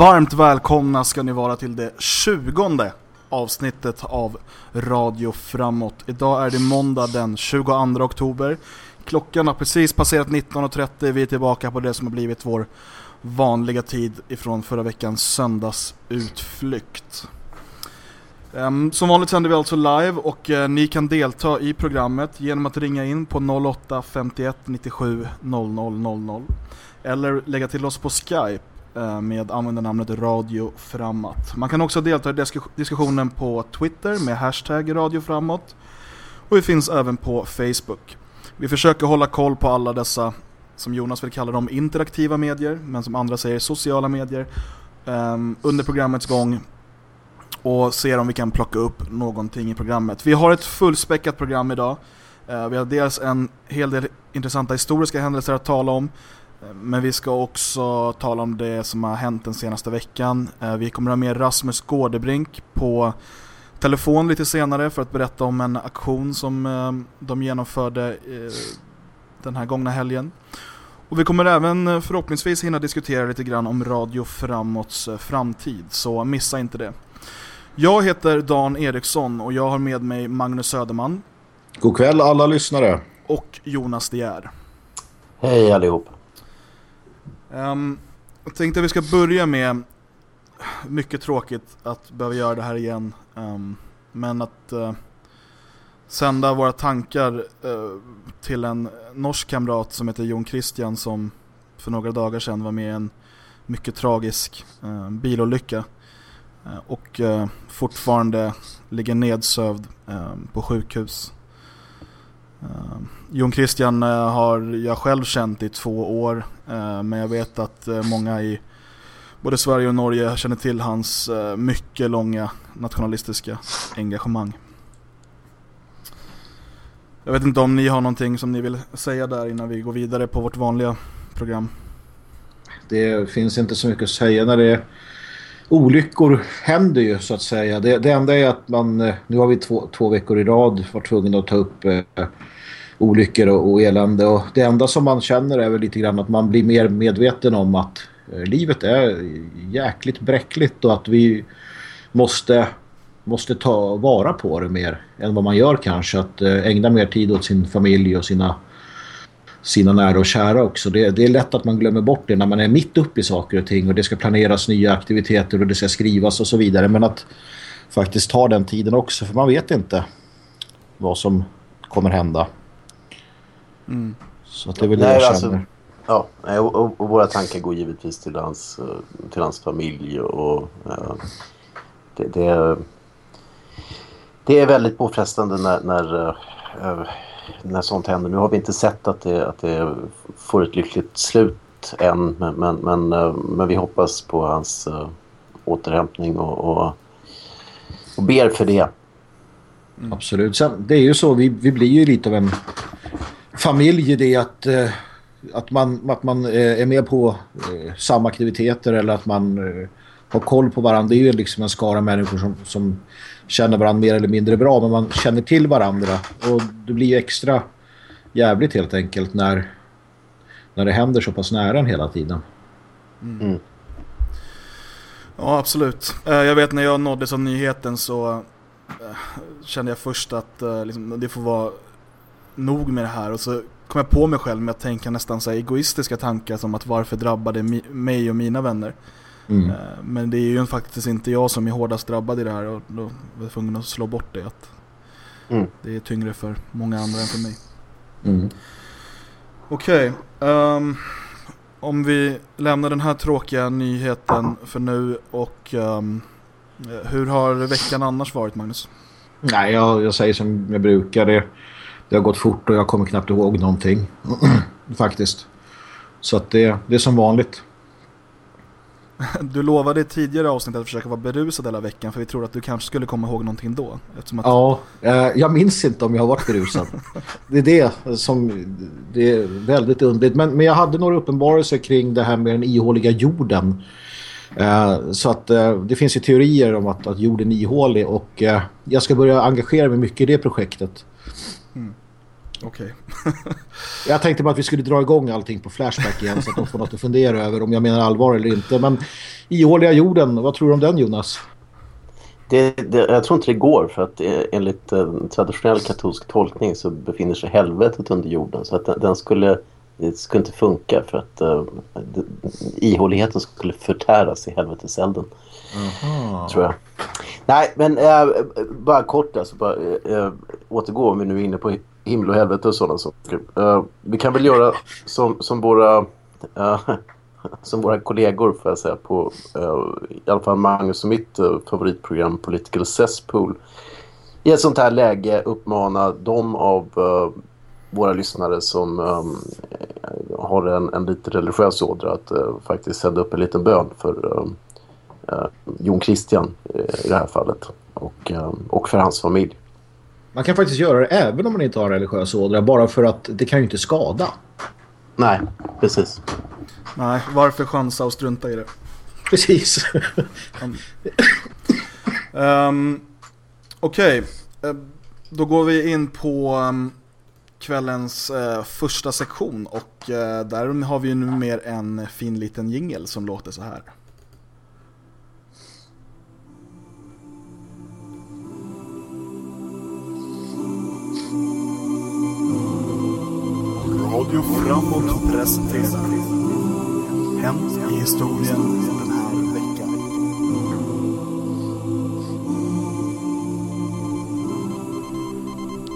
Varmt välkomna ska ni vara till det tjugonde avsnittet av Radio Framåt. Idag är det måndag den 22 oktober. Klockan har precis passerat 19.30. Vi är tillbaka på det som har blivit vår vanliga tid ifrån förra veckans söndagsutflykt. Ehm, som vanligt sänder vi alltså live och eh, ni kan delta i programmet genom att ringa in på 08 51 97 00 00 eller lägga till oss på Skype Eh, med användarnamnet Radio Framåt. Man kan också delta i diskussionen på Twitter med hashtag Radio Framåt och vi finns även på Facebook. Vi försöker hålla koll på alla dessa, som Jonas vill kalla dem, interaktiva medier, men som andra säger sociala medier, ehm, under programmets gång och ser om vi kan plocka upp någonting i programmet. Vi har ett fullspäckat program idag. Eh, vi har dels en hel del intressanta historiska händelser att tala om, men vi ska också tala om det som har hänt den senaste veckan. Uh, vi kommer ha med Rasmus Gårdebrink på telefon lite senare för att berätta om en aktion som eh, de genomförde eh, den här gångna helgen. Och vi kommer även eh, förhoppningsvis hinna diskutera lite grann om Radio Framåts eh, framtid, så missa inte det. Jag heter Dan Eriksson och jag har med mig Magnus Söderman. God kväll alla lyssnare. Och Jonas De Geer. Hej allihop. Um, jag tänkte att vi ska börja med mycket tråkigt att behöva göra det här igen. Um, men att uh, sända våra tankar uh, till en norsk kamrat som heter Jon Christian som för några dagar sedan var med i en mycket tragisk uh, bilolycka och fortfarande ligger nedsövd ehm, på sjukhus. Eh, Jon Christian eh, har jag själv känt i två år eh, men jag vet att många i både Sverige och Norge känner till hans mycket långa nationalistiska engagemang. Jag vet inte om ni har någonting som ni vill säga där innan vi går vidare på vårt vanliga program. Det finns inte så mycket att säga när det är olyckor händer ju så att säga. Det, det enda är att man, nu har vi två, två veckor i rad varit tvungna att ta upp eh, olyckor och, och elände och det enda som man känner är väl lite grann att man blir mer medveten om att Eh, livet är jäkligt bräckligt och att vi måste, måste ta vara på det mer än vad man gör kanske. Att eh, ägna mer tid åt sin familj och sina, sina nära och kära också. Det, det är lätt att man glömmer bort det när man är mitt uppe i saker och ting och det ska planeras nya aktiviteter och det ska skrivas och så vidare. Men att faktiskt ta den tiden också för man vet inte vad som kommer hända. Mm. Så att det är väl det jag alltså, känner. Alltså Ja, och, och, och, våra tankar går givetvis till hans, till hans familj och uh, det, det, det, är väldigt påfrestande när, när, uh, när sånt händer. Nu har vi inte sett att det, att det får ett lyckligt slut än men, men, men, uh, men vi hoppas på hans återhämtning och, och, och ber för det. Mm. Absolut. Sen, det är ju så, vi, vi blir ju lite av en familj i det att eh, att man, att man eh, är med på eh, samma aktiviteter eller att man eh, har koll på varandra. Det är ju liksom en skara människor som, som känner varandra mer eller mindre bra men man känner till varandra och det blir ju extra jävligt helt enkelt när, när det händer så pass nära en hela tiden. Mm. mm. Ja, absolut. Eh, jag vet när jag nåddes av nyheten så eh, kände jag först att liksom, det får vara nog med det här och så kom jag på mig själv med att tänka nästan så egoistiska tankar som att varför drabbade mig och mina vänner. Mm. Eh, men det är ju faktiskt inte jag som är hårdast drabbad i det här och då var jag tvungen att slå bort det. Att mm. Det är tyngre för många andra än för mig. Mm. Okej, okay, um, om vi lämnar den här tråkiga nyheten för nu och um, hur har veckan annars varit Magnus? Nej, jag, jag säger som jag brukar. Det, det har gått fort och jag kommer knappt ihåg någonting. Faktiskt. Så att det, det är som vanligt. Du lovade i tidigare avsnitt att försöka vara berusad hela veckan för vi tror att du kanske skulle komma ihåg någonting då. Att... Ja, eh, jag minns inte om jag har varit berusad. det är det som det är väldigt underligt. Men, men jag hade några uppenbarelser kring det här med den ihåliga jorden. Eh, så att eh, det finns ju teorier om att, att jorden är ihålig och jag ska börja engagera mig mycket i det projektet. Okej. Okay. jag tänkte bara att vi skulle dra igång allting på Flashback igen så att de får något att fundera över om jag menar allvar eller inte. Men ihåliga jorden. Vad tror du om den Jonas? Det, det, jag tror inte det går för att eh, enligt en eh, traditionell katolsk tolkning så befinner sig helvetet under jorden. Så att den, den skulle, det skulle inte funka för att uh, ihåligheten skulle förtäras i helveteselden. Aha. Tror jag. Nej, men äh, bara kort alltså. Bara, äh, återgå om vi nu är inne på himmel och helvete och sådana saker. Uh, vi kan väl göra som, som våra... Eh, som våra kollegor får jag säga på eh, i alla fall Magnus och mitt favoritprogram Political Cesspool i ett sånt här läge uppmana dem av våra lyssnare som um, har en, en lite religiös ådra att uh, faktiskt sända upp en liten bön för uh, Jon Christian uh, i det här fallet och, och för hans familj. Man kan faktiskt göra det även om man inte har religiös ådra bara för att det kan ju inte skada. Nej, precis. Nej, varför chansa och strunta i det? Precis. um, Okej, okay. då går vi in på um, kvällens uh, första sektion och uh, där har vi ju nu mer en fin liten jingel som låter så här. Radio Framåt presenterar Hänt i historien den här veckan.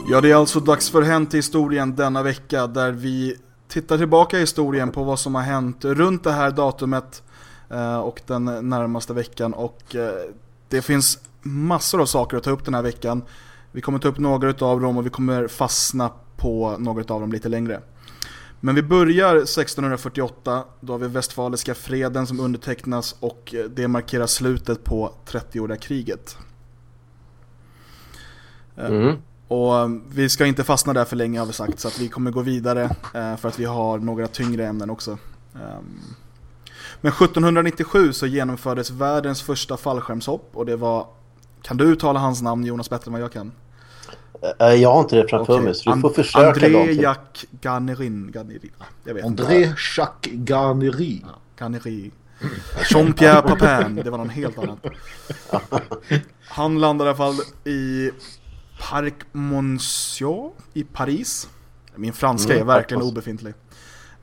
Ja, det är alltså dags för Hänt i historien denna vecka där vi tittar tillbaka i historien på vad som har hänt runt det här datumet eh, och den närmaste veckan och eh, det finns massor av saker att ta upp den här veckan. Vi kommer ta upp några av dem och vi kommer fastna på några av dem lite längre. Men vi börjar 1648, då har vi Västfaliska freden som undertecknas och det markerar slutet på 30-åriga kriget. Eh, mm. Och eh, vi ska inte fastna där för länge har vi sagt, så att vi kommer gå vidare eh, för att vi har några tyngre ämnen också. Ehm, men 1797 så genomfördes världens första fallskärmshopp och det var, kan du uttala hans namn Jonas bättre än vad jag kan? Eh, jag har inte det framför okay. mig så du får försöka André Jacques Garnerin. Garnerin. Jag vet André Jacques Garnerin. Ja, Garnerin. Jean-Pierre Papin, det var någon helt annan. Han landade i alla fall i Parc Monsieur i Paris. Min franska mm, är verkligen hoppas. obefintlig.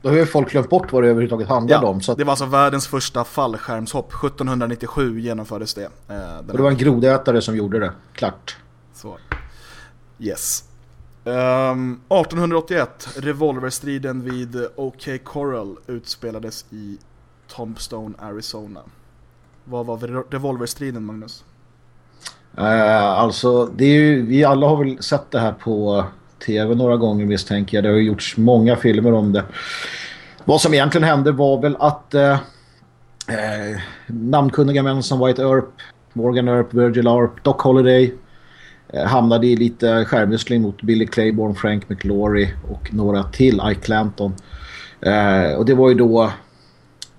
Då har ju folk glömt bort vad det överhuvudtaget handlade ja, om. Så att... Det var alltså världens första fallskärmshopp. 1797 genomfördes det. Eh, och det var en grodätare som gjorde det, klart. Så. Yes. Ehm, um, 1881, revolverstriden vid OK Coral utspelades i Tombstone, Arizona. Vad var revolverstriden, Magnus? Uh, alltså, det är ju, vi alla har väl sett det här på tv några gånger misstänker jag. Det har gjorts många filmer om det. Vad som egentligen hände var väl att uh, uh, namnkunniga män som White Earp, Morgan Earp, Virgil Earp, Doc Holliday hamnade i lite skärmyssling mot Billy Claiborne, Frank McLaury och några till, Ike Clanton. Eh, och det var ju då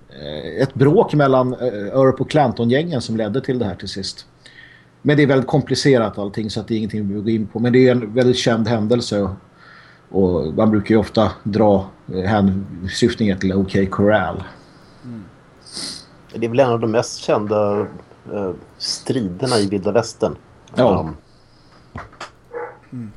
eh, ett bråk mellan eh, Earp och Clanton-gängen som ledde till det här till sist. Men det är väldigt komplicerat allting så att det är ingenting vi vill gå in på. Men det är en väldigt känd händelse och, man brukar ju ofta dra eh, hänsyftningar till OK Corral. Mm. Det är väl en av de mest kända eh, striderna i Vilda Västern. Ja. Um, Mm.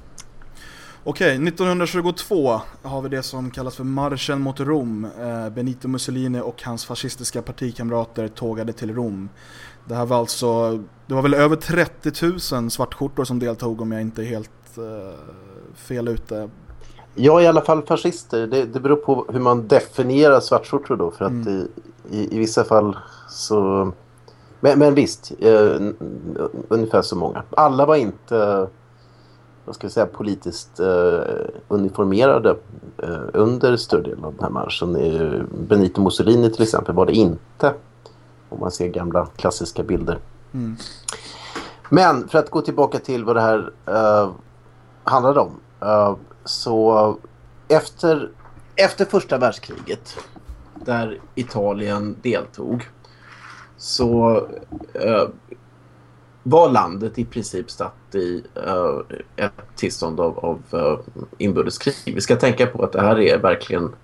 Okej, 1922 har vi det som kallas för marschen mot Rom. Eh, Benito Mussolini och hans fascistiska partikamrater tågade till Rom. Det här var alltså, det var väl över 30 000 svartskjortor som deltog om jag inte är helt uh, fel ute. Ja, i alla fall fascister. Det, det beror på hur man definierar svartskjortor då. För att mm. i, i, i, vissa fall så... Men, men visst, eh, ungefär så många. Alla var inte vad ska jag säga, politiskt eh, uniformerade eh, under större delen av den här marschen. Eh, Benito Mussolini till exempel var det inte. Om man ser gamla klassiska bilder. Mm. Men för att gå tillbaka till vad det här eh, handlade om. Eh, så efter, efter första världskriget där Italien deltog så eh, var landet i princip satt i uh, ett tillstånd av, av uh, inbördeskrig. Vi ska tänka på att det här är verkligen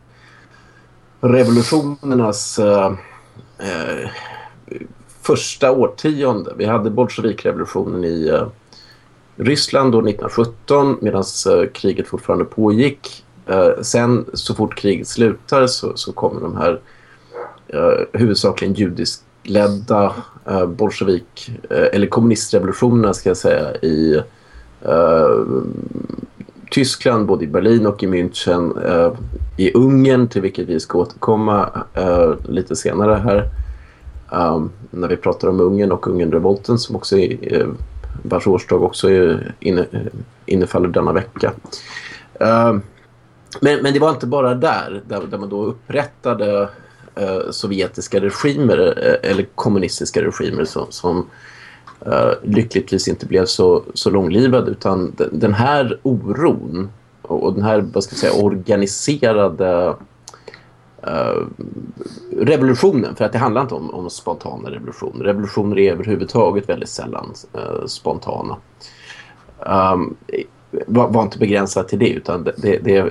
revolutionernas uh, första årtionde. Vi hade bolsjevikrevolutionen i uh, Ryssland då 1917 medan uh, kriget fortfarande pågick. Uh, sen så fort kriget slutar så, så kommer de här uh, huvudsakligen judiska ledda eh, bolsjevik eh, eller kommunistrevolutionerna ska jag säga i eh, Tyskland, både i Berlin och i München, eh, i Ungern till vilket vi ska återkomma eh, lite senare här. Um, när vi pratar om Ungern och Ungernrevolten som också är, eh, vars årsdag också är inne, innefaller denna vecka. Uh, men, men det var inte bara där, där, där man då upprättade eh, sovjetiska regimer eh, eller kommunistiska regimer som, som eh, lyckligtvis inte blev så, så långlivad utan den här oron och den här vad ska jag säga, organiserade eh, revolutionen, för att det handlar inte om, om spontana revolutioner. Revolutioner är överhuvudtaget väldigt sällan eh, spontana. Um, var, var, inte begränsat till det utan det, det, eh,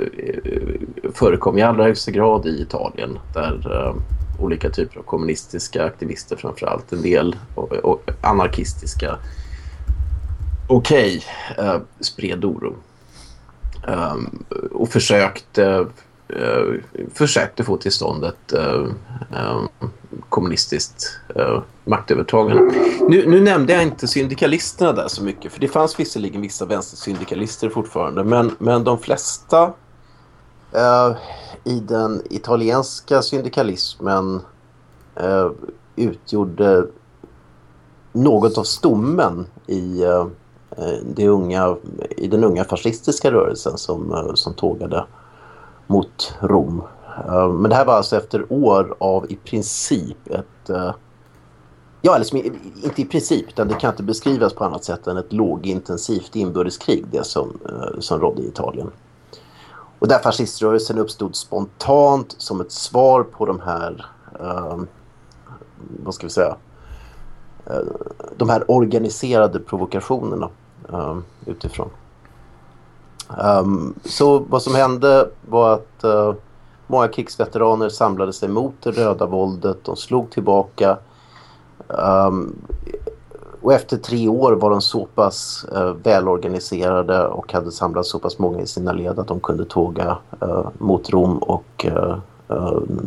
förekom i allra högsta grad i Italien där eh, olika typer av kommunistiska aktivister framförallt. En del och, och anarkistiska. Okej, okay, eh, spred oro. Eh, och försökte, Eh, försökte få till stånd ett eh, eh, kommunistiskt eh, maktövertagande. Nu, nu, nämnde jag inte syndikalisterna där så mycket för det fanns visserligen vissa vänstersyndikalister fortfarande men, men de flesta eh, i den italienska syndikalismen eh, utgjorde något av stommen i, eh, det unga, i den unga fascistiska rörelsen som, som tågade mot Rom. Eh, men det här var alltså efter år av i princip ett... Eh, ja, eller inte i princip, utan det kan inte beskrivas på annat sätt än ett lågintensivt inbördeskrig, det som, eh, som rådde i Italien. Och där fasciströrelsen uppstod spontant som ett svar på de här, vad ska vi säga, de här organiserade provokationerna utifrån. Um, så vad som hände var att uh, många krigsveteraner samlade sig mot det röda våldet. De slog tillbaka. Um, och efter tre år var de så pass uh, välorganiserade och hade samlat så pass många i sina led att de kunde tåga uh, mot Rom och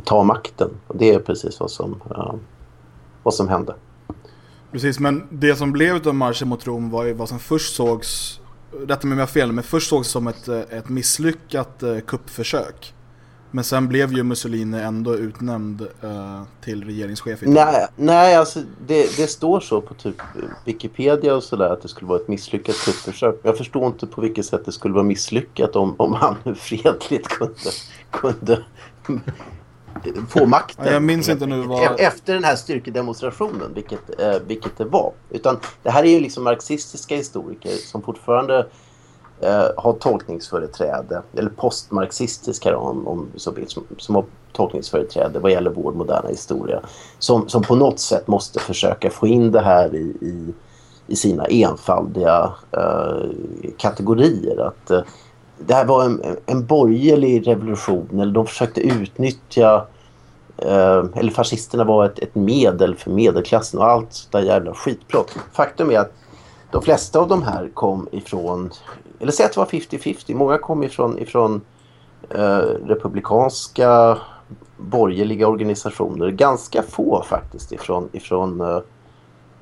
ta makten. Och det är precis vad som, ehm, vad som hände. Precis, men det som blev av marschen mot Rom var ju vad som först sågs, rätta mig om jag har fel, men först sågs det som ett, eh, ett misslyckat eh, kuppförsök. Men sen blev ju Mussolini ändå utnämnd uh, till regeringschef i Nej, nej alltså det, det, står så på typ Wikipedia och sådär att det skulle vara ett misslyckat kuppförsök. Jag förstår inte på vilket sätt det skulle vara misslyckat om, om han fredligt kunde, kunde få makten. jag minns inte nu vad... Efter den här styrkedemonstrationen, vilket, eh, vilket det var. Utan det här är ju liksom marxistiska historiker som fortfarande eh, har tolkningsföreträde, eller postmarxistiska om, om så vill, som, som har tolkningsföreträde vad gäller vår moderna historia. Som, som på något sätt måste försöka få in det här i, i, i sina enfaldiga eh, kategorier. Att eh, det här var en, en borgerlig revolution, eller de försökte utnyttja eh, eller fascisterna var ett, ett medel för medelklassen och allt där jävla skitplott. Faktum är att de flesta av de här kom ifrån eller säg att det var 50-50. Många kom ifrån, ifrån eh, republikanska borgerliga organisationer. Ganska få faktiskt ifrån, ifrån eh,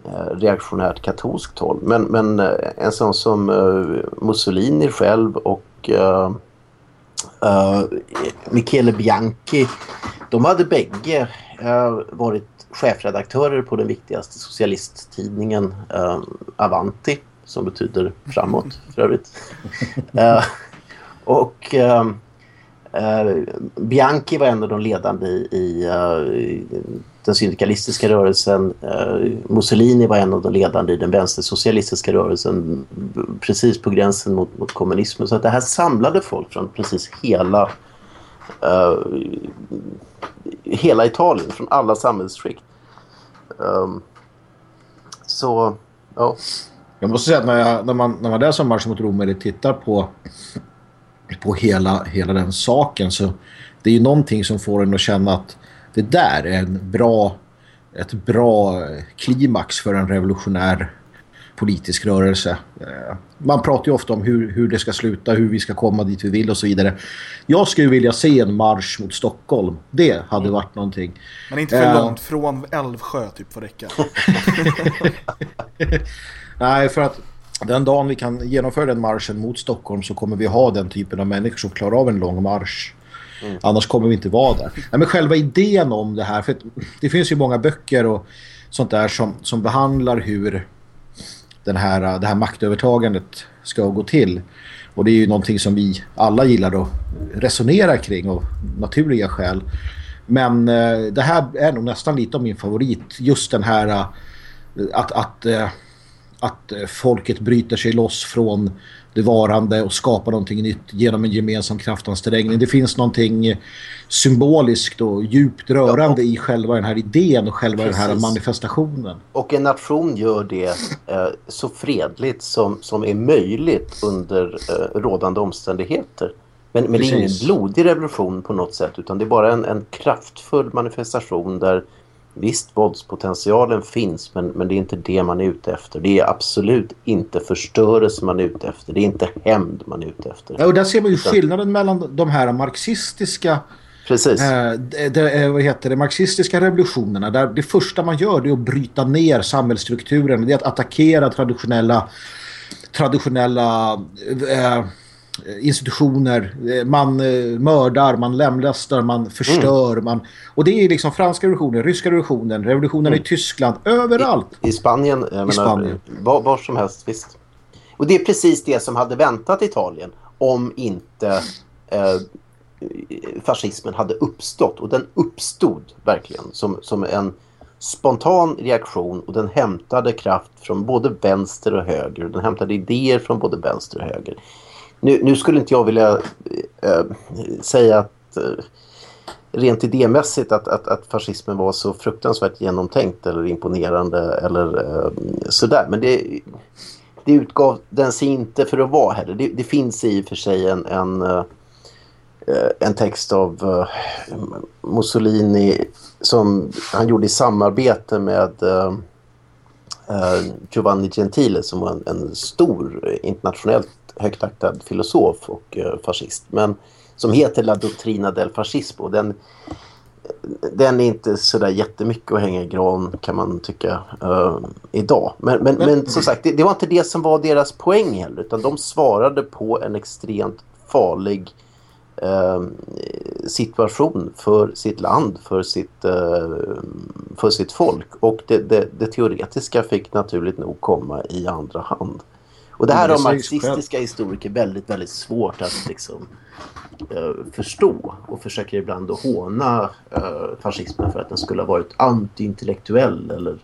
eh reaktionärt katolskt håll. Men, men eh, en sån som eh, Mussolini själv och eh, Michele Bianchi, de hade bägge varit chefredaktörer på den viktigaste socialisttidningen Avanti som betyder framåt för övrigt. uh, och uh, uh, Bianchi var en av de ledande i, i den syndikalistiska rörelsen. Eh, Mussolini var en av de ledande i den vänstersocialistiska rörelsen precis på gränsen mot, mot kommunismen. Så att det här samlade folk från precis hela eh, hela Italien, från alla samhällsskikt. Um, så, ja. Jag måste säga att när, jag, när, man, när man läser Marsch mot Rom eller tittar på, på hela, hela den saken så det är ju någonting som får en att känna att det där är en bra ett bra klimax för en revolutionär politisk rörelse. Eh, man pratar ju ofta om hur, hur det ska sluta, hur vi ska komma dit vi vill och så vidare. Jag skulle vilja se en marsch mot Stockholm. Det hade mm. varit någonting. Men inte för uh, långt från Älvsjö typ får räcka. Nej, för att den dagen vi kan genomföra den marschen mot Stockholm så kommer vi ha den typen av människor som klarar av en lång marsch. Mm. Annars kommer vi inte vara där. Nej, men själva idén om det här, för det finns ju många böcker och sånt där som, som behandlar hur den här, det här maktövertagandet ska gå till. Och det är ju någonting som vi alla gillar att resonera kring av naturliga skäl. Men eh, det här är nog nästan lite av min favorit. Just den här eh, att, att, eh, att eh, folket bryter sig loss från det varande och skapar någonting nytt genom en gemensam kraftansträngning. Det finns någonting symboliskt och djupt rörande ja, i själva den här idén och själva precis. den här manifestationen. Och en nation gör det eh, så fredligt som, som är möjligt under eh, rådande omständigheter. Men, men det är ingen blodig revolution på något sätt utan det är bara en, en kraftfull manifestation där Visst, våldspotentialen finns men, men det är inte det man är ute efter. Det är absolut inte förstörelse man är ute efter. Det är inte hämnd man är ute efter. Ja, och där ser man ju skillnaden mellan de här marxistiska Precis. Eh, det, eh, vad heter det, marxistiska revolutionerna där det första man gör är att bryta ner samhällsstrukturen. Det är att attackera traditionella traditionella Eh, institutioner. Eh, man eh, mördar, man lämlastar, man förstör. Mm. Man, och det är liksom franska revolutionen, ryska revolutionen, revolutionen mm. i Tyskland, överallt. I, i Spanien, I menar, Spanien. Var, var, som helst, visst. Och det är precis det som hade väntat Italien om inte eh, fascismen hade uppstått. Och den uppstod verkligen som, som en spontan reaktion och den hämtade kraft från både vänster och höger. Den hämtade idéer från både vänster och höger. Nu, nu skulle inte jag vilja äh, säga att äh, rent idémässigt att, att, att fascismen var så fruktansvärt genomtänkt eller imponerande eller äh, sådär. Men det, det utgav den sig inte för att vara heller. Det, det finns i och för sig en, en, en text av Mussolini som han gjorde i samarbete med Giovanni Gentile som var en, en stor internationellt högt aktad filosof och eh, fascist. Men som heter La Doctrina del Fascismo. Den, den är inte sådär jättemycket att hänga i gran kan man tycka uh, idag. Men, men, men, men som sagt, det, det, var inte det som var deras poäng heller. Utan de svarade på en extremt farlig uh, situation för sitt land, för sitt, uh, för sitt folk. Och det, det, det teoretiska fick naturligt nog komma i andra hand. Och det här har marxistiska historiker väldigt, väldigt svårt att liksom, uh, förstå och försöker ibland att håna uh, fascismen för att den skulle ha varit antiintellektuell eller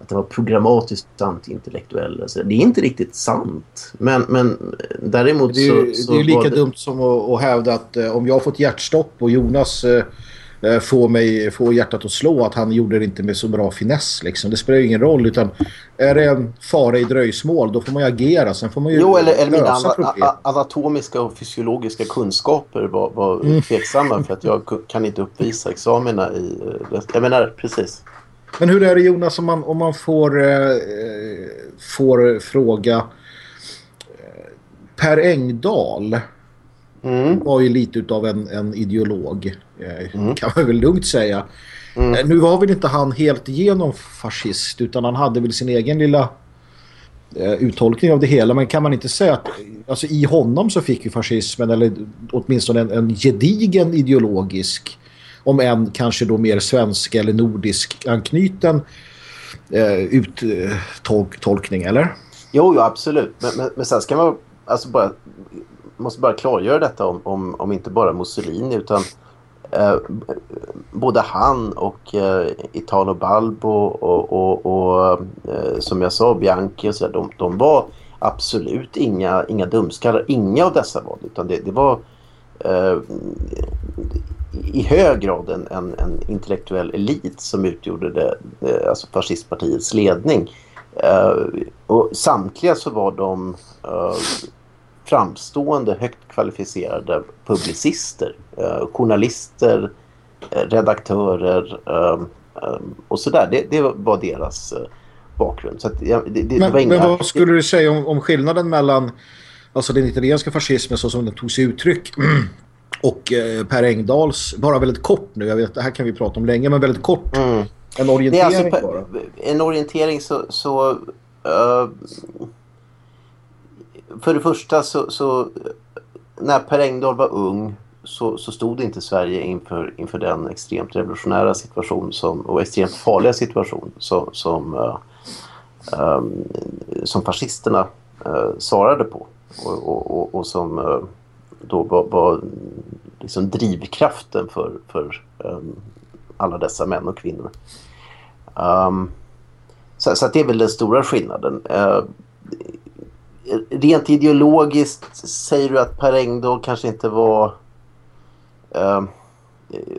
att den var programmatiskt antiintellektuell. Alltså, det är inte riktigt sant. Men, men däremot det är, så, så Det är lika det... dumt som att, att hävda att uh, om jag har fått hjärtstopp och Jonas Eh, få, mig, få hjärtat att slå att han gjorde det inte med så bra finess. Liksom. Det spelar ju ingen roll utan är det en fara i dröjsmål då får man ju agera. Sen får man ju jo, eller, eller mina anatomiska och fysiologiska kunskaper var, var mm. tveksamma för att jag kan inte uppvisa examina i... Eh, jag menar, precis. Men hur är det Jonas om man, om man får, eh, får fråga eh, Per Engdahl mm. var ju lite av en, en ideolog. Eh, mm. Kan man väl lugnt säga. Mm. Eh, nu var väl inte han helt igenom fascist utan han hade väl sin egen lilla eh, uttolkning av det hela. Men kan man inte säga att alltså, i honom så fick ju fascismen eller åtminstone en, en gedigen ideologisk om en kanske då mer svensk eller nordisk anknyten eh, uttolkning, eller? Jo, jo absolut. Men, men, men sen ska man alltså bara måste bara klargöra detta om, om, om inte bara Mussolini utan eh, både han och eh, Italo Balbo och, och, och eh, som jag sa Bianchi och så där, de, de var absolut inga, inga dumskallar. Inga av dessa var utan det, det var eh, i hög grad en, en, en, intellektuell elit som utgjorde det, det, alltså fascistpartiets ledning. Uh, och samtliga så var de uh, framstående, högt kvalificerade publicister, eh, journalister, eh, redaktörer, eh, Um, och sådär, det, det var deras uh, bakgrund. Så det, det, men, inga... men vad skulle du säga om, om skillnaden mellan alltså den italienska fascismen så som den tog sig uttryck och eh, Per Engdahls, bara väldigt kort nu, jag vet det här kan vi prata om länge, men väldigt kort. Mm. En orientering alltså, bara. En orientering så... så uh, för det första så, så när Per Engdahl var ung så, så stod inte Sverige inför, inför den extremt revolutionära situation som, och extremt farliga situation som, som, uh, um, som fascisterna uh, svarade på och, och, och, och som uh, då var, var liksom drivkraften för, för um, alla dessa män och kvinnor. Um, så, så det är väl den stora skillnaden. Rent ideologiskt säger du att Per Engdahl kanske inte var eh,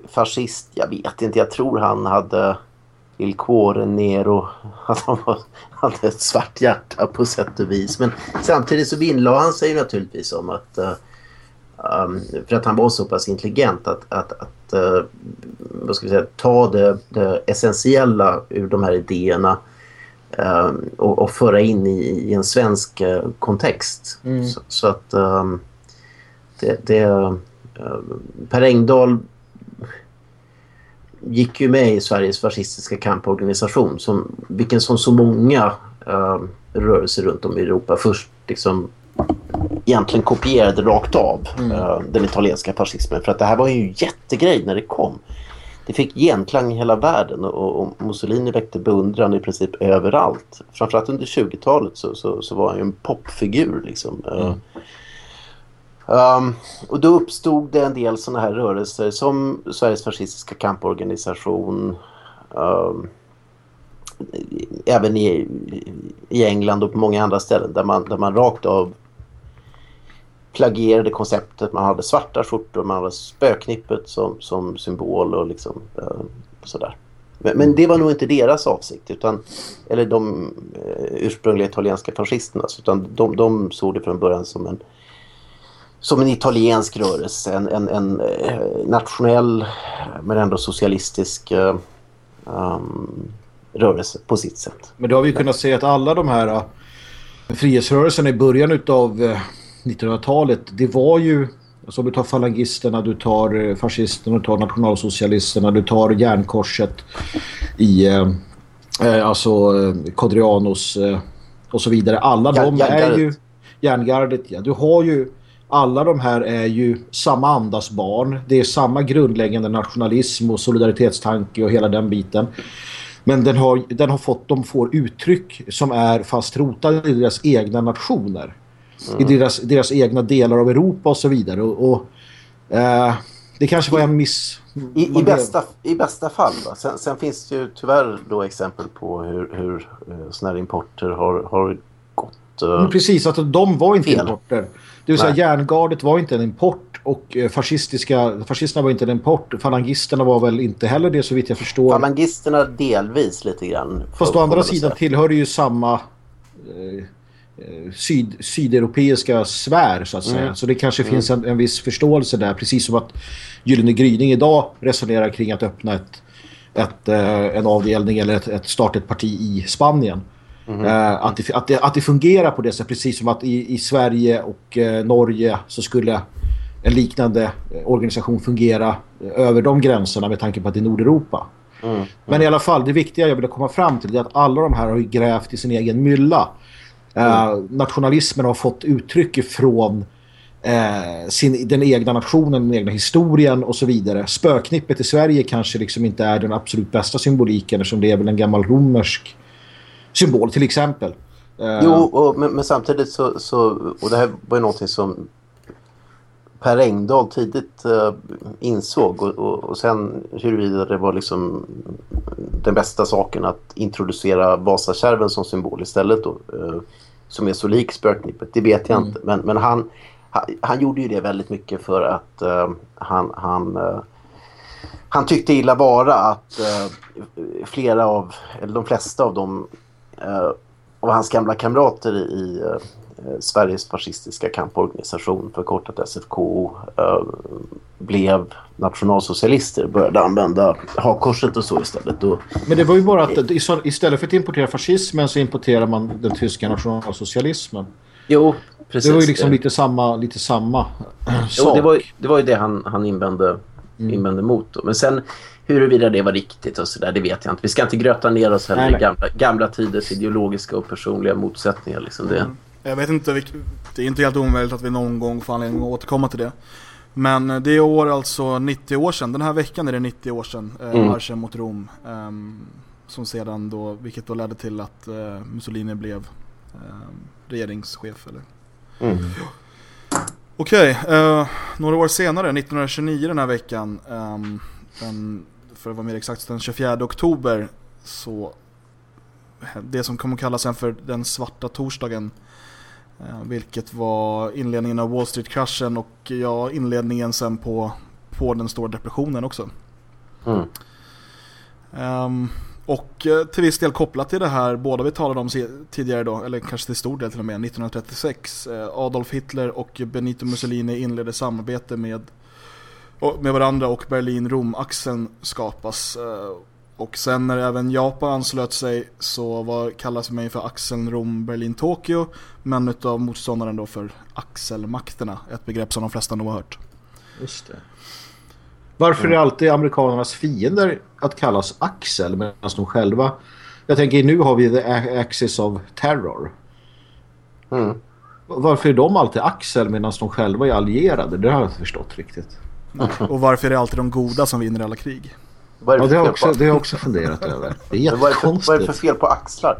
fascist. Jag vet inte, jag tror han hade Il cuore nero. Att han var, hade ett svart hjärta på sätt och vis. Men samtidigt så vinnlade han sig naturligtvis om att eh, Um, för att han var så pass intelligent att, att, att uh, vad ska vi säga, ta det, det essentiella ur de här idéerna och, och, föra in i, i en svensk uh, kontext. Mm. Så, så, att um, det, det uh, Per Engdahl gick ju med i Sveriges fascistiska kamporganisation som, vilken som så många rörelser runt om i Europa först liksom egentligen kopierade rakt av mm. uh, den italienska fascismen. För att det här var ju en jättegrej när det kom. Det fick genklang i hela världen och, och Mussolini väckte beundran i princip överallt. Framförallt under 20-talet så, så, så, var han ju en popfigur liksom. Mm. Um, och då uppstod det en del sådana här rörelser som Sveriges fascistiska kamporganisation. Um, även i, i England och på många andra ställen där man, där man rakt av plagierade konceptet. Man hade svarta skjortor, man hade spöknippet som, som symbol och liksom eh, sådär. Men, men, det var nog inte deras avsikt, utan, eller de eh, ursprungliga italienska fascisternas, utan de, de såg det från början som en, som en italiensk rörelse, en, en, en eh, nationell men ändå socialistisk eh, um, rörelse på sitt sätt. Men då har vi kunnat se att alla de här eh, frihetsrörelserna i början av 1900-talet, det var ju alltså du tar falangisterna, du tar eh, fascisterna, du tar nationalsocialisterna, du tar järnkorset i eh, eh alltså eh, Kodrianos eh, och så vidare. Alla ja, de är ju järngardet, ja. Du har ju alla de här är ju samma andas barn. Det är samma grundläggande nationalism och solidaritetstanke och hela den biten. Men den har, den har fått, de får uttryck som är fast rotade i deras egna nationer mm. i deras, deras egna delar av Europa och så vidare. Och, och eh, det kanske var en miss... I, i, bästa, I bästa fall. Sen, sen, finns det ju tyvärr då exempel på hur, hur uh, såna här importer har, har gått uh, Precis, att de var inte fel. importer. Det vill säga Nej. järngardet var inte en import och eh, fascistiska, fascisterna var inte en import. Falangisterna var väl inte heller det så vitt jag förstår. Falangisterna delvis lite grann. Fast å andra sidan tillhör det ju samma... Eh, Eh, syd, sydeuropeiska svär så att säga. Mm. Så det kanske mm. finns en, en viss förståelse där. Precis som att Gyllene Gryning idag resonerar kring att öppna ett, ett, eh, en avdelning eller ett, ett starta ett parti i Spanien. Mm. Uh, att, det, att, det, att det fungerar på det sättet. Precis som att i, i Sverige och uh, Norge så skulle en liknande organisation fungera över de gränserna med tanke på att det är Nordeuropa. Mm. Men i alla fall, det viktiga jag vill komma fram till är att alla de här har grävt i sin egen mylla. Mm. nationalismen har fått uttryck från eh, sin, den egna nationen, den egna historien och så vidare. Spöknippet i Sverige kanske liksom inte är den absolut bästa symboliken eftersom det är väl en gammal romersk symbol till exempel. Eh, jo, och, men, men, samtidigt så, så, och det här var ju någonting som Per Engdahl tidigt uh, insåg och, och, och sen huruvida det var liksom den bästa saken att introducera Vasakärven som symbol istället då. Uh, som är så lik spöknippet, det vet jag mm. inte. Men, men han, han, han, gjorde ju det väldigt mycket för att uh, han, han, han tyckte illa vara att flera av, eller de flesta av dem av hans gamla kamrater i Sveriges fascistiska kamporganisation, förkortat SFKO, eh, blev nationalsocialister började använda hakkorset och så istället. Och, Men det var ju bara att istället för att importera fascismen så importerar man den tyska nationalsocialismen. Jo, precis. Det var ju liksom lite samma, lite samma sak. Jo, det var, det var ju det han, han invände, mm. invände mot. Men sen huruvida det var riktigt och sådär, det vet jag inte. Vi ska inte gröta ner oss heller i gamla, gamla tiders ideologiska och personliga motsättningar. Liksom det. Mm. Jag vet inte, det är inte helt omöjligt att vi någon gång får anledning att återkomma till det. Men det är år alltså 90 år sedan, den här veckan är det 90 år sedan, eh, mm. marschen mot Rom. Eh, som sedan då, vilket då ledde till att eh, Mussolini blev eh, regeringschef eller? Mm. Okej, okay, eh, några år senare, 1929 den här veckan, ehm, den, för att vara mer exakt den 24 oktober, så det som kommer kallas sen för den svarta torsdagen Eh, vilket var inledningen av Wall Street-kraschen och ja, inledningen sen på, på den stora depressionen också. Mm. Um, och eh, till viss del kopplat till det här, båda vi talade om tidigare då, eller kanske till stor del till och med, 1936. Eh, Adolf Hitler och Benito Mussolini inledde samarbete med, med varandra och Berlin-Rom-axeln skapas. Och sen när även Japan anslöt sig så var, kallas man för axeln Rom-Berlin-Tokyo men utav motståndaren då för axelmakterna. Ett begrepp som de flesta nog har hört. Just det. Varför är det alltid amerikanernas fiender att kallas axel medan de själva... Jag tänker nu har vi the axis of terror. Mm. Varför är de alltid axel medan de själva är allierade? Det har jag inte förstått riktigt. Och varför är det alltid de goda som vinner alla krig? Vad är det, ja, det, har också, det har jag också funderat över. Det är vad, är för, vad är det för fel på axlar?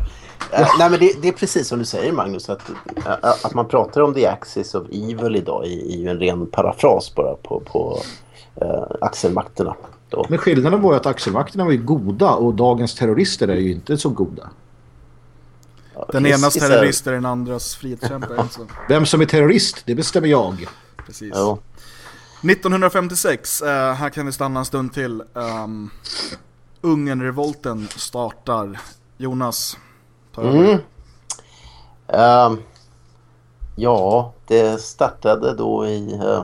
Ja. Uh, nej, men det, det, är precis som du säger Magnus. Att, uh, att man pratar om the axis of evil idag är, ju en ren parafras bara på, på uh, axelmakterna. Då. Men skillnaden var ju att axelmakterna var ju goda och dagens terrorister är ju inte så goda. Den enas terrorist är den andras frihetskämpare. Alltså. Vem som är terrorist, det bestämmer jag. Precis. Ja. 1956, uh, eh, här kan vi stanna en stund till. Um, Ungernrevolten startar. Jonas, ta över. Mm. Um, ja, det startade då i, uh,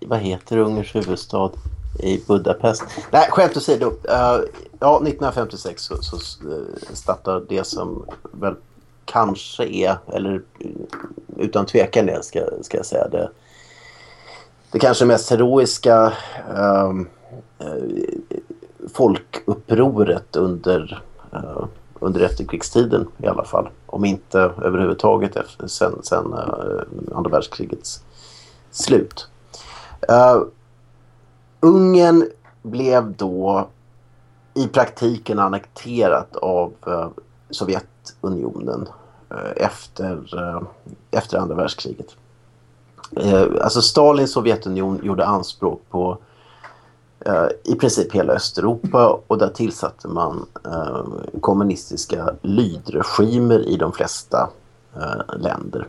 i, vad heter Ungerns huvudstad? I Budapest. Nej, skämt åsido. Uh, ja, 1956 så, så startar det som väl kanske är, eller utan tvekan är, ska, ska jag säga det, det kanske mest heroiska ehm, eh, folkupproret under, eh, under efterkrigstiden i alla fall. Om inte överhuvudtaget efter, sen, sen eh, andra världskrigets slut. Eh, Ungern blev då i praktiken annekterat av eh, Sovjetunionen eh, efter, eh, efter andra världskriget. Eh, alltså Stalins Sovjetunion gjorde anspråk på eh, i princip hela Östeuropa och där tillsatte man eh, kommunistiska lydregimer i de flesta eh, länder.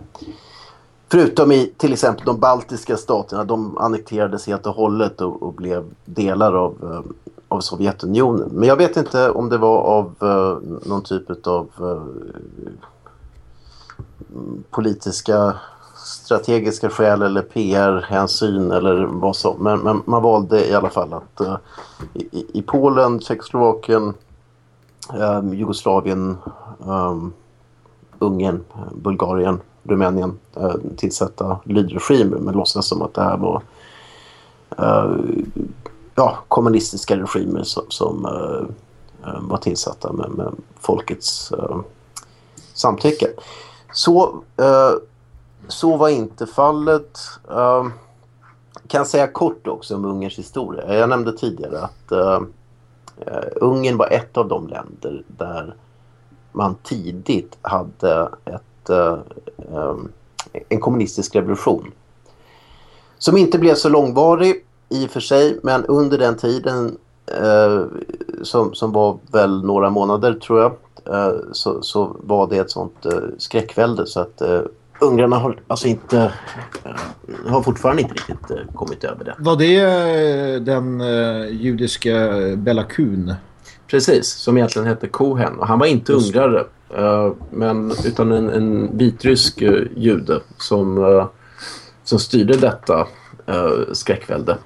Förutom i till exempel de baltiska staterna, de annekterades helt och hållet och, och blev delar av, eh, av Sovjetunionen. Men jag vet inte om det var av eh, någon typ av eh, politiska strategiska skäl eller PR-hänsyn eller vad som. Men, men, man valde i alla fall att uh, i, i, Polen, Tjeckoslovakien, um, Jugoslavien, um, Ungern, Bulgarien, Rumänien uh, tillsätta lydregimer men låtsas som att det här var uh, ja, kommunistiska regimer som, som var tillsatta med, med folkets samtycke. Så så var inte fallet. Uh, kan säga kort också om Ungerns historia. Jag nämnde tidigare att uh, Ungern var ett av de länder där man tidigt hade ett, uh, um, en kommunistisk revolution. Som inte blev så långvarig i och för sig men under den tiden uh, som, som var väl några månader tror jag så, så var det ett sånt skräckvälde så att ungrarna har alltså inte eh, har fortfarande inte riktigt eh, kommit över det. Var det eh, den judiska Bella Kuhn? Precis, som egentligen hette Cohen. Och han var inte ungrare. Uh, men utan en, en vitrysk jude som, som styrde detta skräckvälde.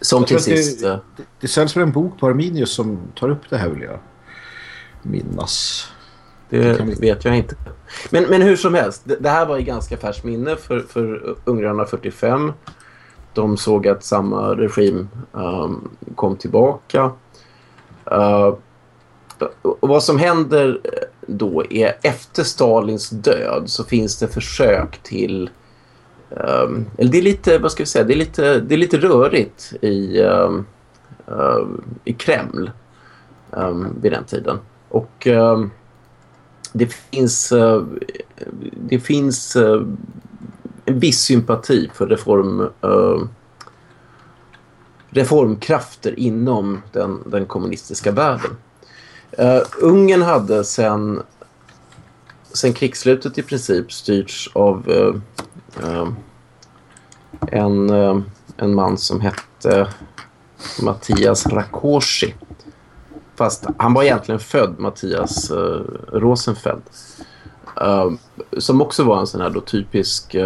Som till sist... Det, det, det säljs för en bok på Arminius som tar upp det här vill jag minnas. Det, det vi... vet jag inte. Men, men hur som helst, det, det här var i ganska färskt minne för, för ungrarna 45. De såg att samma regim um, kom tillbaka. Uh, och vad som händer eh, då är efter Stalins död så finns det försök till um, eller det är lite vad ska vi säga det är lite det är lite rörigt i um, uh, i Kreml um, vid den tiden och um, det finns uh, det finns uh, en viss sympati för reform uh, reformkrafter inom den, den kommunistiska världen. Uh, Ungern hade sen, sen krigsslutet i princip styrts av uh, uh, en, en man som hette Mattias Rakosi. Fast han var egentligen född Mattias eh, Rosenfeld. Eh, som också var en sån här då typisk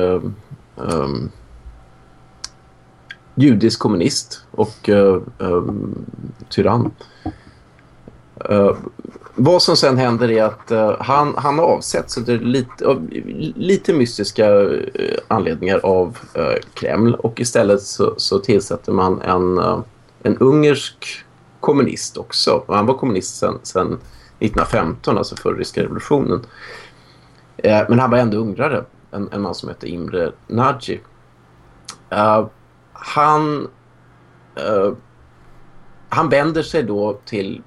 um, judisk kommunist och uh, um, tyrann. Uh, vad som sen händer är att uh, han, han avsätts under lite, av, lite mystiska anledningar av Kreml och istället så, så tillsätter man en, en ungersk kommunist också. Han var kommunist sen, 1915, alltså före ryska revolutionen. Eh, men han var ändå ungrare, en, en man som hette Imre Nagy. Eh, han eh, han vänder sig då till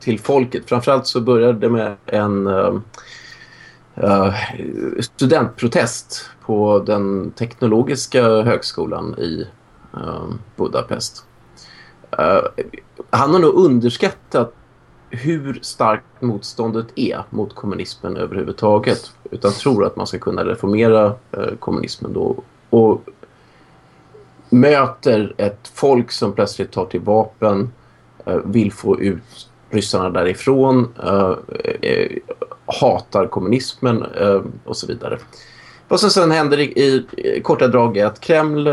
till folket. Framförallt så började det med en uh, studentprotest på den teknologiska högskolan i uh, Budapest. Uh, han har nog underskattat hur starkt motståndet är mot kommunismen överhuvudtaget. Utan tror att man ska kunna reformera eh, kommunismen då. Och möter ett folk som plötsligt tar till vapen, eh, vill få ut ryssarna därifrån, eh, hatar kommunismen och så vidare. Vad som sen händer i, i korta drag är att Kreml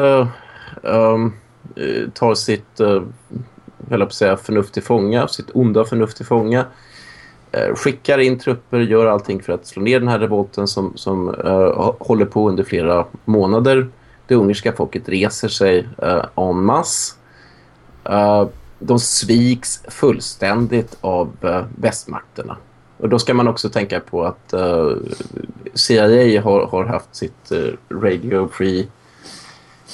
ehm, Eh, tar sitt uh, på att säga, förnuft till fånga, sitt onda förnuft till fånga eh, skickar in trupper, gör allting för att slå ner den här revolten som, som eh, håller på under flera månader. Det ungerska folket reser sig eh, en masse. Uh, de sviks fullständigt av uh, västmakterna. Och då ska man också tänka på att uh, CIA har, har haft sitt uh, Radio Free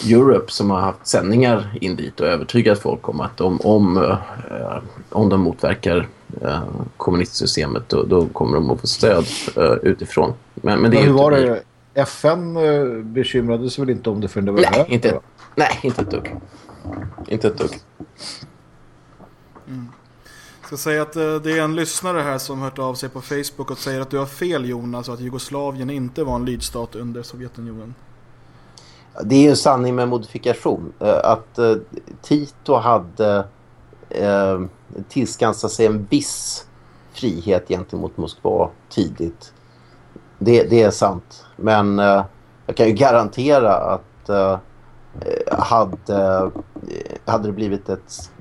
Europe som har haft sändningar in dit och övertygat folk om att om, om, uh, om de motverkar uh, kommunistsystemet då, då, kommer de att få stöd utifrån. Men, men, det men hur var det? FN bekymrade sig väl inte om det för det var nej, inte, nej, inte ett dugg. Inte ett dugg. Mm. Ska säga att eh, det är en lyssnare här som hört av sig på Facebook och säger att du har fel Jonas och att Jugoslavien inte var en lydstat under Sovjetunionen. Det är ju en sanning med modifikation. Eh, att eh, Tito hade eh, tillskansat sig en viss frihet gentemot Moskva tidigt. Det, det är sant. Men jag kan ju garantera att hade, hade det blivit ett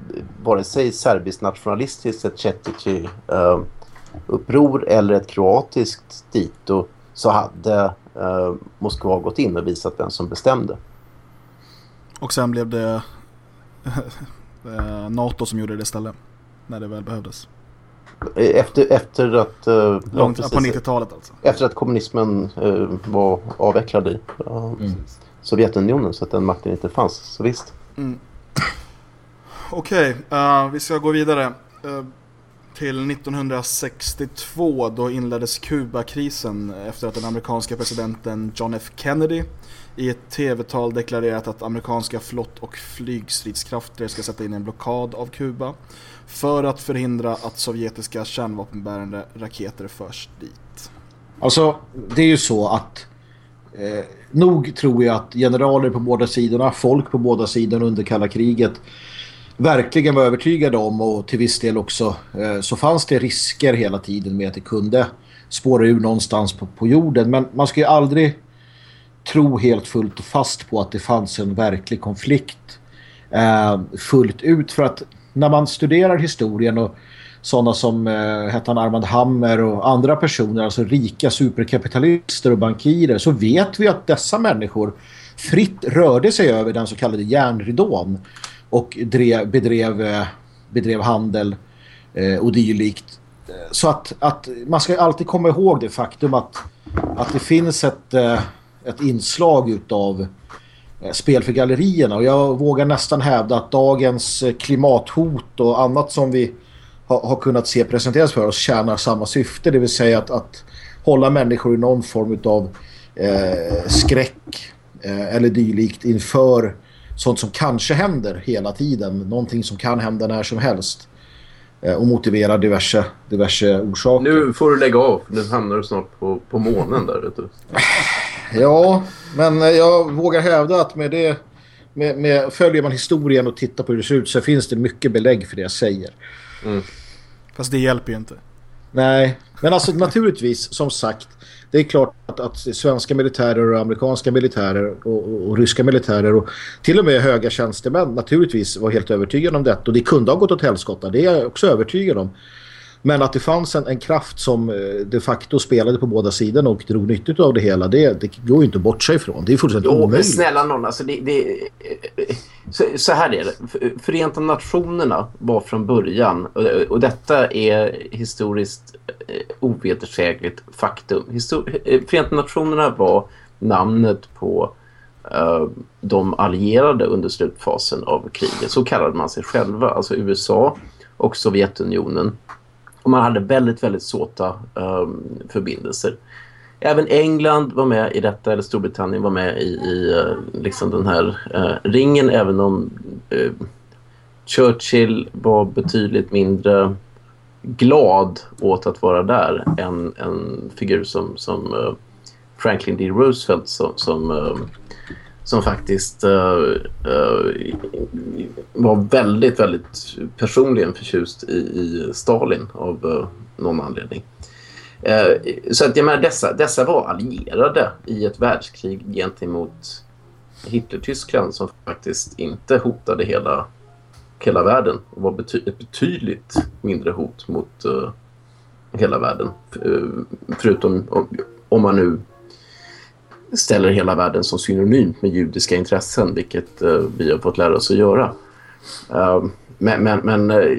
vare sig serbiskt nationalistiskt ett Cetici uh, uppror eller ett kroatiskt dito så hade uh, Moskva gått in och visat vem som bestämde. Och sen blev det eh, NATO som gjorde det istället när det väl behövdes. Efter, efter att... Uh, Långt, ja, på 90-talet alltså. Efter att kommunismen uh, var avvecklad i uh, mm. Sovjetunionen så att den makten inte fanns. Så visst. Mm. Okej, okay, uh, eh, vi ska gå vidare. Uh, till 1962 då inleddes Kubakrisen efter att den amerikanska presidenten John F Kennedy i ett tv-tal deklarerat att amerikanska flott- och flygstridskrafter ska sätta in en blockad av Kuba för att förhindra att sovjetiska kärnvapenbärande raketer förs dit. Alltså, det är ju så att eh, nog tror jag att generaler på båda sidorna, folk på båda sidorna under kalla kriget verkligen var övertygade om och till viss del också eh, så fanns det risker hela tiden med att det kunde spåra ur någonstans på, på jorden. Men man ska ju aldrig tro helt fullt och fast på att det fanns en verklig konflikt eh, fullt ut. För att när man studerar historien och sådana som eh, hette Armand Hammer och andra personer, alltså rika superkapitalister och bankirer, så vet vi att dessa människor fritt rörde sig över den så kallade järnridån och drev, bedrev, eh, bedrev handel eh, och dylikt. Så att, att man ska alltid komma ihåg det faktum att, att det finns ett, eh, ett inslag utav eh, spel för gallerierna och jag vågar nästan hävda att dagens eh, klimathot och annat som vi har, har kunnat se presenteras för oss tjänar samma syfte, det vill säga att, att hålla människor i någon form av eh, skräck eh, eller dylikt inför sånt som kanske händer hela tiden. Någonting som kan hända när som helst. Eh, och motivera diverse, diverse orsaker. Nu får du lägga av. Nu hamnar du snart på, på månen där, vet du. Ja, men jag vågar hävda att med det... Med, med, följer man historien och tittar på hur det ser ut så finns det mycket belägg för det jag säger. Mm. Fast det hjälper ju inte. Nej, men alltså naturligtvis, som sagt, det är klart att, att svenska militärer och amerikanska militärer och, och, och, ryska militärer och till och med höga tjänstemän naturligtvis var helt övertygade om detta. Och det kunde ha gått åt helskotta, det är jag också övertygad om. Men att det fanns en, en, kraft som eh, de facto spelade på båda sidorna och drog nyttigt av det hela, det, det går ju inte bort sig ifrån. Det är fullständigt jo, omöjligt. Snälla någon, alltså det, det, så, så, här är det. Förenta Nationerna var från början, och, och detta är historiskt eh, ovedersägligt faktum. Histor eh, Förenta Nationerna var namnet på uh, de allierade under slutfasen av kriget. Så kallade man sig själva, alltså USA och Sovjetunionen och man hade väldigt, väldigt såta um, ehm, förbindelser. Även England var med i detta, eller Storbritannien var med i, i uh, liksom den här uh, ringen, även om uh, Churchill var betydligt mindre glad åt att vara där än en figur som, som Franklin D. Roosevelt som, som som faktiskt uh, uh, var väldigt, väldigt personligen förtjust i, i Stalin av uh, någon anledning. så att jag menar, dessa, dessa var allierade i ett världskrig gentemot Hitler-Tyskland som faktiskt inte hotade hela, hela världen och var bety ett betydligt mindre hot mot hela världen. förutom om, om man nu ställer hela världen som synonymt med judiska intressen, vilket uh, vi har fått lära oss att göra. Uh, men men, men uh,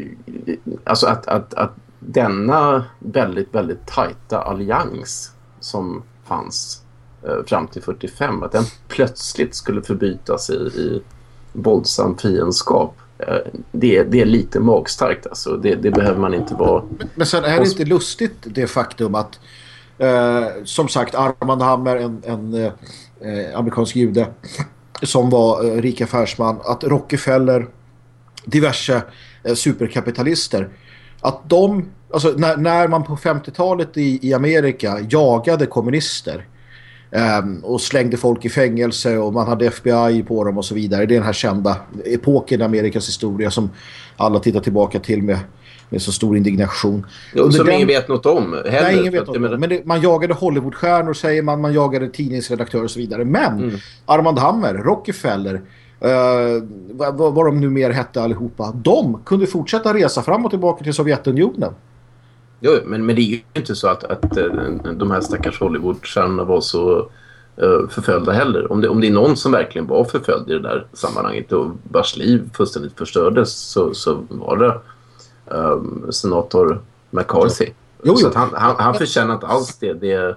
alltså att, att, att denna väldigt, väldigt tajta allians som fanns fram till 45, att den plötsligt skulle förbytas i, i våldsam fiendskap. Det, det är lite magstarkt alltså. Det, det behöver man inte vara... Men, men sen är det inte lustigt det faktum att Eh, som sagt, Armand Hammer, en, en eh, amerikansk jude som var eh, rik affärsman. Att Rockefeller, diverse eh, superkapitalister, att de, alltså när, när man på 50-talet i, i Amerika jagade kommunister ehm, och slängde folk i fängelse och man hade FBI på dem och så vidare. Det är den här kända epoken i Amerikas historia som alla tittar tillbaka till med med så stor indignation. Jo, som den... ingen vet något om heller. Nej, ingen vet något om. Men det, man jagade Hollywoodstjärnor säger man, man jagade tidningsredaktörer och så vidare. Men mm. Armand Hammer, Rockefeller, uh, vad, vad de nu mer hette allihopa, de kunde fortsätta resa fram och tillbaka till Sovjetunionen. Jo, men, men det är ju inte så att, att eh, de här stackars Hollywoodstjärnorna var så uh, förföljda heller. Om det, om det är någon som verkligen var förföljd i det där sammanhanget och vars liv fullständigt förstördes så, så var det um, senator McCarthy. Jo, jo. Så han, han, han förtjänar inte alls det, det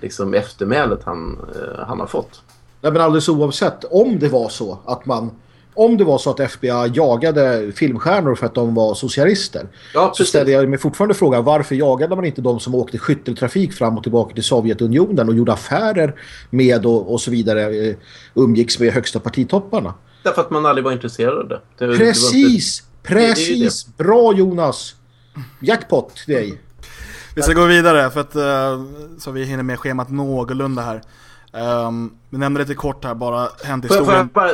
liksom eftermälet han, uh, han har fått. Nej, men alldeles oavsett om det var så att man om det var så att FBI jagade filmstjärnor för att de var socialister ja, så ställer jag mig fortfarande frågan varför jagade man inte de som åkte skytteltrafik fram och tillbaka till Sovjetunionen och gjorde affärer med och, och så vidare eh, umgicks med högsta partitopparna? Därför att man aldrig var intresserad av det. det Precis! Precis! Det, det Bra Jonas! Jackpot till dig. Vi ska gå vidare för att uh, så vi hinner med schemat någorlunda här. Um, vi nämnde lite kort här bara hänt historien. Får jag bara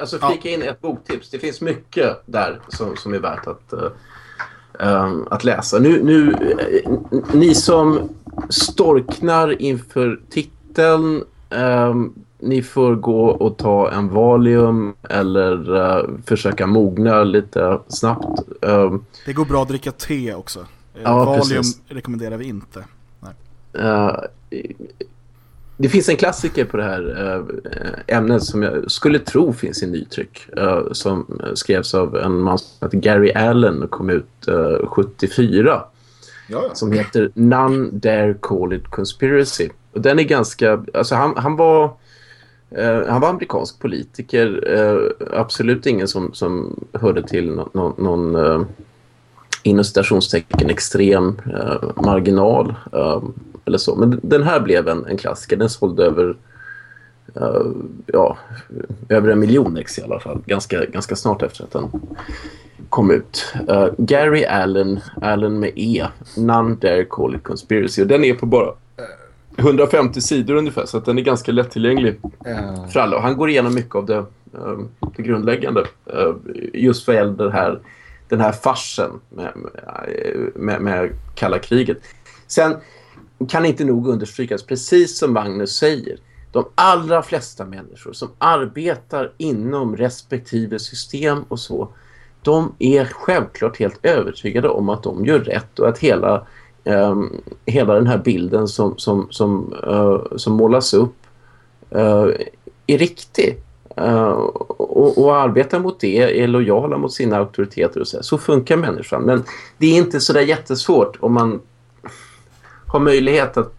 alltså, flika ja. in ett boktips? Det finns mycket där som, som är värt att, uh, um, att läsa. Nu, nu, ni som storknar inför titeln um, ni får gå och ta en Valium eller uh, försöka mogna lite snabbt. Um, det går bra att dricka te också. Ja, Valium precis. rekommenderar vi inte. Uh, det finns en klassiker på det här uh, ämnet som jag skulle tro finns i nytryck. Uh, som skrevs av en man som heter Gary Allen och kom ut 74. Jaja. Som heter None Dare Call It Conspiracy. Och den är ganska... Alltså han, han var Uh, han var amerikansk politiker, uh, absolut ingen som, som hörde till no, no, någon uh, inom citationstecken extrem marginal eller så. Men den här blev en, en klassiker, den sålde över ja, över en miljon ex i alla fall, ganska, ganska snart efter att den kom ut. Gary Allen, Allen med E, None Dare Call It Conspiracy. Och den är på bara 150 sidor ungefär så den är ganska lättillgänglig uh. för alla. Och han går igenom mycket av det, um, det grundläggande uh, just vad gäller den här, den här farsen med, med, med kalla kriget. Sen kan inte nog understrykas, precis som Magnus säger, de allra flesta människor som arbetar inom respektive system och så, de är självklart helt övertygade om att de gör rätt och att hela eh, hela den här bilden som, som, som, eh, som målas upp eh, är riktig. Eh, och, och arbetar mot det, är lojala mot sina auktoriteter och så. Så funkar människan. Men det är inte så där jättesvårt om man har möjlighet att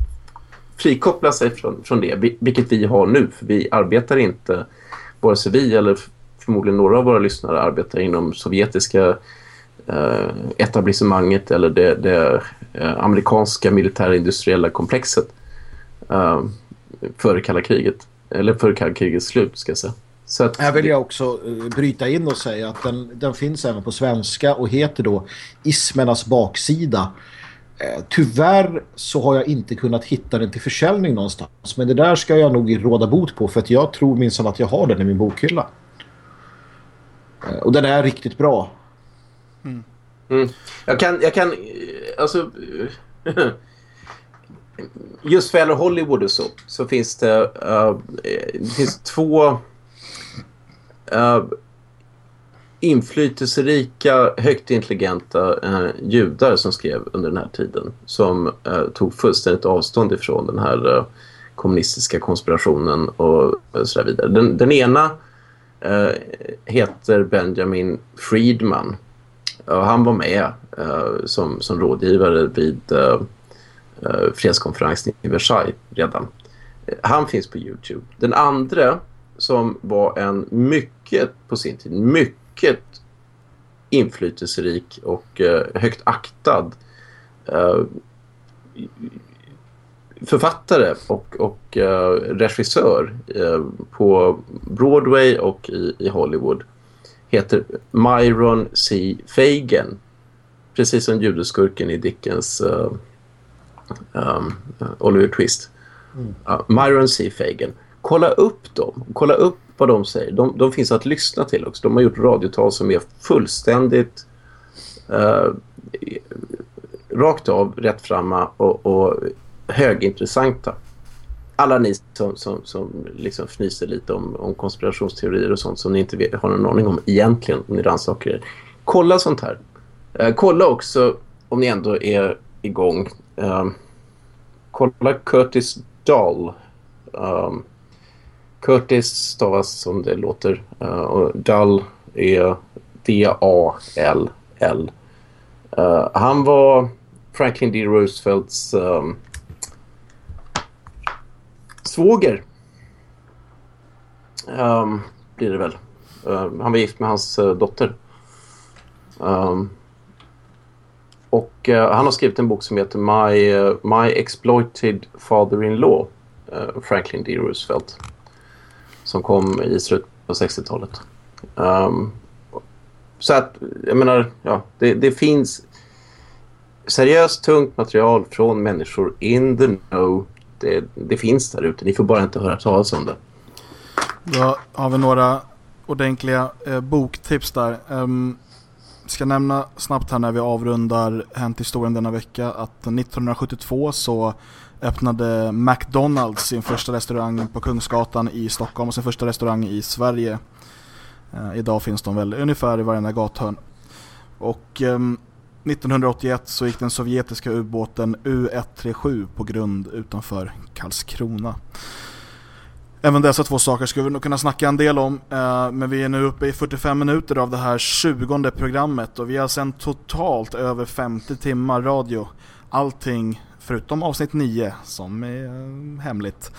frikoppla sig från, från det, vilket vi har nu. För vi arbetar inte, vare sig vi eller förmodligen några av våra lyssnare arbetar inom sovjetiska eh, etablissemanget eller det, det amerikanska militärindustriella komplexet eh, före kalla kriget. Eller före kalla krigets slut ska jag säga. Så att, här vill jag också uh, bryta in och säga att den, den finns även på svenska och heter då Ismernas baksida. Eh, tyvärr så har jag inte kunnat hitta den till försäljning någonstans. Men det där ska jag nog råda bot på för att jag tror minsann att jag har den i min bokhylla. Eh, och den är riktigt bra. Mm. Mm. Jag kan, jag kan, alltså eh, just för Hollywood och så, så finns det, uh, det finns två uh, inflytelserika, högt intelligenta uh, judar som skrev under den här tiden som uh, tog fullständigt avstånd ifrån den här uh, kommunistiska konspirationen och så vidare. Den, den ena heter Benjamin Friedman och han var med uh, som, som rådgivare vid uh, uh, fredskonferensen i Versailles redan. Han finns på Youtube. Den andra som var en mycket, på sin tid, mycket inflytelserik och högt aktad författare och, och uh, regissör uh, på Broadway och i, i Hollywood heter Myron C. Fagan. Precis som judeskurken i Dickens uh, um, Oliver Twist. Mm. Uh, Myron C. Fagan. Kolla upp dem. Kolla upp vad de säger. De, de finns att lyssna till också. De har gjort radiotal som är fullständigt uh, rakt av, rättframma och, och högintressanta alla ni som, som, som liksom fnyser lite om, om konspirationsteorier och sånt som ni inte vet, har någon aning om egentligen om ni rannsakar er. Kolla sånt här. Eh, kolla också om ni ändå är igång. Eh, kolla Curtis Dahl. Um, Curtis stavas som det låter. Uh, och Dahl är D-A-L-L. Uh, eh, han var Franklin D. Roosevelts um, ehm, svåger. Um, blir det väl. Uh, han var gift med hans uh, dotter. Um, och uh, han har skrivit en bok som heter My, eh, My Exploited Father-in-Law. Franklin D. Roosevelt. Som kom i slutet på 60-talet. Um, så att, jag menar, ja, det, det finns seriöst tungt material från människor in the know det, det finns där ute. Ni får bara inte höra talas om det. Då har vi några ordentliga eh, boktips där. Um, ska nämna snabbt här när vi avrundar Hänt historien denna vecka att 1972 så öppnade McDonalds sin första restaurang på Kungsgatan i Stockholm och sin första restaurang i Sverige. Uh, idag finns de väl ungefär i varenda gathörn. Och um, 1981 så gick den sovjetiska ubåten U-137 på grund utanför Karlskrona. Även dessa två saker skulle vi nog kunna snacka en del om, eh, men vi är nu uppe i 45 minuter av det här 20 programmet och vi har sänt totalt över 50 timmar radio. Allting förutom avsnitt 9 som är eh, hemligt.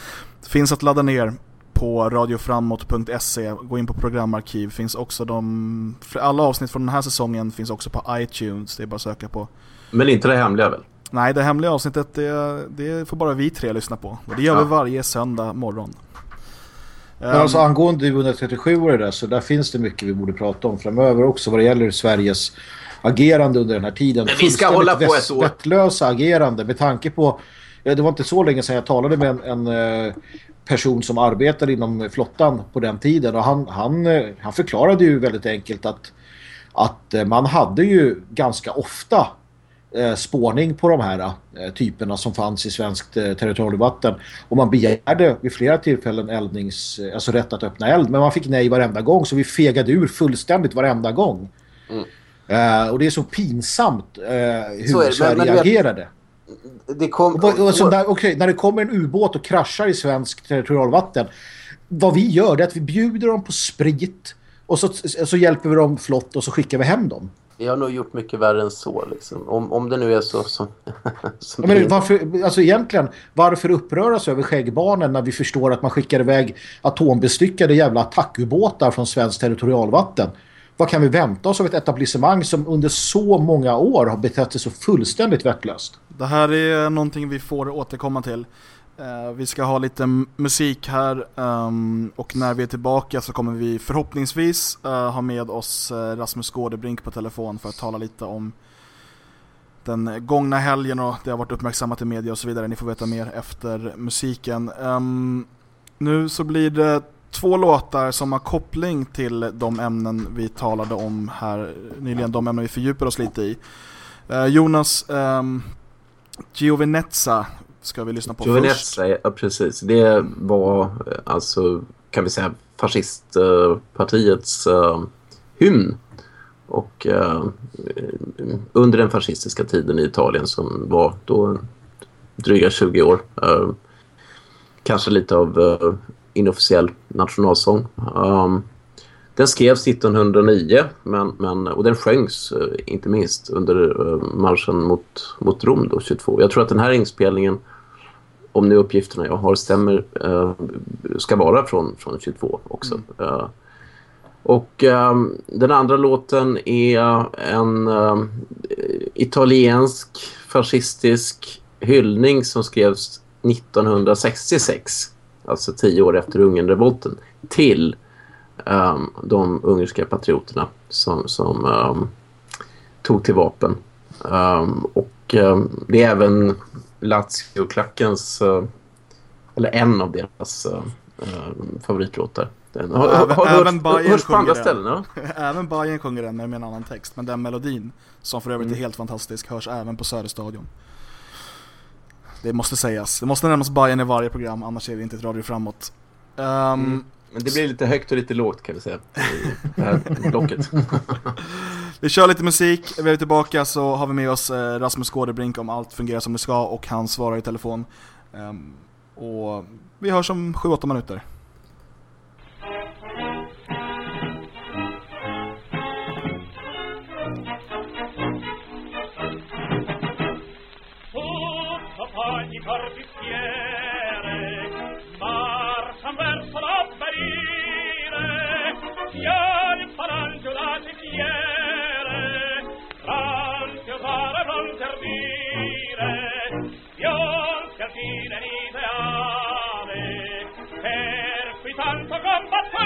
Finns att ladda ner på radioframåt.se, gå in på programarkiv, finns också de, alla avsnitt från den här säsongen finns också på iTunes, det är bara att söka på. Men inte det hemliga väl? Nej, det hemliga avsnittet det, det får bara vi tre lyssna på. Och det gör ja. vi varje söndag morgon. Men alltså angående 137 och det där så där finns det mycket vi borde prata om framöver också vad det gäller Sveriges agerande under den här tiden. Men vi ska hålla på ett år. Vettlösa agerande med tanke på det var inte så länge sedan jag talade med en, en eh, person som arbetade inom flottan på den tiden och han, han, eh, han förklarade ju väldigt enkelt att, att eh, man hade ju ganska ofta eh, spårning på de här typerna som fanns i svenskt territorialvatten. Och man begärde vid flera tillfällen eldnings, alltså rätt att öppna eld. Men man fick nej varenda gång så vi fegade ur fullständigt varenda gång. Mm. Och det är så pinsamt hur så Sverige men, men, agerade. Det kom, och, och, och där, okay, när det kommer en ubåt och kraschar i svensk territorialvatten vad vi gör är att vi bjuder dem på sprit och så, så hjälper vi dem flott och så skickar vi hem dem. Vi har nog gjort mycket värre än så. Liksom. Om, om det nu är så som... som ja, men varför, alltså egentligen, varför uppröras över skäggbarnen när vi förstår att man skickar iväg atombestyckade jävla attackubåtar från svensk territorialvatten? Vad kan vi vänta oss av ett etablissemang som under så många år har betett sig så fullständigt vettlöst? Det här är någonting vi får återkomma till. Eh, vi ska ha lite musik här ehm, och när vi är tillbaka så kommer vi förhoppningsvis eh, ha med oss eh, Rasmus Gårdebrink på telefon för att tala lite om den gångna helgen och det har varit uppmärksammat i media och så vidare. Ni får veta mer efter musiken. Ehm, nu så blir det två låtar som har koppling till de ämnen vi talade om här nyligen, de ämnen vi fördjupar oss lite i. Jonas, ehm, Giovinezza ska vi lyssna på Giovinezza, först. Ja, precis. Det var eh, alltså, kan vi säga, fascistpartiets uh, hymn. Och uh, under den fascistiska tiden i Italien som var då dryga 20 år. Uh, kanske lite av uh, inofficiell nationalsång. Um, den skrevs 1909 men, men, och den sjöngs uh, inte minst under uh, marschen mot, mot Rom då, 22. Jag tror att den här inspelningen om nu uppgifterna jag har stämmer, uh, ska vara från, från 22 också. Mm. Och um, den andra låten är en italiensk fascistisk hyllning som skrevs 1966, alltså tio år efter Ungernrevolten, till um, de ungerska patrioterna som, som um, tog till vapen. och det är även Lazio-klackens uh, eller en av deras uh, favoritlåtar. Den, har, även, har, har, även Bayern hörs på andra den. ställen? Ja? även Bayern sjunger den med en annan text. Men den melodin, som för övrigt mm. är helt fantastisk, hörs även på Söderstadion. Det måste sägas. Det måste nämnas Bayern i varje program, annars är det inte ett radio framåt. Um, mm. Men det blir lite högt och lite lågt kan vi säga. I det här blocket. vi kör lite musik. Vi är tillbaka så har vi med oss eh, Rasmus Gårdebrink om allt fungerar som det ska och han svarar i telefon. Ehm, och vi hörs om 7-8 minuter. pian faranno la cecchiere, anche fare non servire, pian servire l'ideale, per cui tanto combattere,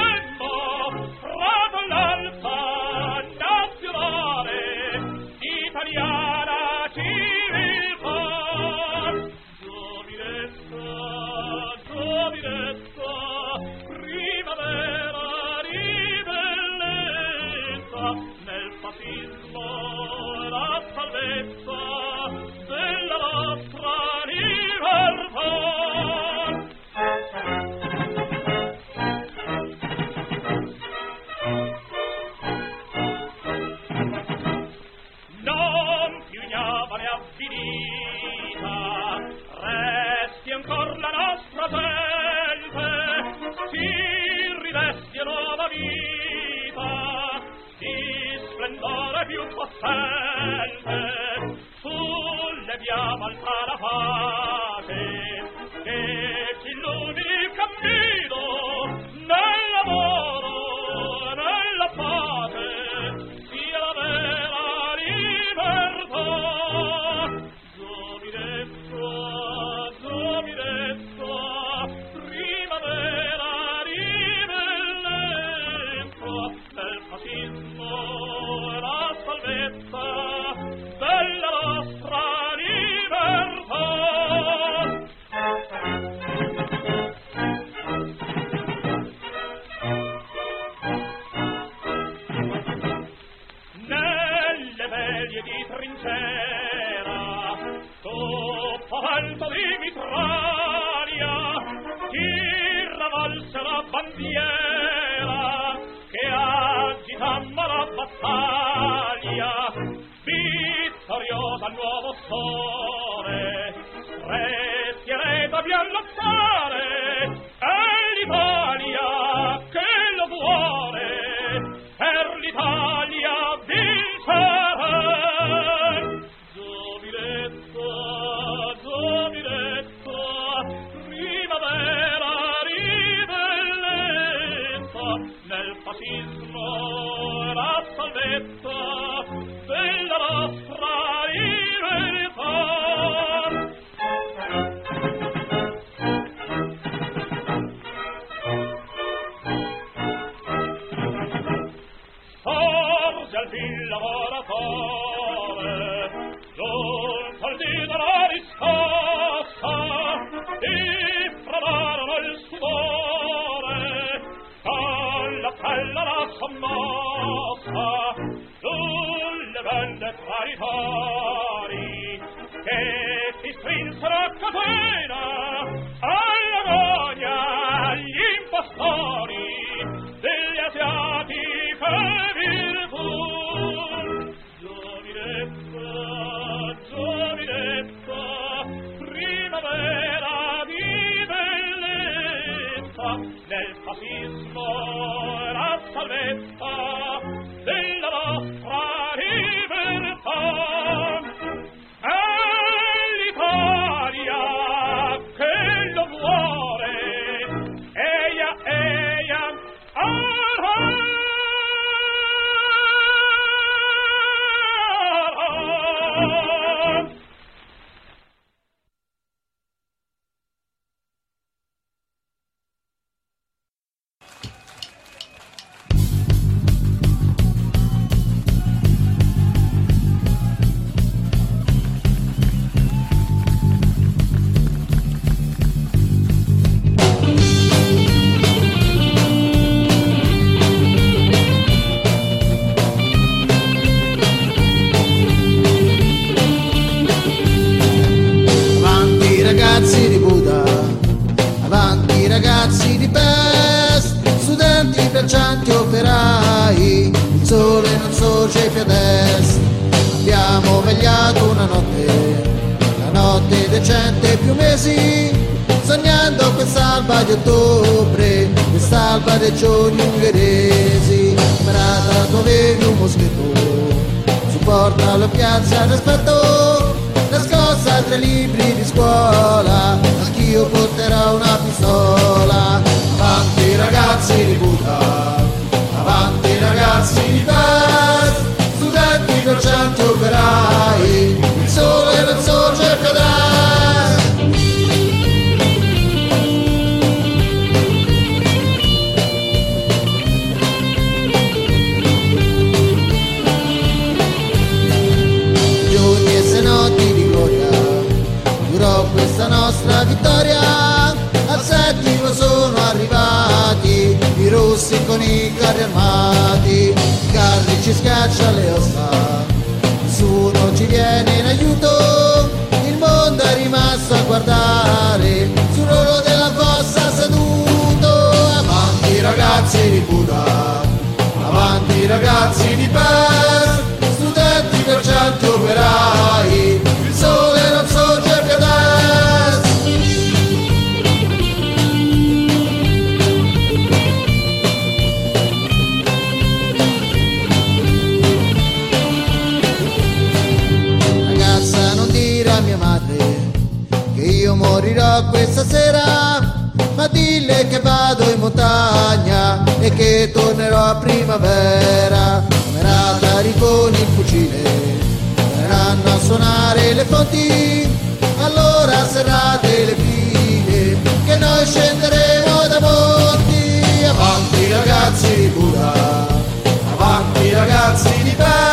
ragazzi di Buda, avanti ragazzi di Per, studenti per cento operai, il sole non sorge più Ragazza non dire a mia madre che io morirò questa sera. Montagna e che tornerò a primavera. Camerata con il fucile, verranno a suonare le fonti, allora serrate le file, che noi scenderemo da monti. Avanti ragazzi Buda, avanti ragazzi di Pest,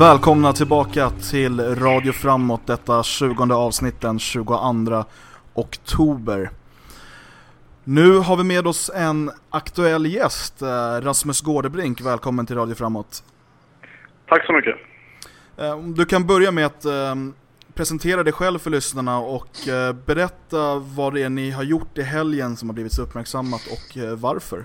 Välkomna tillbaka till Radio Framåt, detta 20 avsnitt den 22 oktober. Nu har vi med oss en aktuell gäst, eh, Rasmus Gårdebrink. Välkommen till Radio Framåt. Tack så mycket. Eh, Du kan börja med att eh, presentera dig själv för lyssnarna och berätta vad det är ni har gjort i helgen som har blivit så uppmärksammat och varför.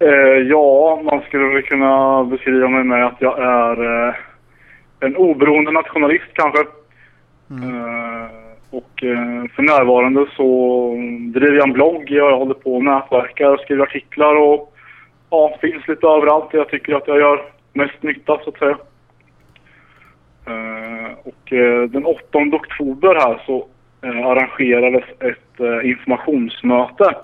Eh, ja, man skulle väl kunna beskriva mig med att jag är eh, en oberoende nationalist kanske. Eh, och eh, för närvarande så driver jag en blogg, jag håller på och nätverkar och skriver artiklar och ja, finns lite överallt jag tycker att jag gör mest nytta så att säga. Eh, och eh, den 8 oktober här så arrangerades ett informationsmöte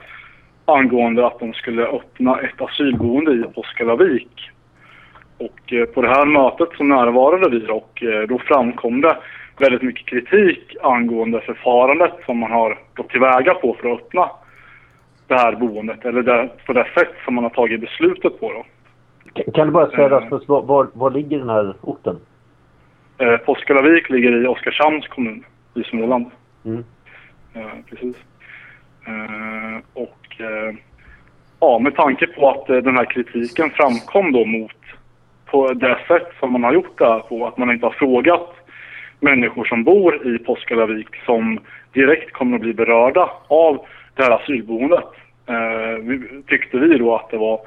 angående att de skulle öppna ett asylboende i Påskallavik. Och eh, på det här mötet så närvarade vi och eh, då framkom det väldigt mycket kritik angående förfarandet som man har gått tillväga på för att öppna det här boendet eller det, på det sätt som man har tagit beslutet på då. Kan- du bara säga Eh. Rasmus, var, var, var ligger den här orten? Eh, Påskallavik ligger i Oskarshamns kommun i Småland. Mm. Eh, precis. Eh, och Eh, ja, med tanke på att eh, den här kritiken framkom då mot på det sätt som man har gjort det här på, att man inte har frågat människor som bor i Påskallavik som direkt kommer att bli berörda av det här asylboendet. Eh, tyckte vi då att det var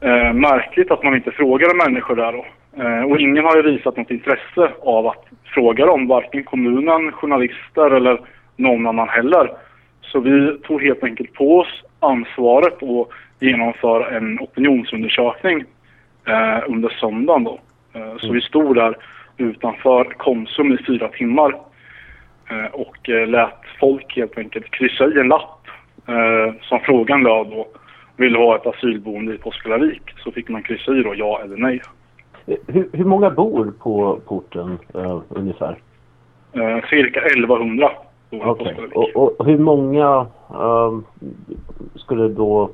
eh, märkligt att man inte frågade människor där då. Eh, och ingen har ju visat något intresse av att fråga dem, varken kommunen, journalister eller någon annan heller. Så vi tog helt enkelt på oss ansvaret att genomföra en opinionsundersökning eh, under söndagen då. Eh, så vi stod där utanför Konsum i fyra timmar eh, och eh, lät folk helt enkelt kryssa i en lapp eh, som frågan löd då. Vill du ha ett asylboende i Påskallavik? Så fick man kryssa i då ja eller nej. Eh, Hur, hur många bor på porten uh, ungefär? Eh, cirka 1100 Okej. Påskallavik. Och, och hur många ehm, skulle då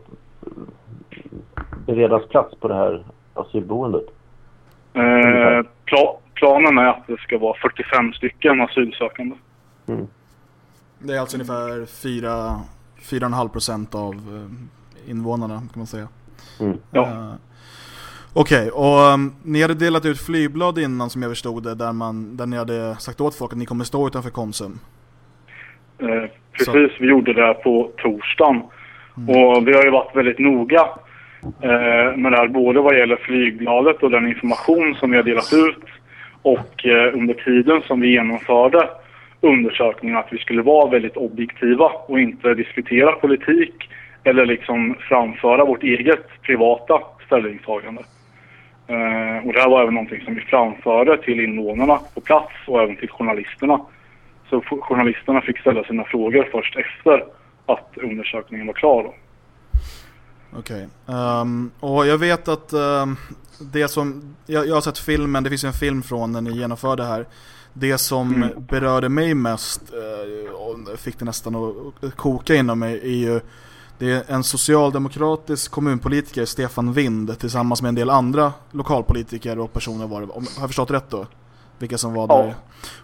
beredas plats på det här asylboendet? Eh, pla planen är att det ska vara 45 stycken asylsökande. Mm. Det är alltså ungefär 4,5% av eh, invånarna kan man säga. Mm. Ja. Eh, Okej, och um, ni hade delat ut flygblad innan som jag förstod det, där, man, där ni hade sagt åt folk att ni kommer stå utanför Konsum. Eh, precis, vi gjorde det på torsdagen. Och vi har ju varit väldigt noga eh, med det här, både vad gäller flygbladet och den information som vi har delat ut och eh, under tiden som vi genomförde undersökningen att vi skulle vara väldigt objektiva och inte diskutera politik eller liksom framföra vårt eget privata ställningstagande. Eh, och det här var även någonting som vi framförde till invånarna på plats och även till journalisterna. Så journalisterna fick ställa sina frågor först efter att undersökningen var klar. Då. Okej. Ehm, och jag vet att ehm, det som, jag, jag har sett filmen, det finns ju en film från när ni genomförde det här. Det som berörde mig mest eh, och fick det nästan att koka inom mig är ju det är en socialdemokratisk kommunpolitiker, Stefan Wind, tillsammans med en del andra lokalpolitiker och personer var det, om, har jag förstått rätt då? Vilka som var Ja. där.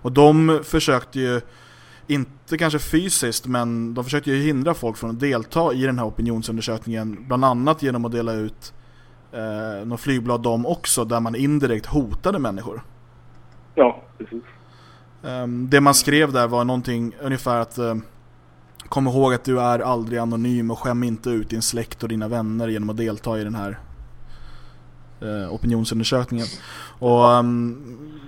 Och de försökte ju, inte kanske fysiskt, men de försökte ju hindra folk från att delta i den här opinionsundersökningen. Bland annat genom att dela ut eh, några flygblad de också, där man indirekt hotade människor. Ja, precis. Ehm, det man skrev där var någonting ungefär att eh, kom ihåg att du är aldrig anonym och skäm inte ut din släkt och dina vänner genom att delta i den här eh, opinionsundersökningen. Och um,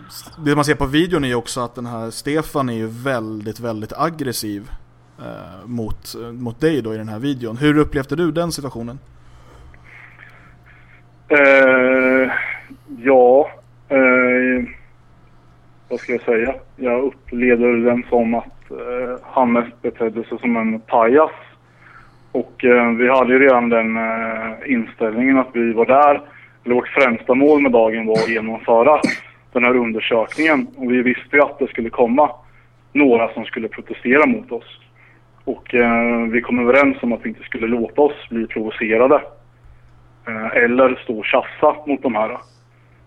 det man ser på videon är ju också att den här Stefan är ju väldigt, väldigt aggressiv eh, mot, eh, mot dig då i den här videon. Hur upplevde du den situationen? Uh, ja, uh, vad ska jag säga? Jag upplevde den som att uh, han mest betedde sig som en pajas. Och vi hade ju redan den inställningen att vi var där. Eller vårt främsta mål med dagen var att genomföra den här undersökningen. Och vi visste ju att det skulle komma några som skulle protestera mot oss. Och eh, vi kom överens om att vi inte skulle låta oss bli provocerade. Eh, eller stå och tjafsa mot de här.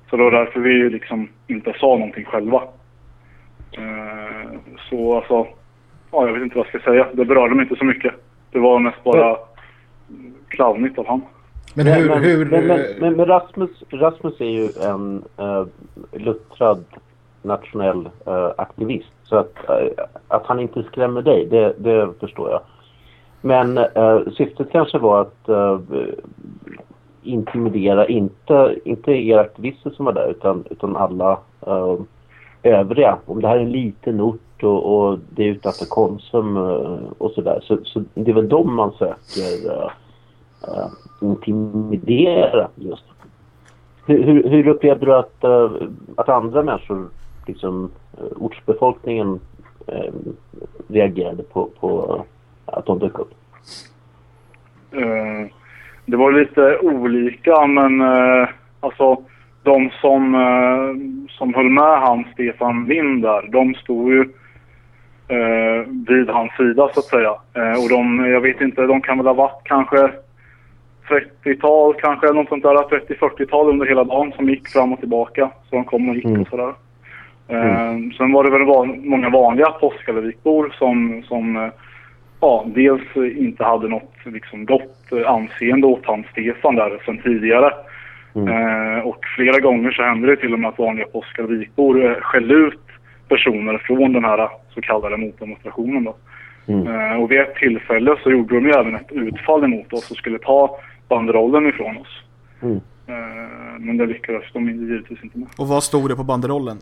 Så det var därför vi liksom inte sa någonting själva. Eh, så alltså, ja, jag vet inte vad jag ska säga. Det berörde mig inte så mycket. Det var mest bara clownigt av han. Men, hur, men, hur, men, men, men, Rasmus, Rasmus är ju en uh, luttrad nationell uh, aktivist. Så att, uh, att han inte skrämmer dig, det, det förstår jag. Men uh, syftet kanske var att intimidera, inte, inte er aktivister som var där utan, utan alla övriga. Om det här är en liten ort och, och det är utanför Konsum och sådär. Så, så det är väl dem man söker intimidera just. Hur, hur, hur upplevde du att, uh, att andra människor, liksom uh, ortsbefolkningen, uh, reagerade på, på att de dök upp? det var lite olika men alltså de som, som höll med han Stefan Lind där, de stod ju vid hans sida så att säga. och de, jag vet inte, de kan väl ha varit kanske 30-tal kanske, något sånt där 30-40-tal under hela dagen som gick fram och tillbaka. Så de kom och gick mm. och sådär. Mm. Eh, sen var det väl van, många vanliga Påskalevikbor som, som eh, ja, dels inte hade något liksom, gott anseende åt han Stefan där sen tidigare. Mm. Eh, och flera gånger så hände det till och med att vanliga Påskalevikbor eh, skällde ut personer från den här så kallade motdemonstrationen. Då. Mm. Eh, och vid ett tillfälle så gjorde de ju även ett utfall emot oss och skulle ta banderollen ifrån oss. Mm. Eh, men det lyckades de givetvis inte med. Och vad stod det på banderollen?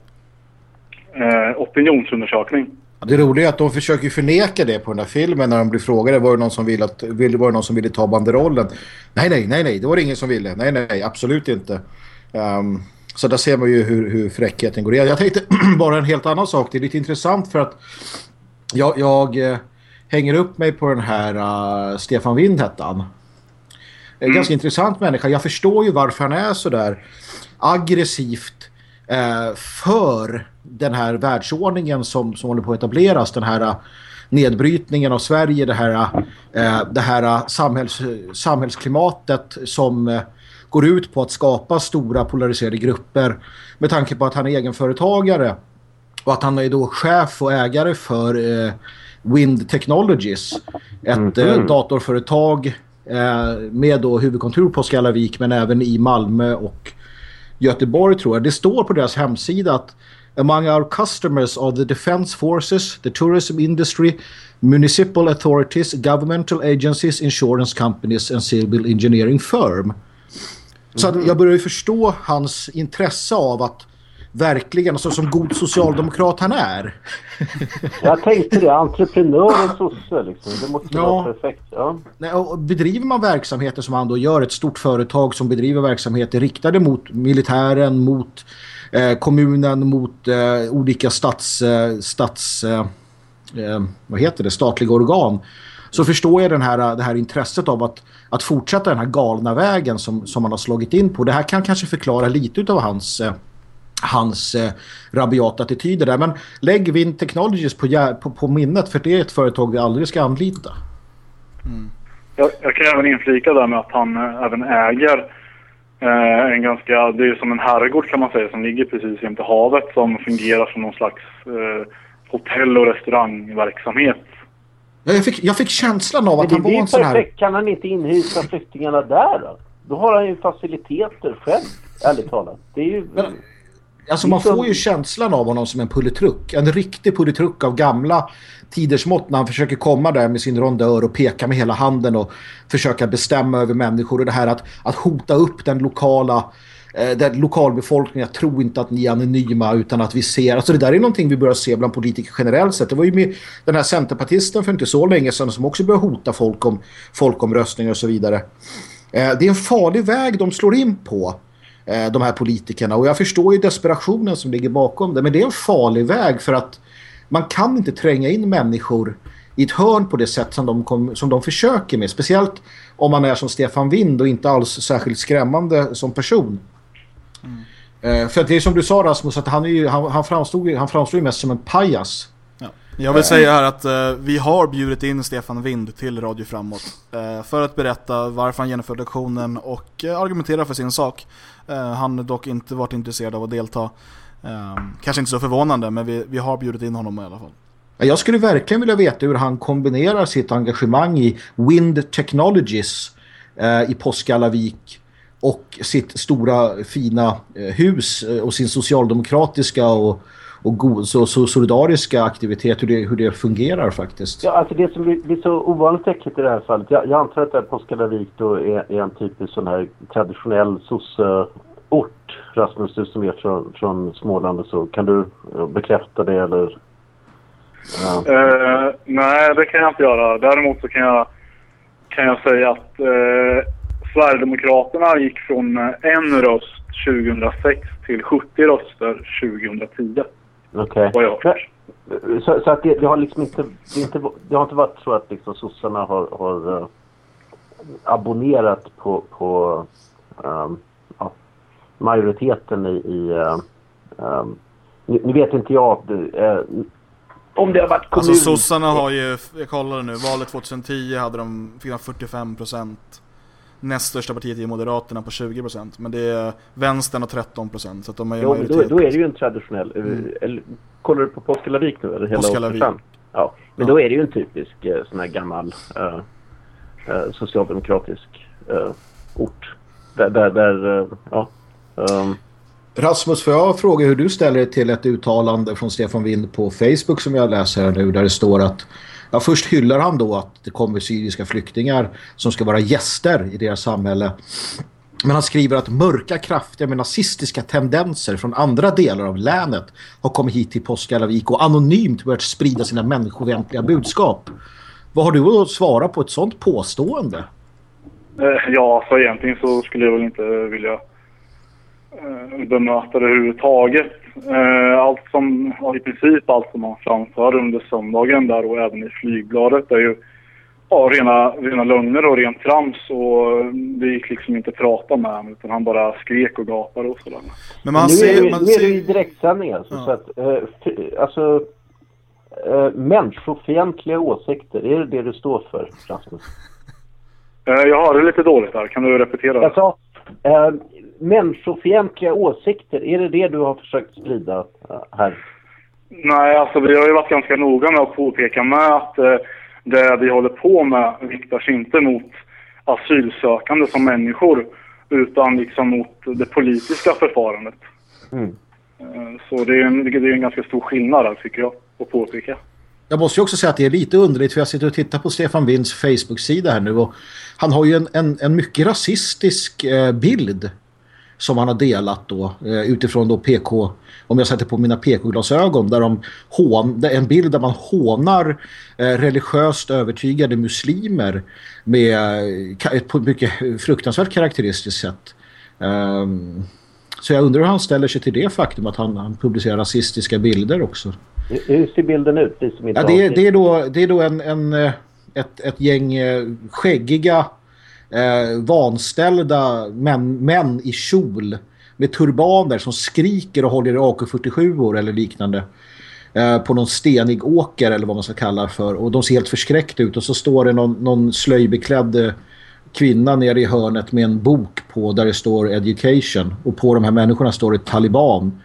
Eh, opinionsundersökning. Det roliga är att de försöker förneka det på den här filmen när de blir frågade var det någon som ville, att, var det någon som ville ta banderollen. Nej, nej, nej, nej, det var det ingen som ville. Nej, nej, absolut inte. Um, så där ser man ju hur, hur fräckheten går. Jag tänkte bara en helt annan sak. Det är lite intressant för att jag, jag eh, hänger upp mig på den här uh, Stefan Wind hette han. En mm. ganska intressant människa. Jag förstår ju varför han är så där aggressivt eh, för den här världsordningen som, som håller på att etableras. Den här uh, nedbrytningen av Sverige, det här, eh, det här uh, samhälls, samhällsklimatet som eh, går ut på att skapa stora polariserade grupper med tanke på att han är egenföretagare och att han är då chef och ägare för eh, Wind Technologies, ett mm -hmm. datorföretag Eh, med då huvudkontor på Skallavik men även i Malmö och Göteborg tror jag. Det står på deras hemsida att among our customers are the defense forces, the tourism industry, municipal authorities, governmental agencies, insurance companies and civil engineering firm. Så att jag börjar ju förstå hans intresse av att verkligen, alltså som god socialdemokrat han är. Jag tänkte det, entreprenör och sosse liksom. Det måste ja. vara perfekt. Ja. Nej, och bedriver man verksamheter som han då gör, ett stort företag som bedriver verksamheter riktade mot militären, mot eh, kommunen, mot eh, olika stats, eh, stats eh, eh, vad heter det, statliga organ så förstår jag den här, det här intresset av att, att fortsätta den här galna vägen som, som man har slagit in på. Det här kan kanske förklara lite av hans eh, hans eh, rabiata attityder där. Men lägg Wind Technologies på, på, på, minnet för det är ett företag vi aldrig ska anlita. Mm. Jag, jag, kan även inflika där med att han äh, även äger äh, en ganska, det är som en herrgård kan man säga som ligger precis jämte havet som fungerar som någon slags äh, hotell- och restaurangverksamhet. Jag fick, jag fick känslan av att han var en sån här... Kan han inte inhysa flyktingarna där då? Då har han ju faciliteter själv, ärligt talat. Det är ju... Men Alltså man får ju känslan av honom som en pulletruck. En riktig pulletruck av gamla tiders mått när han försöker komma där med sin rondör och peka med hela handen och försöka bestämma över människor. Och det här att, att hota upp den lokala eh, den lokalbefolkningen, jag tror inte att ni är anonyma utan att vi ser, alltså det där är någonting vi börjar se bland politiker generellt sett. Det var ju med den här centerpartisten för inte så länge sedan som också började hota folk om folkomröstningar och så vidare. Eh, det är en farlig väg de slår in på de här politikerna och jag förstår ju desperationen som ligger bakom det men det är en farlig väg för att man kan inte tränga in människor i ett hörn på det sätt som de, kom, som de försöker med. Speciellt om man är som Stefan Wind och inte alls särskilt skrämmande som person. Mm. Eh, för det är som du sa Rasmus att han, är ju, han, han, framstod, han framstod ju mest som en pajas. Ja. Jag vill säga här att uh, vi har bjudit in Stefan Wind till Radio Framåt uh, för att berätta varför han genomförde aktionen och uh, argumentera för sin sak. han har dock inte varit intresserad av att delta. kanske inte så förvånande, men vi, vi har bjudit in honom i alla fall. Jag skulle verkligen vilja veta hur han kombinerar sitt engagemang i Wind Technologies i Påskallavik och sitt stora fina hus och sin socialdemokratiska och och god, så, så solidariska aktivitet, hur det, hur det fungerar faktiskt. Ja, alltså det som blir så ovanligt äckligt i det här fallet, jag, jag antar att det här Påskallavik då är, är en typisk sån här traditionell sosseort. Rasmus, du som är från, från Småland och så, kan du bekräfta det eller? Ja. Uh, nej, det kan jag inte göra. Däremot så kan jag, kan jag säga att uh, Sverigedemokraterna gick från en röst 2006 till 70 röster 2010. Okej. Okay. Så, så, att det, det, har liksom inte det, inte... det, har inte varit så att liksom sossarna har, har uh, abonnerat på, på um, ja, majoriteten i... i uh, um, nu, nu, vet inte jag uh, om det har varit kommun... Alltså sossarna har ju, jag kollade nu, valet 2010 hade de 45 procent näst största partiet är Moderaterna på 20% men det är vänstern och 13% så att de ju jo, majoritet. Då, då är det ju en traditionell, mm. eller, kollar du på Påskalavik nu? Eller hela Påskalavik. Ja, men ja. då är det ju en typisk eh, sån här gammal uh, uh, socialdemokratisk uh, ort. Där, där, där ja. Um, Rasmus, får jag fråga hur du ställer dig till ett uttalande från Stefan Wind på Facebook som jag läser här nu där det står att Ja, först hyllar han då att det kommer syriska flyktingar som ska vara gäster i deras samhälle. Men han skriver att mörka krafter med nazistiska tendenser från andra delar av länet har kommit hit till Påskallavik och anonymt börjat sprida sina människoväntliga budskap. Vad har du att svara på ett sånt påstående? Eh, ja, så egentligen så skulle jag väl inte vilja eh, bemöta det överhuvudtaget. Eh, allt som, ja, i princip allt som han framför under söndagen där och även i flygbladet är ju ja, rena, rena lögner och rent trams och det gick liksom inte att prata med honom utan han bara skrek och gapade och sådär. Men man nu ser, är det, man nu ser... är det ju direktsändning alltså, ja. så att, eh, alltså eh, människofientliga åsikter, är det det du står för Rasmus? Eh, jag har det lite dåligt här, kan du repetera? Jag sa, eh, människofientliga åsikter, är det det du har försökt sprida här? Nej, alltså vi har ju varit ganska noga med att påpeka med att eh, det vi håller på med riktar sig inte mot asylsökande som människor utan liksom mot det politiska förfarandet. Mm. Eh, så det är, en, det är en ganska stor skillnad där tycker jag att påpeka. Jag måste ju också säga att det är lite underligt för jag sitter och tittar på Stefan Winds Facebook-sida här nu och han har ju en, en, en mycket rasistisk eh, bild som han har delat då eh, utifrån då PK om jag sätter på mina PK-glasögon där de hån, en bild där man hånar eh, religiöst övertygade muslimer med eh, på ett mycket fruktansvärt karaktäristiskt sätt. Um, så jag undrar hur han ställer sig till det faktum att han, han publicerar rasistiska bilder också. Hur ser bilden ut? Det, ja, det, det, är då, det är då en, en, ett, ett gäng skäggiga eh, vanställda män, män i kjol med turbaner som skriker och håller i AK-47 eller liknande eh, på någon stenig åker eller vad man ska kalla för. Och de ser helt förskräckta ut. Och så står det någon, någon slöjbeklädd eh, kvinna nere i hörnet med en bok på där det står education. Och på de här människorna står det Taliban.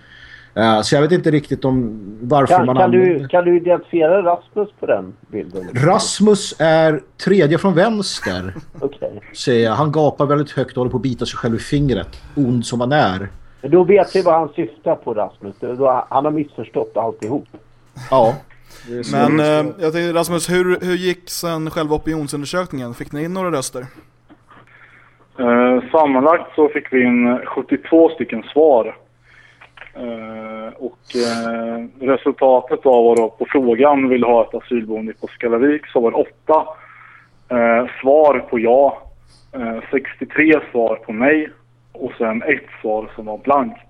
Uh, så jag vet inte riktigt om varför kan, man kan Du, kan du identifiera Rasmus på den bilden? Rasmus är tredje från vänster. Okej. Okay. Han gapar väldigt högt och håller på att bita sig själv i fingret. Ond som han är. Då vet vi vad han syftar på Rasmus. Han har missförstått alltihop. Ja. Men eh, jag tänkte, Rasmus, hur, hur gick sen själva opinionsundersökningen? Fick ni in några röster? Eh, sammanlagt så fick vi in 72 stycken svar. Eh, och eh, resultatet resultatet var då på frågan vill ha ett asylboende på Skallavik så var det åtta eh, svar på ja, 63 svar på nej och sen ett svar som var blankt.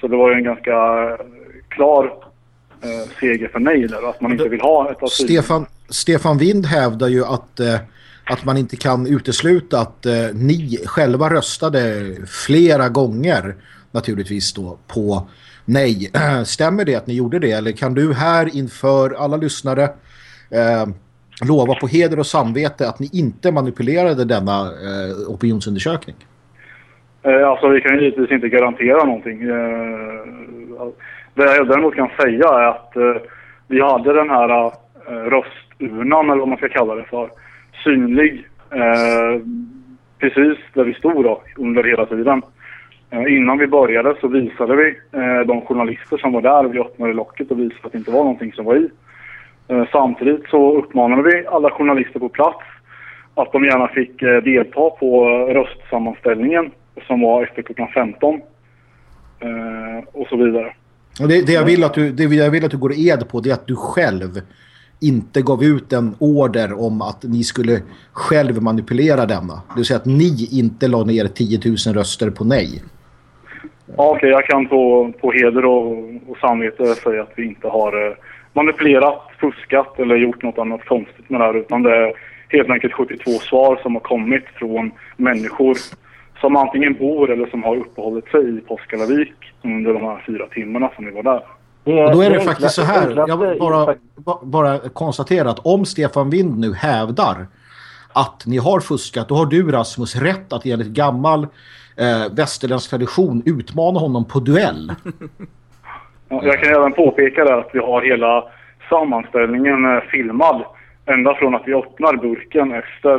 Så det var ju en ganska klar eh, seger för nej där, att man inte vill ha ett asyl. Stefan, Stefan Wind hävdar ju att, eh, att man inte kan utesluta att eh, ni själva röstade flera gånger naturligtvis då på nej. Stämmer det att ni gjorde det? Eller kan du här inför alla lyssnare eh, lova på heder och samvete att ni inte manipulerade denna eh, opinionsundersökning? Eh, alltså vi kan ju givetvis inte garantera någonting. Eh, det jag däremot kan säga är att eh, vi hade den här eh, rösturnan eller vad man ska kalla det för synlig eh, precis där vi stod då under hela tiden. Eh, innan vi började så visade vi eh, de journalister som var där, vi öppnade locket och visade att det inte var någonting som var i. Eh, samtidigt så uppmanade vi alla journalister på plats att de gärna fick delta på röstsammanställningen som var efter klockan 15 och så vidare. Och det, det, jag vill att du, det jag vill att du går ed på det är att du själv inte gav ut en order om att ni skulle själv manipulera denna. Det vill säga att ni inte la ner 10 000 röster på nej. Ja, okej. Okay, jag kan på, på heder och, och samvete säga att vi inte har eh, manipulerat, fuskat eller gjort något annat konstigt med det här. Utan det är helt enkelt 72 svar som har kommit från människor som antingen bor eller som har uppehållit sig i Påskalavik under de här fyra timmarna som vi var där. Och då är det faktiskt så här, jag bara, bara konstatera att om Stefan Wind nu hävdar att ni har fuskat, då har du Rasmus rätt att enligt gammal eh, västerländsk tradition utmana honom på duell. Ja, jag kan även påpeka där att vi har hela sammanställningen eh, filmad ända från att vi öppnar burken efter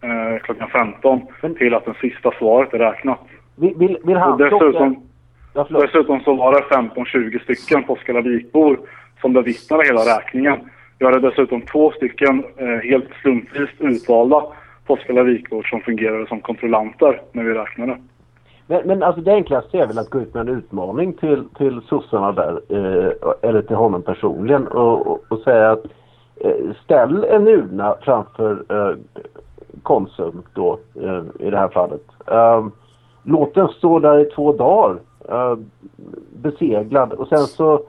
eh, klockan 15 till att det sista svaret är räknat. Vill, vill, vill han dessutom, ja, dessutom så var det 15-20 stycken Påskalavikbor som bevittnade hela räkningen. Vi hade dessutom två stycken eh, helt slumpvis utvalda Påskalavikbor som fungerade som kontrollanter när vi räknade. Men, men alltså det enklaste är väl att gå ut med en utmaning till, till sossarna där, eh, eller till honom personligen och, och, och säga att eh, ställ en urna framför eh, Konsum då eh, i det här fallet. Eh, låt den stå där i två dagar eh, beseglad och sen så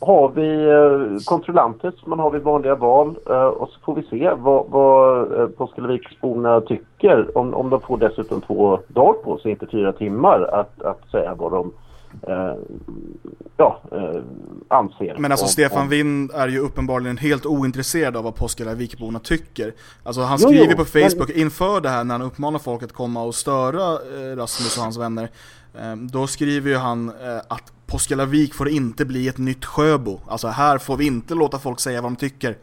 har vi uh, kontrollanter som man har vid vanliga val och så får vi se vad, vad uh, Påskeleviksborna tycker om, om de får dessutom två dagar på sig, inte fyra timmar att, att säga vad de eh, ja, eh, anser. Men alltså om, Stefan om... Wind är ju uppenbarligen helt ointresserad av vad Påskela Vikborna tycker. Alltså han skriver jo, jo, på Facebook men... inför det här när han uppmanar folk att komma och störa eh, Rasmus och hans vänner. Eh, då skriver ju han eh, att Påskallavik får inte bli ett nytt Sjöbo. Alltså här får vi inte låta folk säga vad de tycker.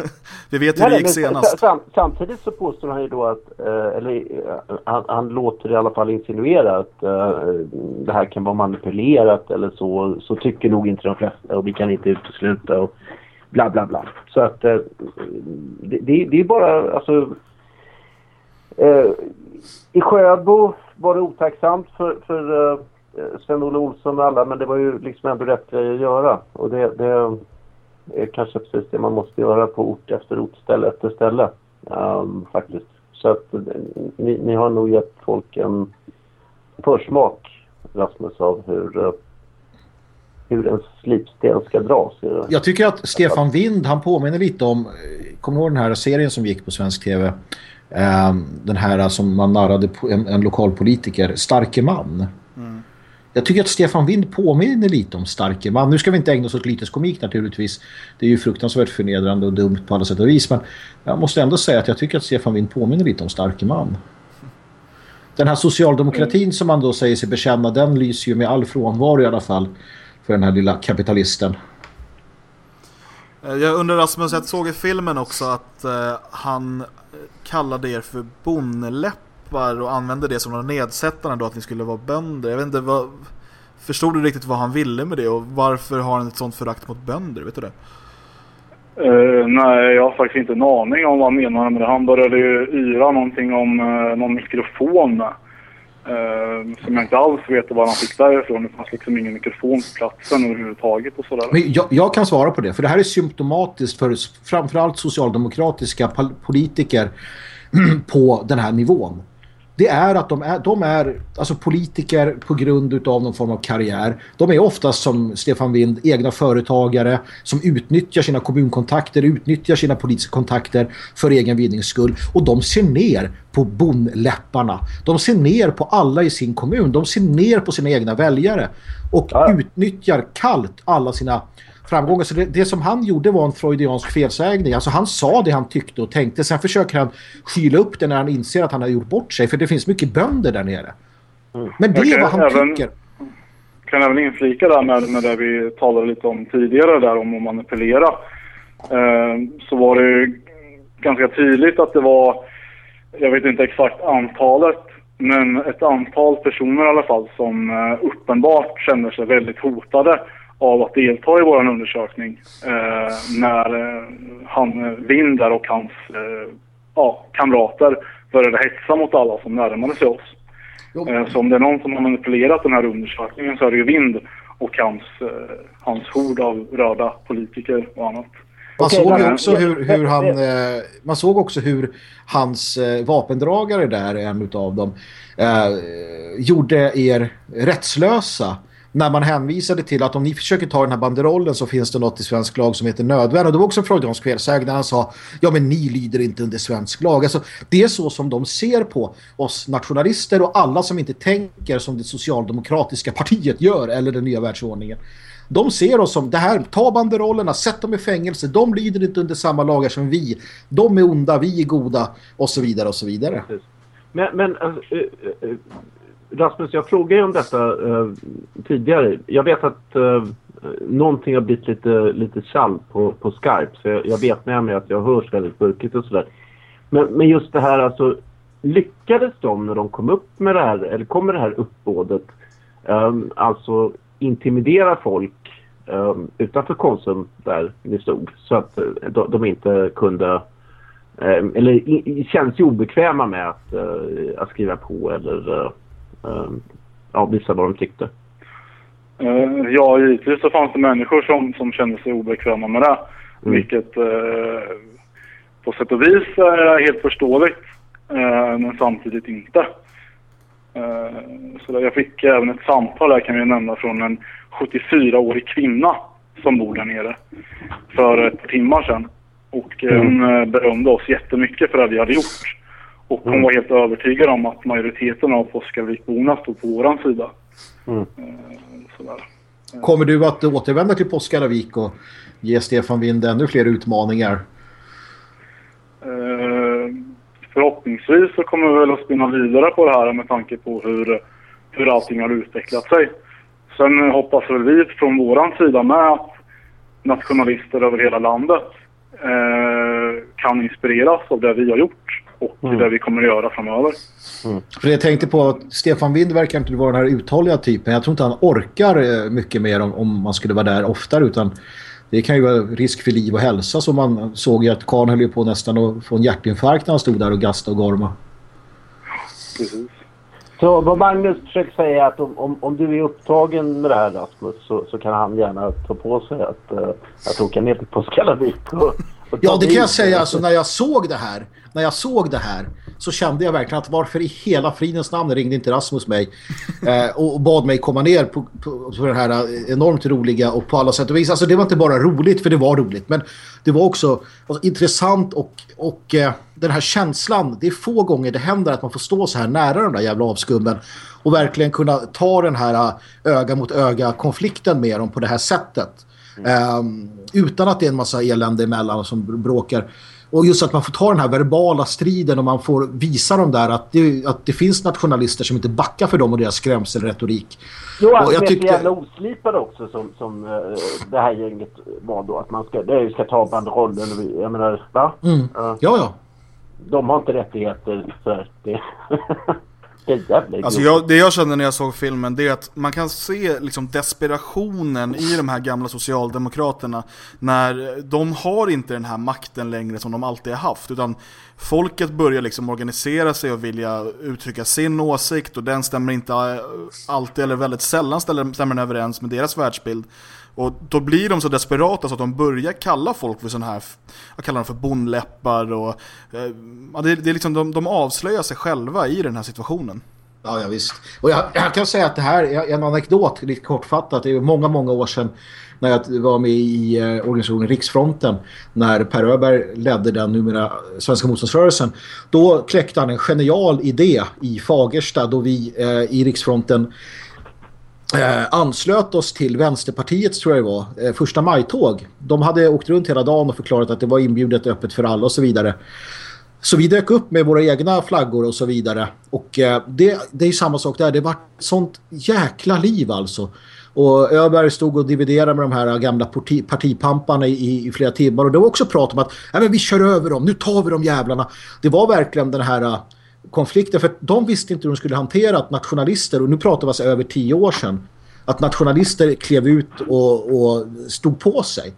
vi vet hur Nej, det gick senast. Sam, samtidigt så påstår han ju då att, eh, eller eh, han, han, låter i alla fall insinuera att eh, det här kan vara manipulerat eller så. Så tycker nog inte de flesta och vi kan inte utesluta och bla bla bla. Så att eh, det, det, är bara alltså eh, i Sjöbo var det otacksamt för, för eh, Eh, Sven-Olle Olsson och alla, men det var ju liksom ändå rätt grej att göra. Och det, det är kanske precis det man måste göra på ort efter ort, ställe efter ställe. Um, faktiskt. Så att eh, ni, ni, har nog gett folk en försmak, Rasmus, av hur, eh, hur en slipsten ska dras. Jag tycker att Stefan Wind, han påminner lite om, kommer du ihåg den här serien som gick på svensk tv? Um, ehm, den här som man narrade på en, en lokalpolitiker, Starke man. Jag tycker att Stefan Wind påminner lite om Starke man. Nu ska vi inte ägna oss åt lyteskomik naturligtvis. Det är ju fruktansvärt förnedrande och dumt på alla sätt och vis. Men jag måste ändå säga att jag tycker att Stefan Wind påminner lite om Starke man. Den här socialdemokratin som man då säger sig bekänna, den lyser ju med all frånvaro i alla fall för den här lilla kapitalisten. Eh, jag undrar Rasmus, jag såg i filmen också att uh, han kallade er för bonläppar läppar och använde det som något nedsättande då att ni skulle vara bönder. Jag vet inte, vad, förstod du riktigt vad han ville med det och varför har han ett sånt förakt mot bönder? Vet du det? Uh, nej, jag har faktiskt inte en aning om vad han menar med det. Han började ju yra någonting om uh, någon mikrofon med. Uh, som jag inte alls vet var han fick därifrån. Det fanns liksom ingen mikrofon på platsen överhuvudtaget och sådär. Men jag, jag, kan svara på det, för det här är symptomatiskt för framförallt socialdemokratiska politiker på den här nivån det är att de är, de är alltså politiker på grund av någon form av karriär. De är oftast som Stefan Wind egna företagare som utnyttjar sina kommunkontakter, utnyttjar sina politiska kontakter för egen vinnings skull. Och de ser ner på bonläpparna. De ser ner på alla i sin kommun. De ser ner på sina egna väljare och ja. utnyttjar kallt alla sina framgångar. Så det, det, som han gjorde var en freudiansk felsägning. Alltså han sa det han tyckte och tänkte. Sen försöker han skyla upp det när han inser att han har gjort bort sig. För det finns mycket bönder där nere. Mm. Men det är vad han även, tycker. kan även inflika där med, med det vi talade lite om tidigare där om att manipulera. Eh, så var det ganska tydligt att det var, jag vet inte exakt antalet, men ett antal personer i alla fall som eh, uppenbart känner sig väldigt hotade av att delta i vår undersökning eh, när eh, han Winder och hans eh, ja, kamrater började hetsa mot alla som närmade sig oss. Eh, så om det är någon som har manipulerat den här undersökningen så är det ju Vind och hans, eh, hans hord av röda politiker och annat. Man såg ju också hur, hur han eh, man såg också hur hans eh, vapendragare där, en av dem, eh, gjorde er rättslösa när man hänvisade till att om ni försöker ta den här banderollen så finns det något i svensk lag som heter nödvärn. Och det var också en freudiansk felsägning när han sa ja men ni lyder inte under svensk lag. Alltså, det är så som de ser på oss nationalister och alla som inte tänker som det socialdemokratiska partiet gör eller den nya världsordningen. De ser oss som det här, ta banderollerna, sätt dem i fängelse. De lyder inte under samma lagar som vi. De är onda, vi är goda och så vidare och så vidare. Men, men alltså, eh, eh, eh, Rasmus, jag frågade om detta eh, tidigare. Jag vet att eh, någonting har blivit lite, lite kall på, på Skype. Så jag, jag vet med mig att jag hörs väldigt burkigt och sådär. Men, men just det här alltså, lyckades de när de kom upp med det här, eller kom med det här uppbådet, eh, alltså intimidera folk ehm, utanför Konsum där ni stod så att eh, de, de, inte kunde ehm, eller i, känns ju obekväma med att, uh, att skriva på eller uh, ja, visa vad de tyckte. Eh, ja, givetvis så fanns det människor som, som kände sig obekväma med det. Mm. Vilket eh, på sätt och vis är helt förståeligt. Eh, men samtidigt inte. Eh, så jag fick även ett samtal här kan vi nämna från en 74-årig kvinna som bor där nere. För ett par timmar sedan. Och mm. hon mm. berömde oss jättemycket för det vi hade gjort. Och hon mm. var helt övertygad om att majoriteten av Påskalvikborna stod på våran sida. Mm. Eh, sådär. Kommer du att återvända till Påskalvik och ge Stefan Wind ännu fler utmaningar? Eh, förhoppningsvis så kommer vi väl att spinna vidare på det här med tanke på hur, hur allting har utvecklat sig. Sen hoppas väl vi från våran sida med att nationalister över hela landet eh, kan inspireras av det vi har gjort och mm. det vi kommer att göra framöver. Mm. För jag tänkte på att Stefan Wind verkar inte vara den här uthålliga typen. Jag tror inte han orkar eh, mycket mer om, om man skulle vara där oftare utan det kan ju vara risk för liv och hälsa så man såg ju att Karn höll på nästan att få en hjärtinfarkt när han stod där och gastade och gorma. Precis. Så vad Magnus försöker säga är att om, om, om, du är upptagen med det här Rasmus så, så kan han gärna ta på sig att, uh, att åka ner till Påskallavik och, och Ja, det kan jag säga. Alltså, när jag såg det här när jag såg det här så kände jag verkligen att varför i hela fridens namn ringde inte Rasmus mig eh, och bad mig komma ner på, på, på den här eh, enormt roliga och på alla sätt och vis. Alltså det var inte bara roligt, för det var roligt, men det var också alltså, intressant och, och eh, den här känslan, det är få gånger det händer att man får stå så här nära de där jävla avskummen och verkligen kunna ta den här eh, öga mot öga konflikten med dem på det här sättet. Mm. Um, utan att det är en massa elände emellan som bråkar. Och just att man får ta den här verbala striden och man får visa dem där att det, att det finns nationalister som inte backar för dem och deras skrämselretorik. Jo, alltså, och jag det är tyckte... jävla oslipade också som, som uh, det här gänget var då. Att man ska, det ska ta banderollen. Jag menar, va? Mm. Ja, ja. de har inte rättigheter för det. Alltså jag, det jag kände när jag såg filmen det är att man kan se liksom desperationen i de här gamla socialdemokraterna när de har inte den här makten längre som de alltid har haft utan folket börjar liksom organisera sig och vilja uttrycka sin åsikt och den stämmer inte eh, alltid eller väldigt sällan stämmer den överens med deras världsbild. Och då blir de så desperata så att de börjar kalla folk för sådana här, jag kallar dem för bondläppar och eh, det, det är liksom, de, de avslöjar sig själva i den här situationen. Ja, ja visst. Och jag, jag, kan säga att det här är en anekdot, lite kortfattat. Det är många, många år sedan när jag var med i eh, organisationen Riksfronten när Per Öberg ledde den numera svenska motståndsrörelsen. Då kläckte han en genial idé i Fagersta då vi eh, i Riksfronten eh, anslöt oss till Vänsterpartiets tror jag det var, eh, första majtåg. De hade åkt runt hela dagen och förklarat att det var inbjudet öppet för alla och så vidare. Så vi dök upp med våra egna flaggor och så vidare. Och eh, det, det är samma sak där. Det var sånt jäkla liv alltså. Och Öberg stod och dividerade med de här gamla parti, partipamparna i, i, flera timmar. Och det var också prat om att men vi kör över dem, nu tar vi de jävlarna. Det var verkligen den här eh, konflikten. För de visste inte hur de skulle hantera att nationalister, och nu pratar vi alltså över tio år sedan, att nationalister klev ut och, och stod på sig.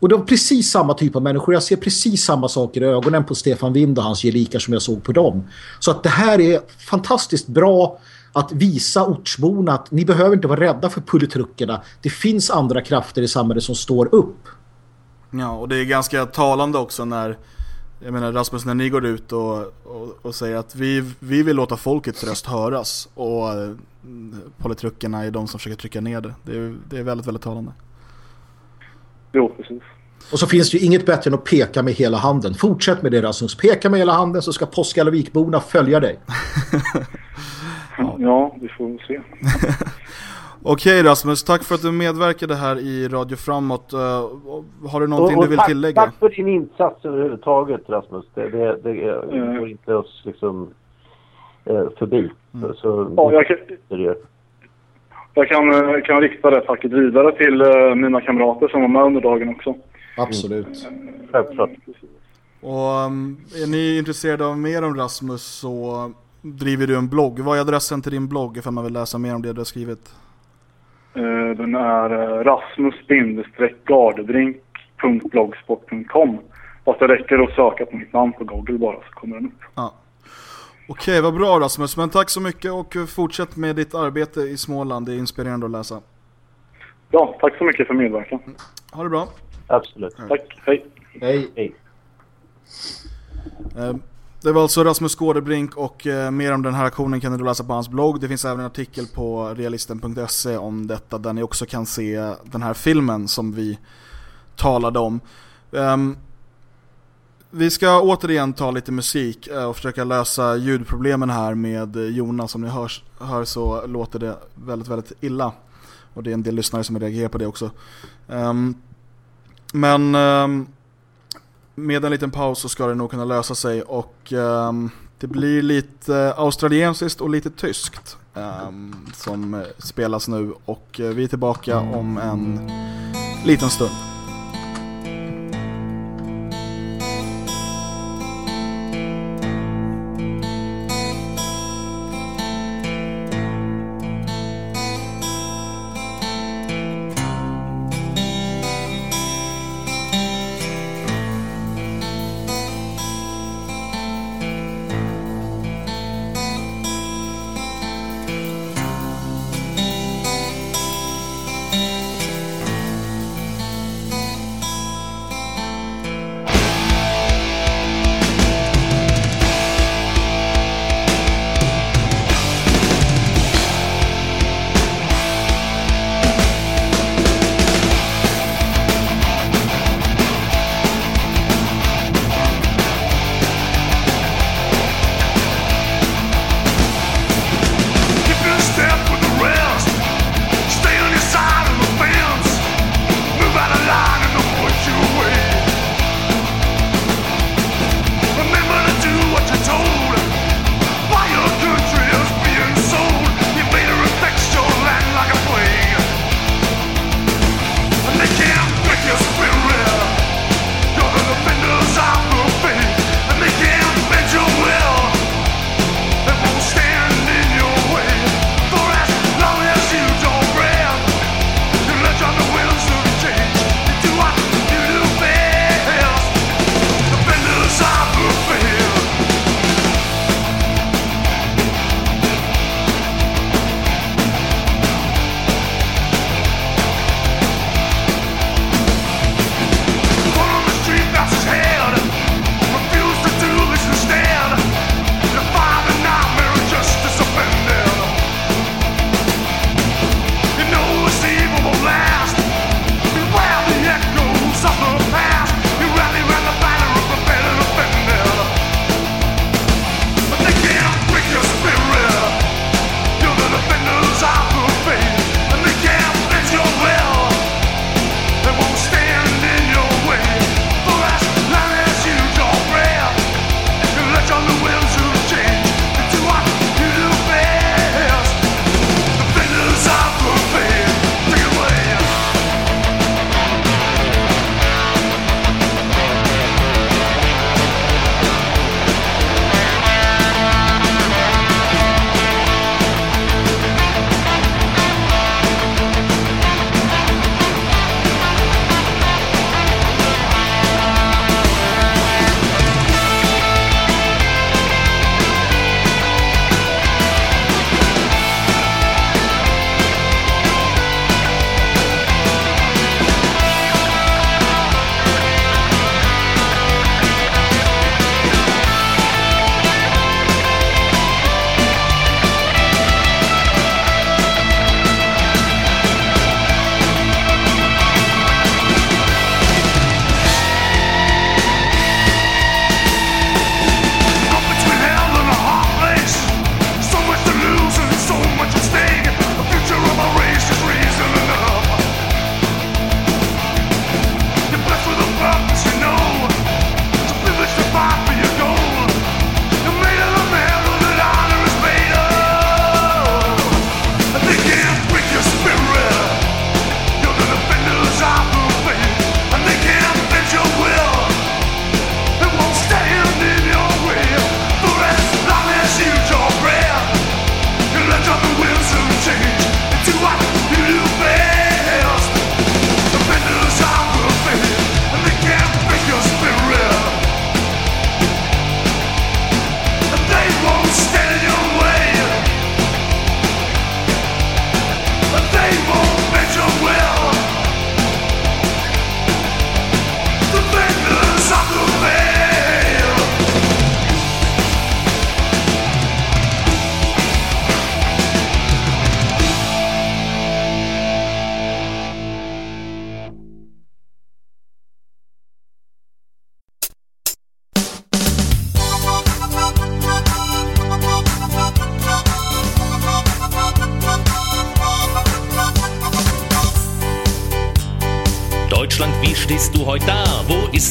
Och det var precis samma typ av människor. Jag ser precis samma saker i ögonen på Stefan Wind och hans gelikar som jag såg på dem. Så att det här är fantastiskt bra att visa ortsborna att ni behöver inte vara rädda för pulletruckerna. Det finns andra krafter i samhället som står upp. Ja, och det är ganska talande också när jag menar Rasmus, när ni går ut och, och, och, säger att vi, vi vill låta folkets röst höras och mm, politruckerna är de som försöker trycka ner det. Det är, det är väldigt, väldigt talande. Jo, precis. Och så finns det ju inget bättre än att peka med hela handen. Fortsätt med det Rasmus. Peka med hela handen så ska Påskallevikborna följa dig. ja, vi får se. Okej Rasmus, tack för att du medverkade här i Radio Framåt. Uh, har du någonting och, och du vill tack, tillägga? Tack för din insats överhuvudtaget Rasmus. Det, det, det mm. går inte oss liksom uh, förbi. Mm. Så, så, ja, jag kan, jag kan, eh, kan rikta det tacket vidare till uh, mina kamrater som var med under dagen också. Absolut. Självklart. Och um, är ni intresserade av mer om Rasmus så driver du en blogg. Vad är adressen till din blogg ifall man vill läsa mer om det du har skrivit? Uh, den är uh, rasmus-gardebrink.blogspot.com Fast det räcker att söka på mitt namn på Google bara så kommer den upp. Ja. Okej, vad bra Rasmus. Men tack så mycket och fortsätt med ditt arbete i Småland. Det är inspirerande att läsa. Ja, tack så mycket för medverkan. Ha det bra. Absolut. Tack, hej. Hej. hej. Eh, det var alltså Rasmus Skådebrink och eh, mer om den här aktionen kan du läsa på hans blogg. Det finns även en artikel på realisten.se om detta där ni också kan se den här filmen som vi talade om. Um, vi ska återigen ta lite musik eh, och försöka lösa ljudproblemen här med Jonas. Som ni hör, hör så låter det väldigt, väldigt illa. Och det är en del lyssnare som reagerar på det också. Um, men um, med en liten paus så ska det nog kunna lösa sig och um, det blir lite australiensiskt och lite tyskt ehm, som spelas nu och eh, vi är tillbaka om en liten stund.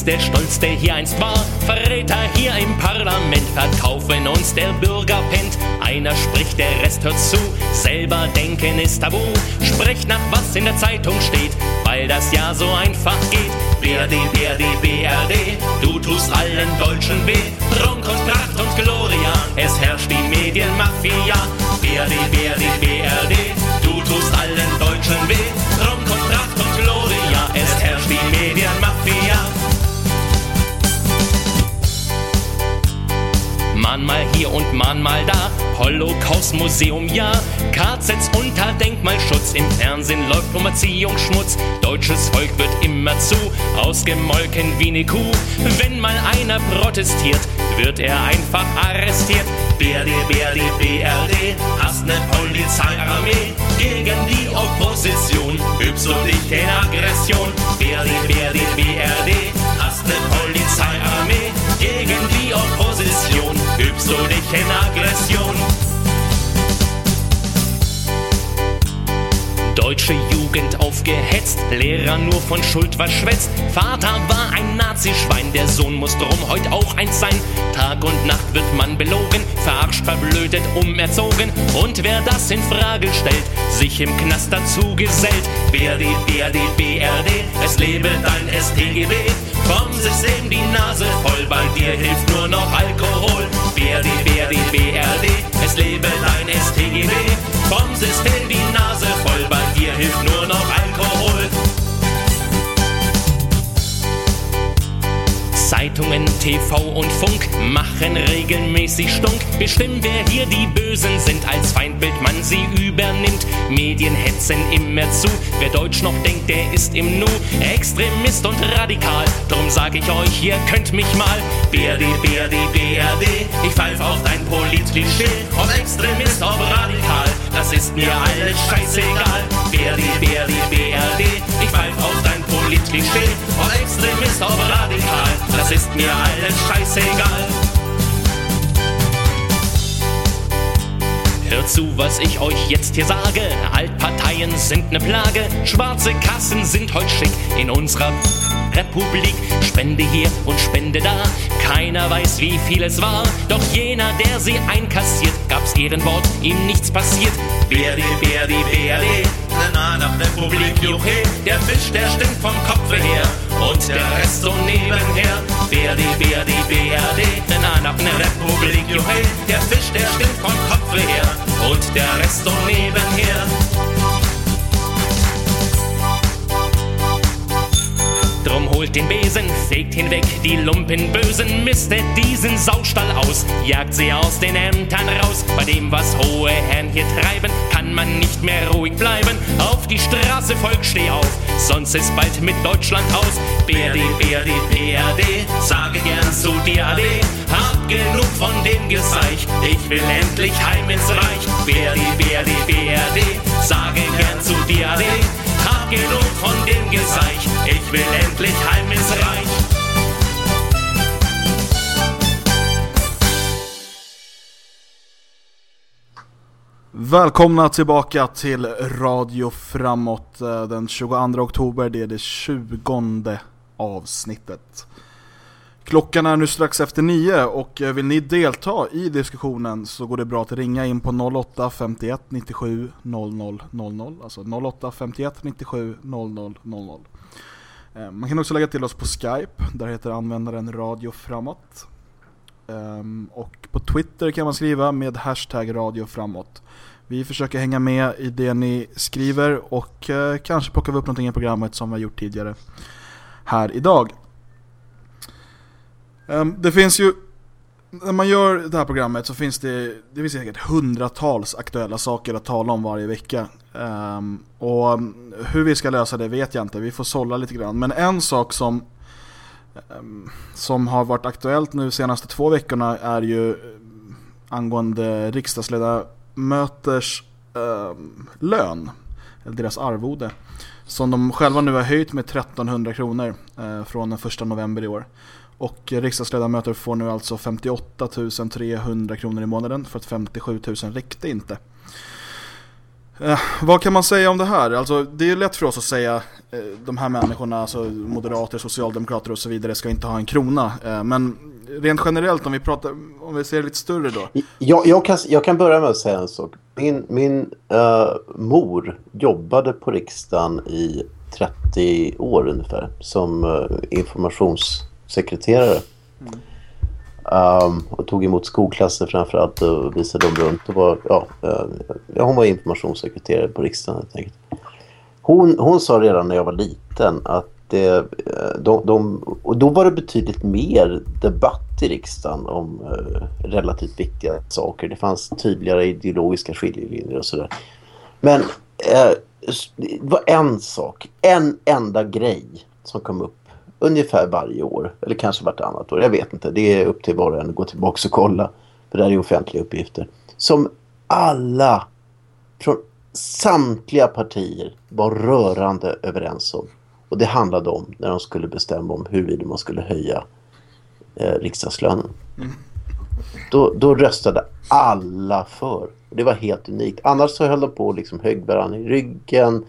Der Stolz, der hier einst war? Verräter hier im Parlament verkaufen uns, der Bürger pennt. Einer spricht, der Rest hört zu. Selber denken ist tabu. Sprecht nach, was in der Zeitung steht, weil das ja so einfach geht. BRD, BRD, BRD, du tust allen Deutschen weh. Prunk und Pracht und Gloria, es herrscht die Medienmafia. BRD, BRD, BRD, du tust allen Deutschen weh. Prunk und Pracht und Gloria, es herrscht die Medienmafia. Hier und manchmal da, Holocaust-Museum, ja. KZs unter Denkmalschutz, im Fernsehen läuft um Erziehungsschmutz. Deutsches Volk wird immerzu ausgemolken wie ne Kuh. Wenn mal einer protestiert, wird er einfach arrestiert. BRD, BRD, BRD, hast ne Polizeiarmee gegen die Opposition. Übst du dich in Aggression? BRD, BRD, BRD, hast ne Polizeiarmee gegen die Opposition. su origen agresión. Deutsche Jugend aufgehetzt, Lehrer nur von Schuld verschwätzt. Vater war ein Nazischwein, der Sohn muss drum heut auch eins sein. Tag und Nacht wird man belogen, verarscht, verblödet, umerzogen. Und wer das in Frage stellt, sich im Knast dazu gesellt. BRD, BRD, BRD, es lebe dein STGB. Vom System die Nase voll, bei dir hilft nur noch Alkohol. BRD, BRD, BRD, es lebe dein STGB. Vom System die Nase voll, bei dir hilft nur noch Zeitungen, TV und Funk machen regelmäßig Stunk. Bestimmen, wer hier die Bösen sind, als Feindbild man sie übernimmt. Medien hetzen immer zu. Wer Deutsch noch denkt, der ist im Nu. Extremist und radikal. Drum sag ich euch, ihr könnt mich mal. BRD, BRD, BRD. Ich pfeif auf dein Politklischee. Ob Extremist, ob radikal. Das ist mir alles scheißegal. BRD, BRD, BRD. Ich pfeif auf dein Politklischee. Ob Extremist, ob radikal. Das ist mir alles scheißegal. Hört zu, was ich euch jetzt hier sage. Altparteien sind ne Plage. Schwarze Kassen sind heut schick in unserer Republik. Spende hier und Spende da. Keiner weiß, wie viel es war. Doch jener, der sie einkassiert, gab's Ehrenwort, ihm nichts passiert. BRD, BRD. Banana Republik, Juche. Der Fisch, der stinkt vom Kopf her. Und der Rest so nebenher. BRD, BRD, BRD. Banana Republik, Juche. Der Fisch, der stinkt vom Kopf her. Und der Rest so nebenher. Holt den Besen, fegt hinweg die Lumpen Bösen, mistet diesen Saustall aus, jagt sie aus den Ämtern raus. Bei dem, was hohe Herren hier treiben, kann man nicht mehr ruhig bleiben. Auf die Straße, Volk, steh auf, sonst ist bald mit Deutschland aus. BRD, BRD, BRD, sage gern zu dir Ade, hab genug von dem Geseich, ich will endlich heim ins Reich. BRD, BRD, BRD, sage gern zu dir Ade, hab genug von dem Geseich, ich will endlich heim ins Reich. Välkomna tillbaka till Radio Framåt eh, den 22 oktober, det är det 20 avsnittet. Klockan är nu strax efter nio och eh, vill ni delta i diskussionen så går det bra att ringa in på 08 51 97 00 00 Alltså 08 51 97 00 00 Man kan också lägga till oss på Skype, där heter användaren Radio Framåt. Ehm, och på Twitter kan man skriva med hashtag Radio Framåt. Vi försöker hänga med i det ni skriver och eh, kanske plockar vi upp någonting i programmet som vi har gjort tidigare här idag. Ehm, det finns ju, när man gör det här programmet så finns det, det finns säkert hundratals aktuella saker att tala om varje vecka. Ehm, och ehm, hur vi ska lösa det vet jag inte, vi får sålla lite grann. Men en sak som, som har varit aktuellt nu de senaste två veckorna är ju angående riksdagsledamöters lön, eller deras arvode. Som de själva nu har höjt med 1300 kronor eh, från den 1 november i år. Och riksdagsledamöter får nu alltså 58 300 kronor i månaden för att 57 000 räckte inte. Eh, vad kan man säga om det här? Alltså, det är lätt för oss att säga eh, de här människorna, alltså moderater, socialdemokrater och så vidare, ska inte ha en krona. Eh, men rent generellt, om vi, pratar, om vi ser lite större då. Jag, jag, kan, jag kan börja med att säga en sak. Min, min uh, mor jobbade på riksdagen i 30 år ungefär som uh, sekreterare. Mm. Um, och tog emot skolklasser framförallt och visade dem runt. Och var, ja, uh, hon var informationssekreterare på riksdagen helt enkelt. Hon, hon sa redan när jag var liten att det, eh, de, de, och då var det betydligt mer debatt i riksdagen om uh, relativt viktiga saker. Det fanns tydligare ideologiska skiljelinjer och sådär. Men uh, det var en sak, en enda grej som kom upp ungefär varje år. Eller kanske vartannat år, jag vet inte. Det är upp till var och en att gå tillbaka och kolla. För det här är offentliga uppgifter. Som alla från samtliga partier var rörande överens om. Och det handlade om när de skulle bestämma om huruvida man skulle höja eh, riksdagslönen. Mm. Då, då, röstade alla för. Det var helt unikt. Annars så höll de på liksom högg varandra i ryggen.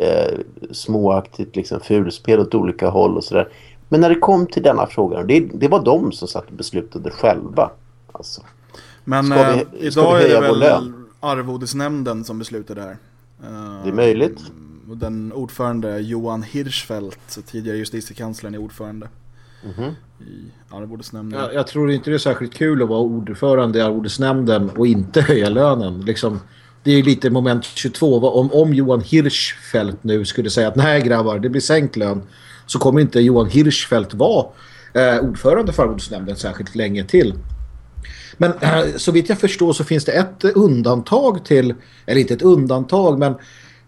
Eh, småaktigt liksom fulspel åt olika håll och sådär. Men när det kom till denna frågan, det, det var de som satt och beslutade själva. Alltså. Men ska vi, eh, idag är det väl arvodesnämnden som beslutar det här. Det är möjligt. Och den ordförande Johan Hirschfeldt, tidigare justitiekanslern, är ordförande. Mm -hmm. I arvodesnämnden. Jag, jag tror inte det är särskilt kul att vara ordförande i arvodesnämnden och inte höja lönen. Liksom, det är lite moment 22. Om, om Johan Hirschfeldt nu skulle säga att nej grabbar, det blir sänkt lön. Så kommer inte Johan Hirschfeldt vara eh, ordförande för arvodesnämnden särskilt länge till. Men eh, så vitt jag förstår så finns det ett undantag till, eller inte ett undantag men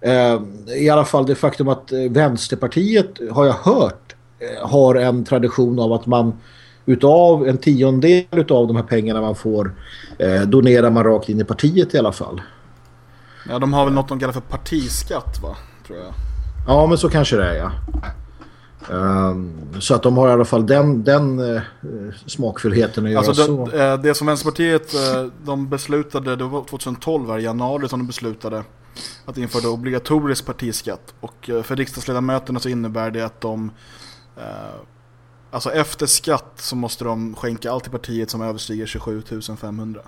eh, i alla fall det faktum att eh, Vänsterpartiet har jag hört eh, har en tradition av att man utav en tiondel utav de här pengarna man får eh, donerar man rakt in i partiet i alla fall. Ja, de har väl något de kallar för partiskatt va, tror jag. Ja, men så kanske det är, ja. Um, så att de har i alla fall den, den uh, smakfullheten att alltså göra det, så. Uh, det som Vänsterpartiet uh, de beslutade, det var 2012 här, i januari som de beslutade att införa obligatorisk partiskatt. Och för riksdagsledamöterna så innebär det att de Alltså efter skatt så måste de skänka allt till partiet som överstiger 27 500.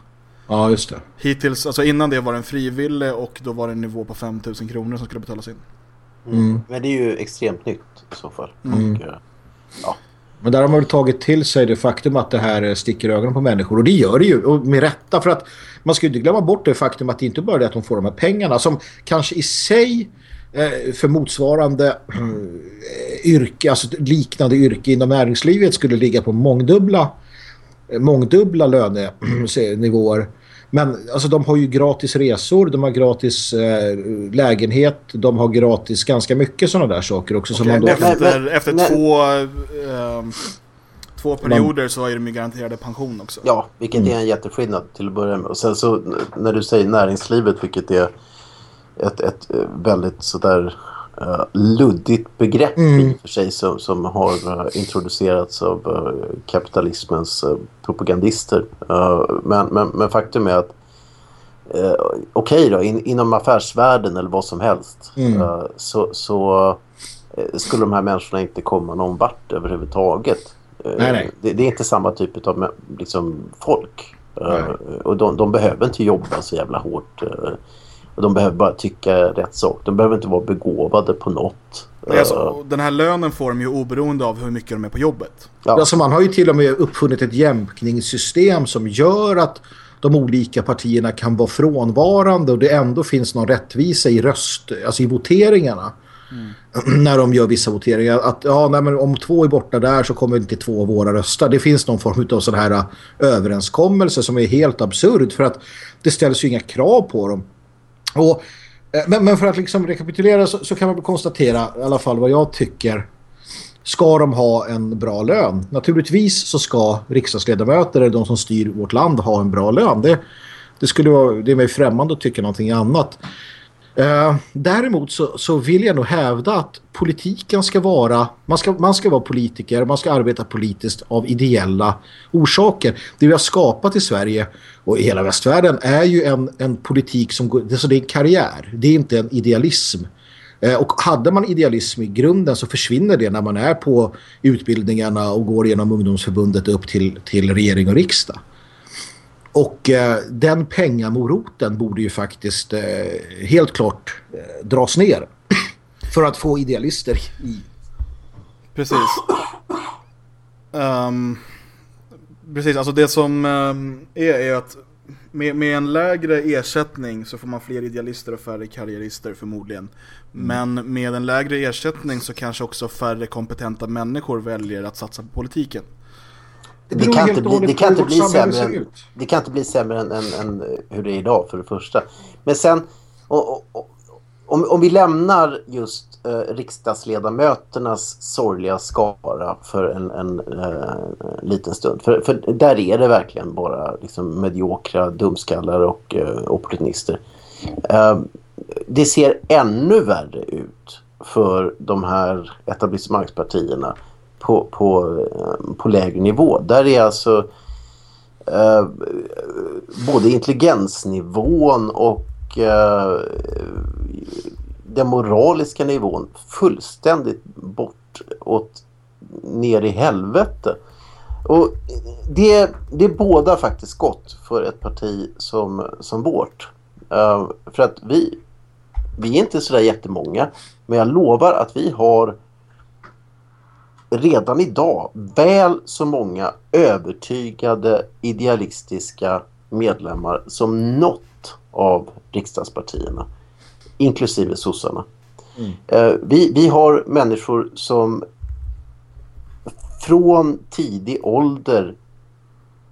Ja, just det. Hittills, alltså innan det var den frivillig och då var det en nivå på 5 000 kronor som skulle betalas in. Mm. Men det är ju extremt nytt i så fall. Mm. Och, eh, ja. Men där har man väl tagit till sig det faktum att det här sticker ögonen på människor. Och det gör det ju, och med rätta. För att man ska ju inte glömma bort det faktum att det inte bara är att de får de här pengarna som kanske i sig eh, för motsvarande yrke, alltså liknande yrke inom näringslivet skulle ligga på mångdubbla, mångdubbla lönenivåer. Men alltså, de har ju gratis resor, de har gratis eh, lägenhet, de har gratis ganska mycket sådana där saker också. Okay. Som man då... Efter, efter två, eh, två perioder man... så är de ju garanterade pension också. Ja, vilket mm. är en jätteskillnad till att börja med. Och sen så när du säger näringslivet, vilket är ett, ett eh, väldigt sådär uh, luddigt begrepp mm. för sig som, som har uh, introducerats av uh, kapitalismens propagandister. men, men, men faktum är att okej okay då, in, inom affärsvärlden eller vad som helst mm. så, så skulle de här människorna inte komma någon vart överhuvudtaget. Nej, nej. Det, det, är inte samma typ av liksom, folk. och de, de, behöver inte jobba så jävla hårt och de behöver bara tycka rätt sak. De behöver inte vara begåvade på något. Alltså, eh. den här lönen får de ju oberoende av hur mycket de är på jobbet. Ja. Alltså man har ju till och med uppfunnit ett jämkningssystem som gör att de olika partierna kan vara frånvarande och det ändå finns någon rättvisa i röst, alltså i voteringarna. Mm. När de gör vissa voteringar. Att ja, nej, men om två är borta där så kommer inte två av våra rösta. Det finns någon form av sån här eh, överenskommelse som är helt absurd för att det ställs ju inga krav på dem. Och, eh, men, men, för att liksom rekapitulera så, så, kan man konstatera i alla fall vad jag tycker. Ska de ha en bra lön? Naturligtvis så ska riksdagsledamöter eller de som styr vårt land ha en bra lön. Det, det, skulle vara, det är mig främmande att tycka någonting annat. Eh, däremot så, så, vill jag nog hävda att politiken ska vara man ska, man ska vara politiker, man ska arbeta politiskt av ideella orsaker. Det vi har skapat i Sverige och i hela västvärlden är ju en, en politik som går, alltså det är en karriär, det är inte en idealism. Eh, och hade man idealism i grunden så försvinner det när man är på utbildningarna och går genom ungdomsförbundet upp till, till regering och riksdag. Och eh, den pengamoroten borde ju faktiskt eh, helt klart eh, dras ner för att få idealister i. Precis. Um, precis, alltså det som um, är, är att med, med, en lägre ersättning så får man fler idealister och färre karriärister förmodligen. Mm. Men med en lägre ersättning så kanske också färre kompetenta människor väljer att satsa på politiken. Det, det, kan, inte bli, det, kan, inte bli sämre det kan inte bli sämre än, än, än, hur det är idag för det första. Men sen, och, och, om, om vi lämnar just eh, riksdagsledamöternas sorgliga skara för en, en eh, liten stund. För, för där är det verkligen bara liksom, mediokra dumskallar och eh, opportunister. Eh, det ser ännu värre ut för de här etablissemangspartierna på, på, eh, på lägre nivå. Där är alltså eh, både intelligensnivån och eh, den moraliska nivån fullständigt bort åt ner i helvete. Och det, det båda faktiskt gott för ett parti som, som vårt. Uh, för att vi, vi är inte sådär jättemånga. Men jag lovar att vi har redan idag väl så många övertygade idealistiska medlemmar som något av riksdagspartierna inklusive sossarna. Mm. Eh, vi, vi har människor som från tidig ålder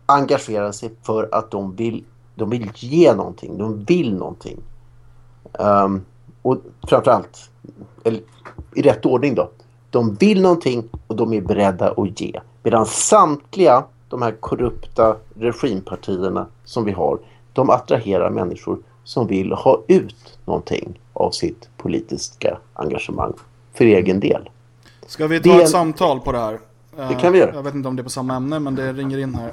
engagerar sig för att de vill, de vill ge någonting, de vill någonting. Um, och framförallt, eller, i rätt ordning då, de vill någonting och de är beredda att ge. Medan samtliga de här korrupta regimpartierna som vi har, de attraherar människor som vill ha ut någonting av sitt politiska engagemang för egen del. Ska vi ta det... ett samtal på det här? Det kan vi göra. Jag vet inte om det är på samma ämne men det ringer in här.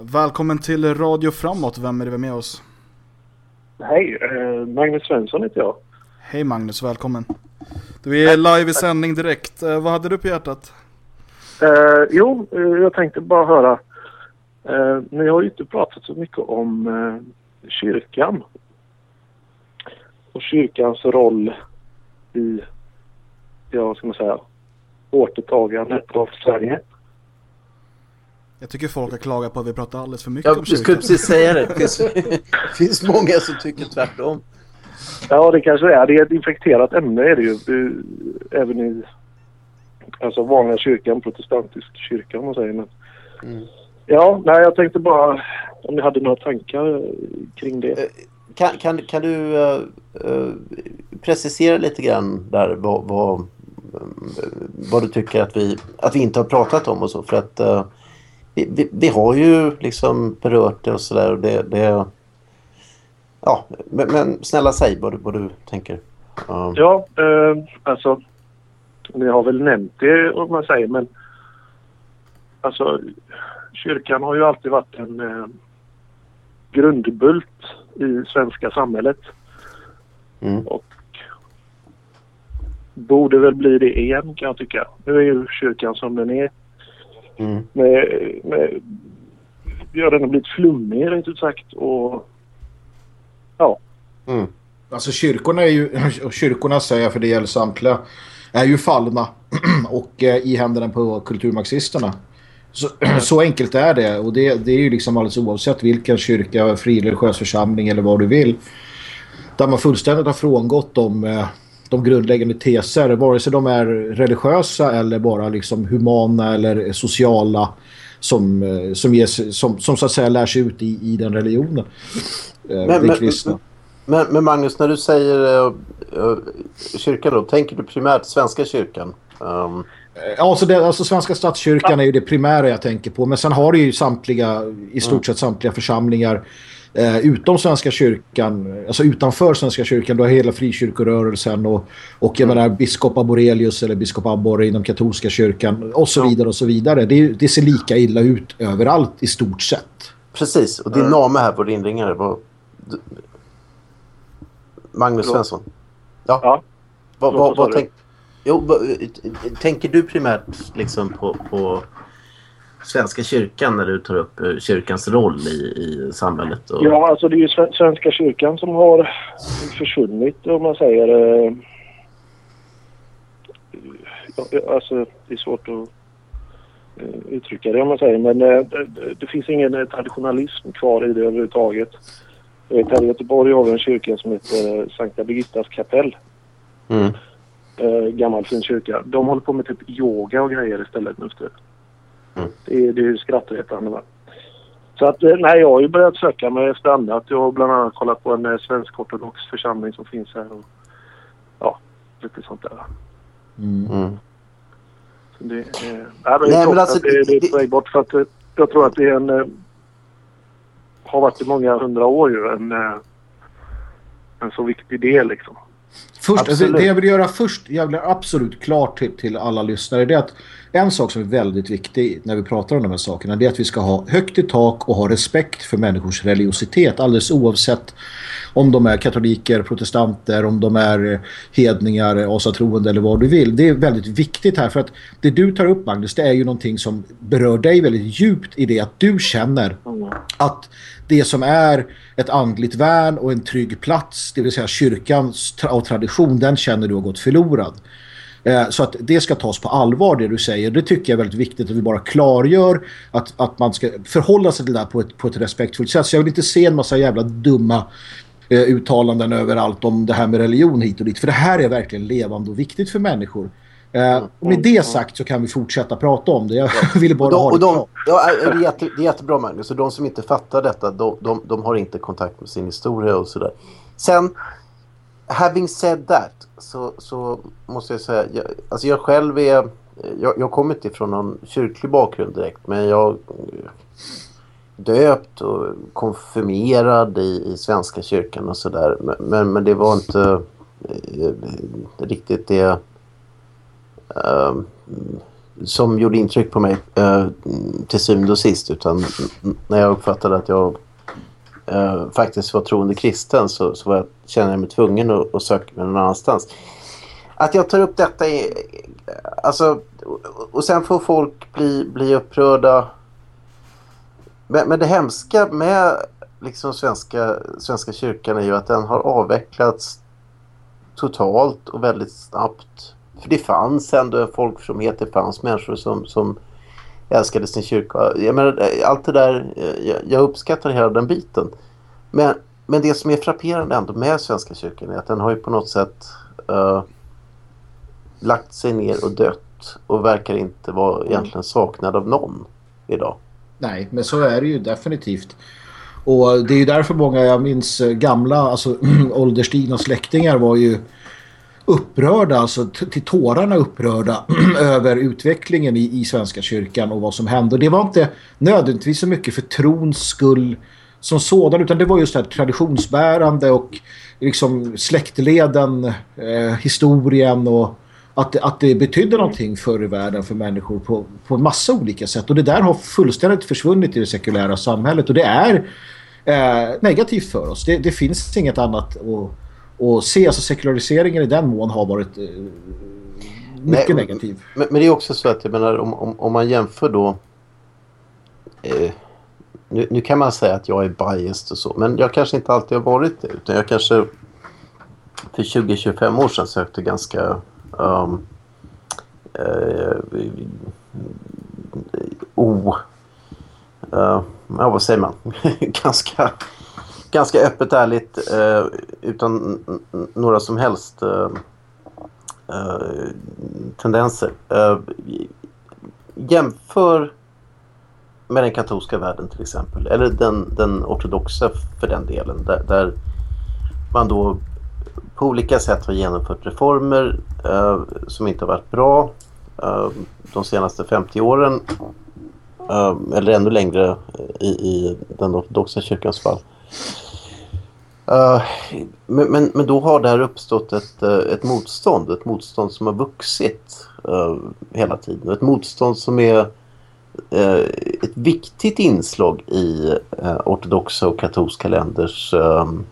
Välkommen till Radio Framåt. Vem är det med oss? Hej, eh, Magnus Svensson heter jag. Hej Magnus, välkommen. Du är live i sändning direkt. Eh, vad hade du på hjärtat? Eh, jo, jag tänkte bara höra Eh, ni har ju inte pratat så mycket om eh, kyrkan. Och kyrkans roll i, ja ska man säga, återtagandet av Sverige. Jag tycker folk har klagat på att vi pratar alldeles för mycket ja, om kyrkan. Jag skulle precis säga det. Det finns, finns många som tycker tvärtom. Ja, det kanske är. Det är ett infekterat ämne är det ju. Även i alltså vanliga kyrkan, protestantisk kyrka om man säger. Men, mm. Ja, nej, jag tänkte bara om ni hade några tankar kring det. Eh, kan, kan, kan du uh, uh, precisera lite grann där vad, vad, uh, vad, du tycker att vi, att vi inte har pratat om och så? För att vi, vi, vi, har ju liksom berört det och sådär och det, det Ja, men, men, snälla säg vad du, vad du tänker. Ja, alltså ni har väl nämnt det om man säger men alltså kyrkan har ju alltid varit en eh, grundbult i svenska samhället. Mm. Och borde väl bli det igen kan jag tycka. Nu är ju kyrkan som den är. Mm. Med, med, ja, den har blivit flummig rätt ut sagt och ja. Mm. Alltså kyrkorna är ju, kyrkorna säger för det gäller samtliga, är ju fallna och eh, i händerna på kulturmarxisterna. Så, så, enkelt är det och det, det är ju liksom alldeles oavsett vilken kyrka, frireligiös församling eller vad du vill. Där man fullständigt har frångått de, eh, de grundläggande teser, vare sig de är religiösa eller bara liksom humana eller sociala som, eh, som, ges, som, som så att säga lär sig ut i, i den religionen. Eh, men, men, men, men, Magnus, när du säger uh, kyrkan då, tänker du primärt svenska kyrkan? Um, Alltså, det, alltså Svenska statskyrkan är ju det primära jag tänker på. Men sen har du ju samtliga, i stort mm. sett samtliga församlingar eh, utom Svenska kyrkan, alltså utanför Svenska kyrkan, då har hela frikyrkorörelsen och, och jag mm. menar biskop Aborelius eller biskop Abborre inom katolska kyrkan och så vidare och så vidare. Det, det ser lika illa ut överallt i stort sett. Precis, och din mm. name här på din ringare var... Magnus Svensson. Ja. ja. Vad, vad, vad tänk, jo, vad, tänker du primärt liksom på, på Svenska kyrkan när du tar upp eh, kyrkans roll i, i samhället? Och... Ja, alltså det är ju Svenska kyrkan som har försvunnit om man säger. Eh, alltså det är svårt att eh, uttrycka det om man säger men det, det finns ingen traditionalism kvar i det överhuvudtaget. Här i Göteborg har vi en kyrka som heter Sankta Birgittas kapell. Mm. gammal fin kyrka. De håller på med typ yoga och grejer istället nu för Mm. Det, är, det är skrattretande. Va? Så att, eh, nej, jag har ju börjat söka mig efter annat. Jag har bland annat kollat på en eh, svensk-ortodox församling som finns här. Och, ja, lite sånt där. Mm. Så det, eh, nej, men nej, men alltså, det, det är på väg bort för att eh, jag tror att det är en... Har varit i många hundra år ju en, eh, en så viktig del liksom. Först, alltså, det jag vill göra först, jag vill absolut klart till, till alla lyssnare, det är att en sak som är väldigt viktig när vi pratar om de här sakerna det är att vi ska ha högt i tak och ha respekt för människors religiositet alldeles oavsett om de är katoliker, protestanter, om de är hedningar, asatroende eller vad du vill. Det är väldigt viktigt här för att det du tar upp Magnus det är ju någonting som berör dig väldigt djupt i det att du känner att det som är ett andligt värn och en trygg plats, det vill säga kyrkans och tradition, den känner du har gått förlorad. Eh, så att det ska tas på allvar det du säger. Det tycker jag är väldigt viktigt att vi bara klargör att, att man ska förhålla sig till det där på ett, på ett respektfullt sätt. Så jag vill inte se en massa jävla dumma eh, uttalanden överallt om det här med religion hit och dit. För det här är verkligen levande och viktigt för människor. Eh, och med det sagt så kan vi fortsätta prata om det. Jag ville bara och de, ha det de, ja, det, är jätte, det är jättebra Magnus. Och de som inte fattar detta, de, de, de har inte kontakt med sin historia och sådär. Sen having said that så, så måste jag säga, jag, alltså jag själv är, jag, jag kommer inte från någon kyrklig bakgrund direkt men jag döpt och konfirmerad i, i Svenska kyrkan och sådär. Men, men, men, det var inte eh, riktigt det eh, som gjorde intryck på mig eh, till syvende och sist utan när jag uppfattade att jag eh, faktiskt var troende kristen så, så var jag, kände jag mig tvungen att, att söka mig någon annanstans. Att jag tar upp detta är, alltså, och sen får folk bli, bli upprörda. Men, men det hemska med liksom svenska, svenska kyrkan är ju att den har avvecklats totalt och väldigt snabbt. För det fanns ändå en folkfromhet, det fanns människor som, som älskade sin kyrka. Jag menar, allt det där, jag, jag uppskattar hela den biten. Men, men det som är frapperande ändå med Svenska kyrkan är att den har ju på något sätt uh, lagt sig ner och dött och verkar inte vara mm. egentligen saknad av någon idag. Nej, men så är det ju definitivt. Och det är ju därför många, jag minns eh, gamla, alltså ålderstigna släktingar var ju upprörda, alltså till tårarna upprörda över utvecklingen i, i Svenska kyrkan och vad som hände. Och det var inte nödvändigtvis så mycket för trons skull som sådan utan det var just det här traditionsbärande och liksom släktleden, eh, historien och att det, att det betydde någonting förr i världen för människor på, på en massa olika sätt. Och det där har fullständigt försvunnit i det sekulära samhället och det är eh, negativt för oss. Det, det finns inget annat att och se, alltså sekulariseringen i den mån har varit eh, mycket Nej, negativ. Men, men, det är också så att jag menar, om, om, om man jämför då eh, nu, nu, kan man säga att jag är biased och så, men jag kanske inte alltid har varit det utan jag kanske för 20-25 år sedan sökte ganska um, eh, o... Uh, ja, vad säger man? ganska ganska öppet ärligt eh, utan några som helst eh, eh, tendenser. Eh, jämför med den katolska världen till exempel. Eller den, den ortodoxa för den delen. Där, där, man då på olika sätt har genomfört reformer eh, som inte har varit bra eh, de senaste 50 åren. Eh, eller ännu längre i, i den ortodoxa kyrkans fall. Uh, men, men, men, då har där uppstått ett, eh, ett motstånd. Ett motstånd som har vuxit uh, hela tiden. Ett motstånd som är ett viktigt inslag i ortodoxa och katolska länders ehm,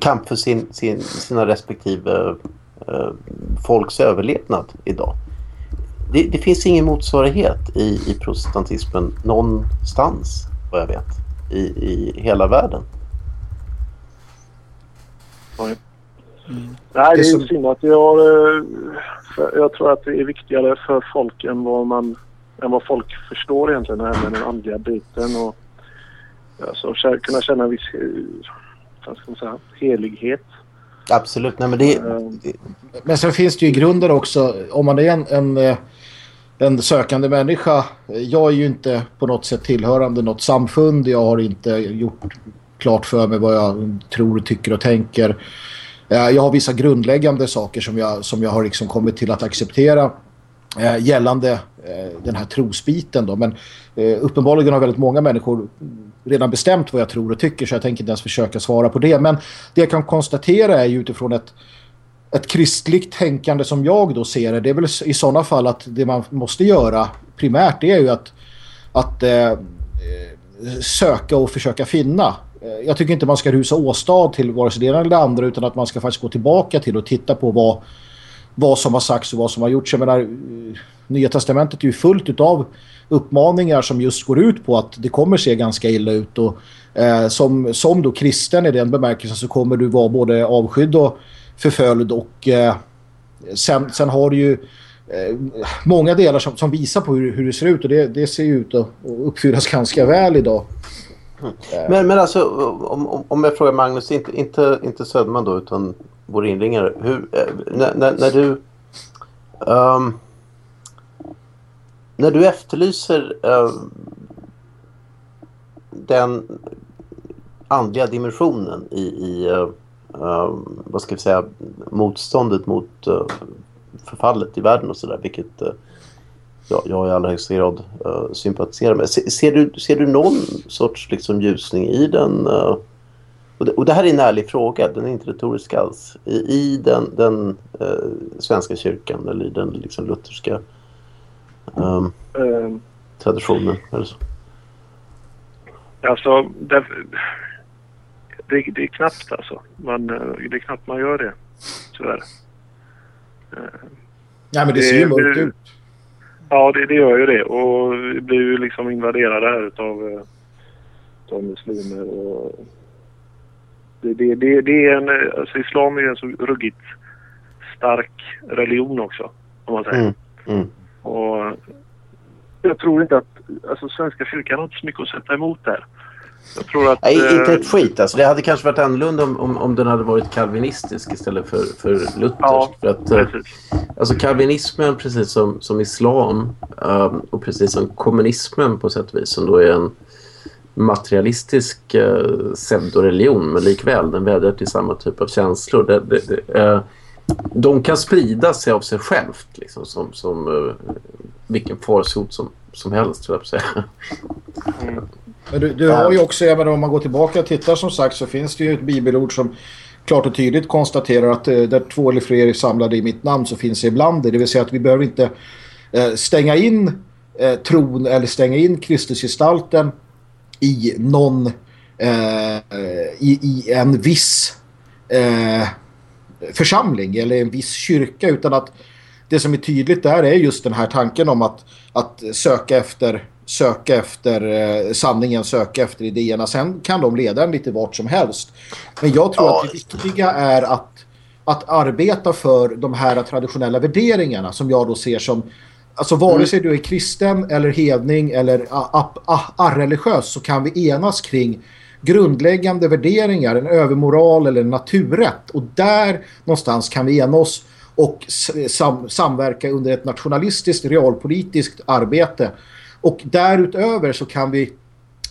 kamp för sin, sin, sina respektive folks överlevnad idag. Det, det, finns ingen motsvarighet i, i protestantismen någonstans, vad jag vet, i, i hela världen. Mm. Nej, det är som... synd att jag, eh, jag tror att det är viktigare för folk än vad, man, än vad folk förstår egentligen, det här med den andliga biten. Och, alltså, kunna känna en viss eh, vad ska man säga, helighet. Absolut, nej men det... Eh, men sen finns det ju i grunden också, om man är en, en, en sökande människa, jag är ju inte på något sätt tillhörande något samfund, jag har inte gjort klart för mig vad jag tror, tycker och tänker. Eh, jag har vissa grundläggande saker som jag, som jag har liksom kommit till att acceptera eh, gällande eh, den här trosbiten. Då. Men uppenbarligen har väldigt många människor redan bestämt vad jag tror och tycker så jag tänker inte ens försöka svara på det. Men det jag kan konstatera är ju utifrån ett, ett kristligt tänkande som jag då ser det. Det är väl i sådana fall att det man måste göra primärt det är ju att, att eh, söka och försöka finna jag tycker inte man ska rusa åstad till vare sig det ena eller det andra utan att man ska faktiskt gå tillbaka till och titta på vad, vad som har sagts och vad som har gjorts. Jag menar, Nya testamentet är ju fullt av uppmaningar som just går ut på att det kommer se ganska illa ut och eh, som, som då kristen i den bemärkelsen så kommer du vara både avskydd och förföljd och eh, sen, sen har du ju eh, många delar som, som visar på hur, hur det ser ut och det, det ser ut att uppfyllas ganska väl idag. Mm. Men, men alltså, om, om jag frågar Magnus, inte, inte, inte Söderman då, utan vår inringare. Hur, eh, när, när, när du... Um, när du efterlyser uh, den andliga dimensionen i, i uh, vad ska vi säga, motståndet mot förfallet i världen och sådär, vilket ja, jag i allra högsta grad uh, sympatiserar med. Se, ser, du, ser du någon sorts liksom, ljusning i den... Uh, och, det, och det här är en ärlig fråga, den är inte retorisk alls. I, i den, den uh, svenska kyrkan eller i den liksom, lutherska um, mm. traditionen eller så. Alltså, det, det, det, är knappt alltså. Man, det är knappt man gör det, tyvärr. Ja, men det ser ju mörkt ut. Ja, det, det, gör ju det. Och vi blir ju liksom invaderade här utav, eh, utav muslimer. Och det, det, det, det är en, alltså islam är en så ruggigt stark religion också, om man säger. Mm. Mm. Och jag tror inte att, alltså Svenska kyrkan har inte så mycket att sätta emot där. Jag tror att, Nej, inte ett eh, skit. Alltså, det hade kanske varit annorlunda om, om, om den hade varit kalvinistisk istället för, för luthersk. Ja, för att, eh, alltså kalvinismen, precis som, som islam um, och precis som kommunismen på sätt och vis, som då är en materialistisk uh, pseudoreligion, men likväl den vädjar till samma typ av känslor. Det, det, det, de kan sprida sig av sig självt liksom, som, som vilken farsot som, som helst, tror jag säga. Mm. Men du, du har ju också, även om man går tillbaka och tittar som sagt så finns det ju ett bibelord som klart och tydligt konstaterar att eh, där två eller fler är samlade i mitt namn så finns det ibland det. Det vill säga att vi behöver inte eh, stänga in eh, tron eller stänga in Kristusgestalten i någon eh, i, i, en viss eh, församling eller en viss kyrka utan att det som är tydligt där är just den här tanken om att, att söka efter söka efter eh, sanningen, söka efter idéerna. Sen kan de leda en lite vart som helst. Men jag tror ja. att det viktiga är att, att arbeta för de här traditionella värderingarna som jag då ser som Alltså vare mm. sig du är kristen eller hedning eller arreligiös så kan vi enas kring grundläggande värderingar, en övermoral eller en naturrätt. Och där någonstans kan vi ena oss och sam samverka under ett nationalistiskt, realpolitiskt arbete och därutöver så kan vi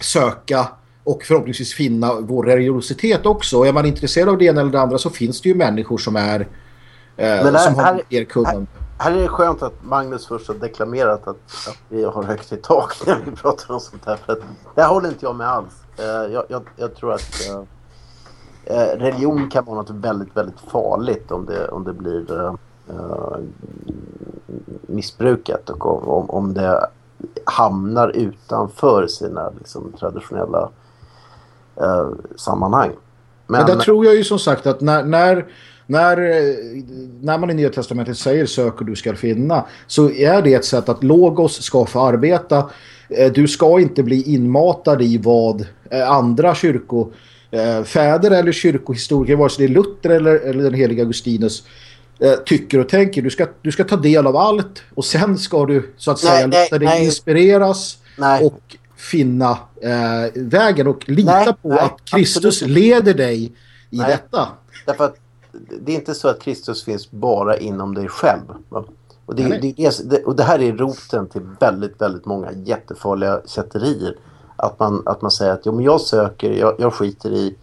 söka och förhoppningsvis finna vår religiositet också. Och är man intresserad av det ena eller det andra så finns det ju människor som är eh, Men här, som har mer kunnande. Här, här, är det skönt att Magnus först har deklarerat att, att vi har högt i tak när vi pratar om sånt här. För att, det håller inte jag med alls. Eh, jag, jag, jag, tror att eh, eh, religion kan vara något väldigt, väldigt farligt om det, om det blir missbrukat och om, om det hamnar utanför sina liksom, traditionella eh, sammanhang. Men, men där tror jag ju som sagt att när, när, när, när man i Nya Testamentet säger söker du ska finna så är det ett sätt att Logos ska få arbeta. Eh, du ska inte bli inmatad i vad eh, andra kyrkofäder eller kyrkohistoriker, vare sig det är Luther eller, eller den heliga Augustinus tycker och tänker. Du ska, du ska ta del av allt och sen ska du så att säga nej, låta dig inspireras nej. och finna eh, vägen och lita på att Kristus absolut. leder dig i detta. Därför att det är inte så att Kristus finns bara inom dig själv. Va? Och det, det, det, och det här är roten till väldigt, väldigt många jättefarliga kätterier. Att man, att man säger att jo, men jag söker, jag, jag skiter i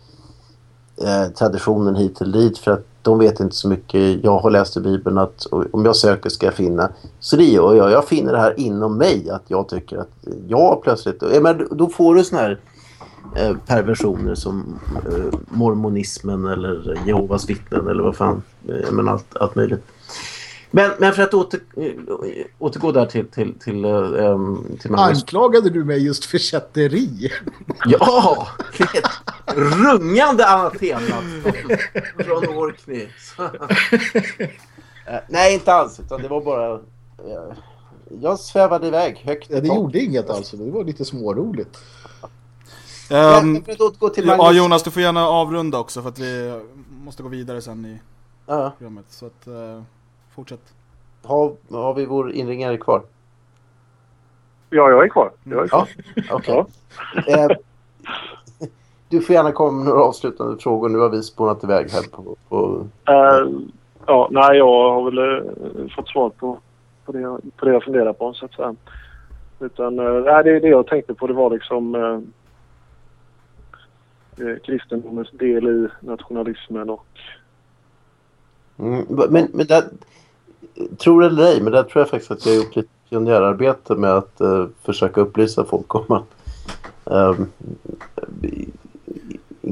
eh, traditionen hit eller dit för att de vet inte så mycket. Jag har läst i Bibeln att om jag söker ska jag finna. Så det gör jag. Jag finner det här inom mig att jag tycker att jag plötsligt... Men då får du såna här eh, perversioner som eh, mormonismen eller Jehovas vittnen eller vad fan. Eh, men allt, allt möjligt. Men, men för att åter, återgå där till, till, till, um, till. Anklagade du mig just för kätteri? Ja, ett rungande anatema från Orkney. Eh, nej, inte alls. Utan det var bara... Uh, jag svävade iväg högt. Ja, det gjorde inget alls. Det var lite småroligt. Um, ja, Jonas, du får gärna avrunda också för att vi måste gå vidare sen i ja. programmet. Så att... Uh... Fortsätt. Har, har vi vår inringare kvar? Ja, jag är kvar. Jag är kvar. Ja, okay. ja. Eh, du får gärna komma med några avslutande frågor. Nu har vi spårat iväg här på... på... Uh, ja, nej, jag har väl uh, fått svar på, på, det, på det jag funderar på, så att säga. Utan, uh, nej, det, det jag tänkte på det var liksom uh, kristendomens del i nationalismen och... Mm, men, men där, tror eller ej, men där tror jag faktiskt att jag har gjort lite pionjärarbete med att uh, försöka upplysa folk om att uh,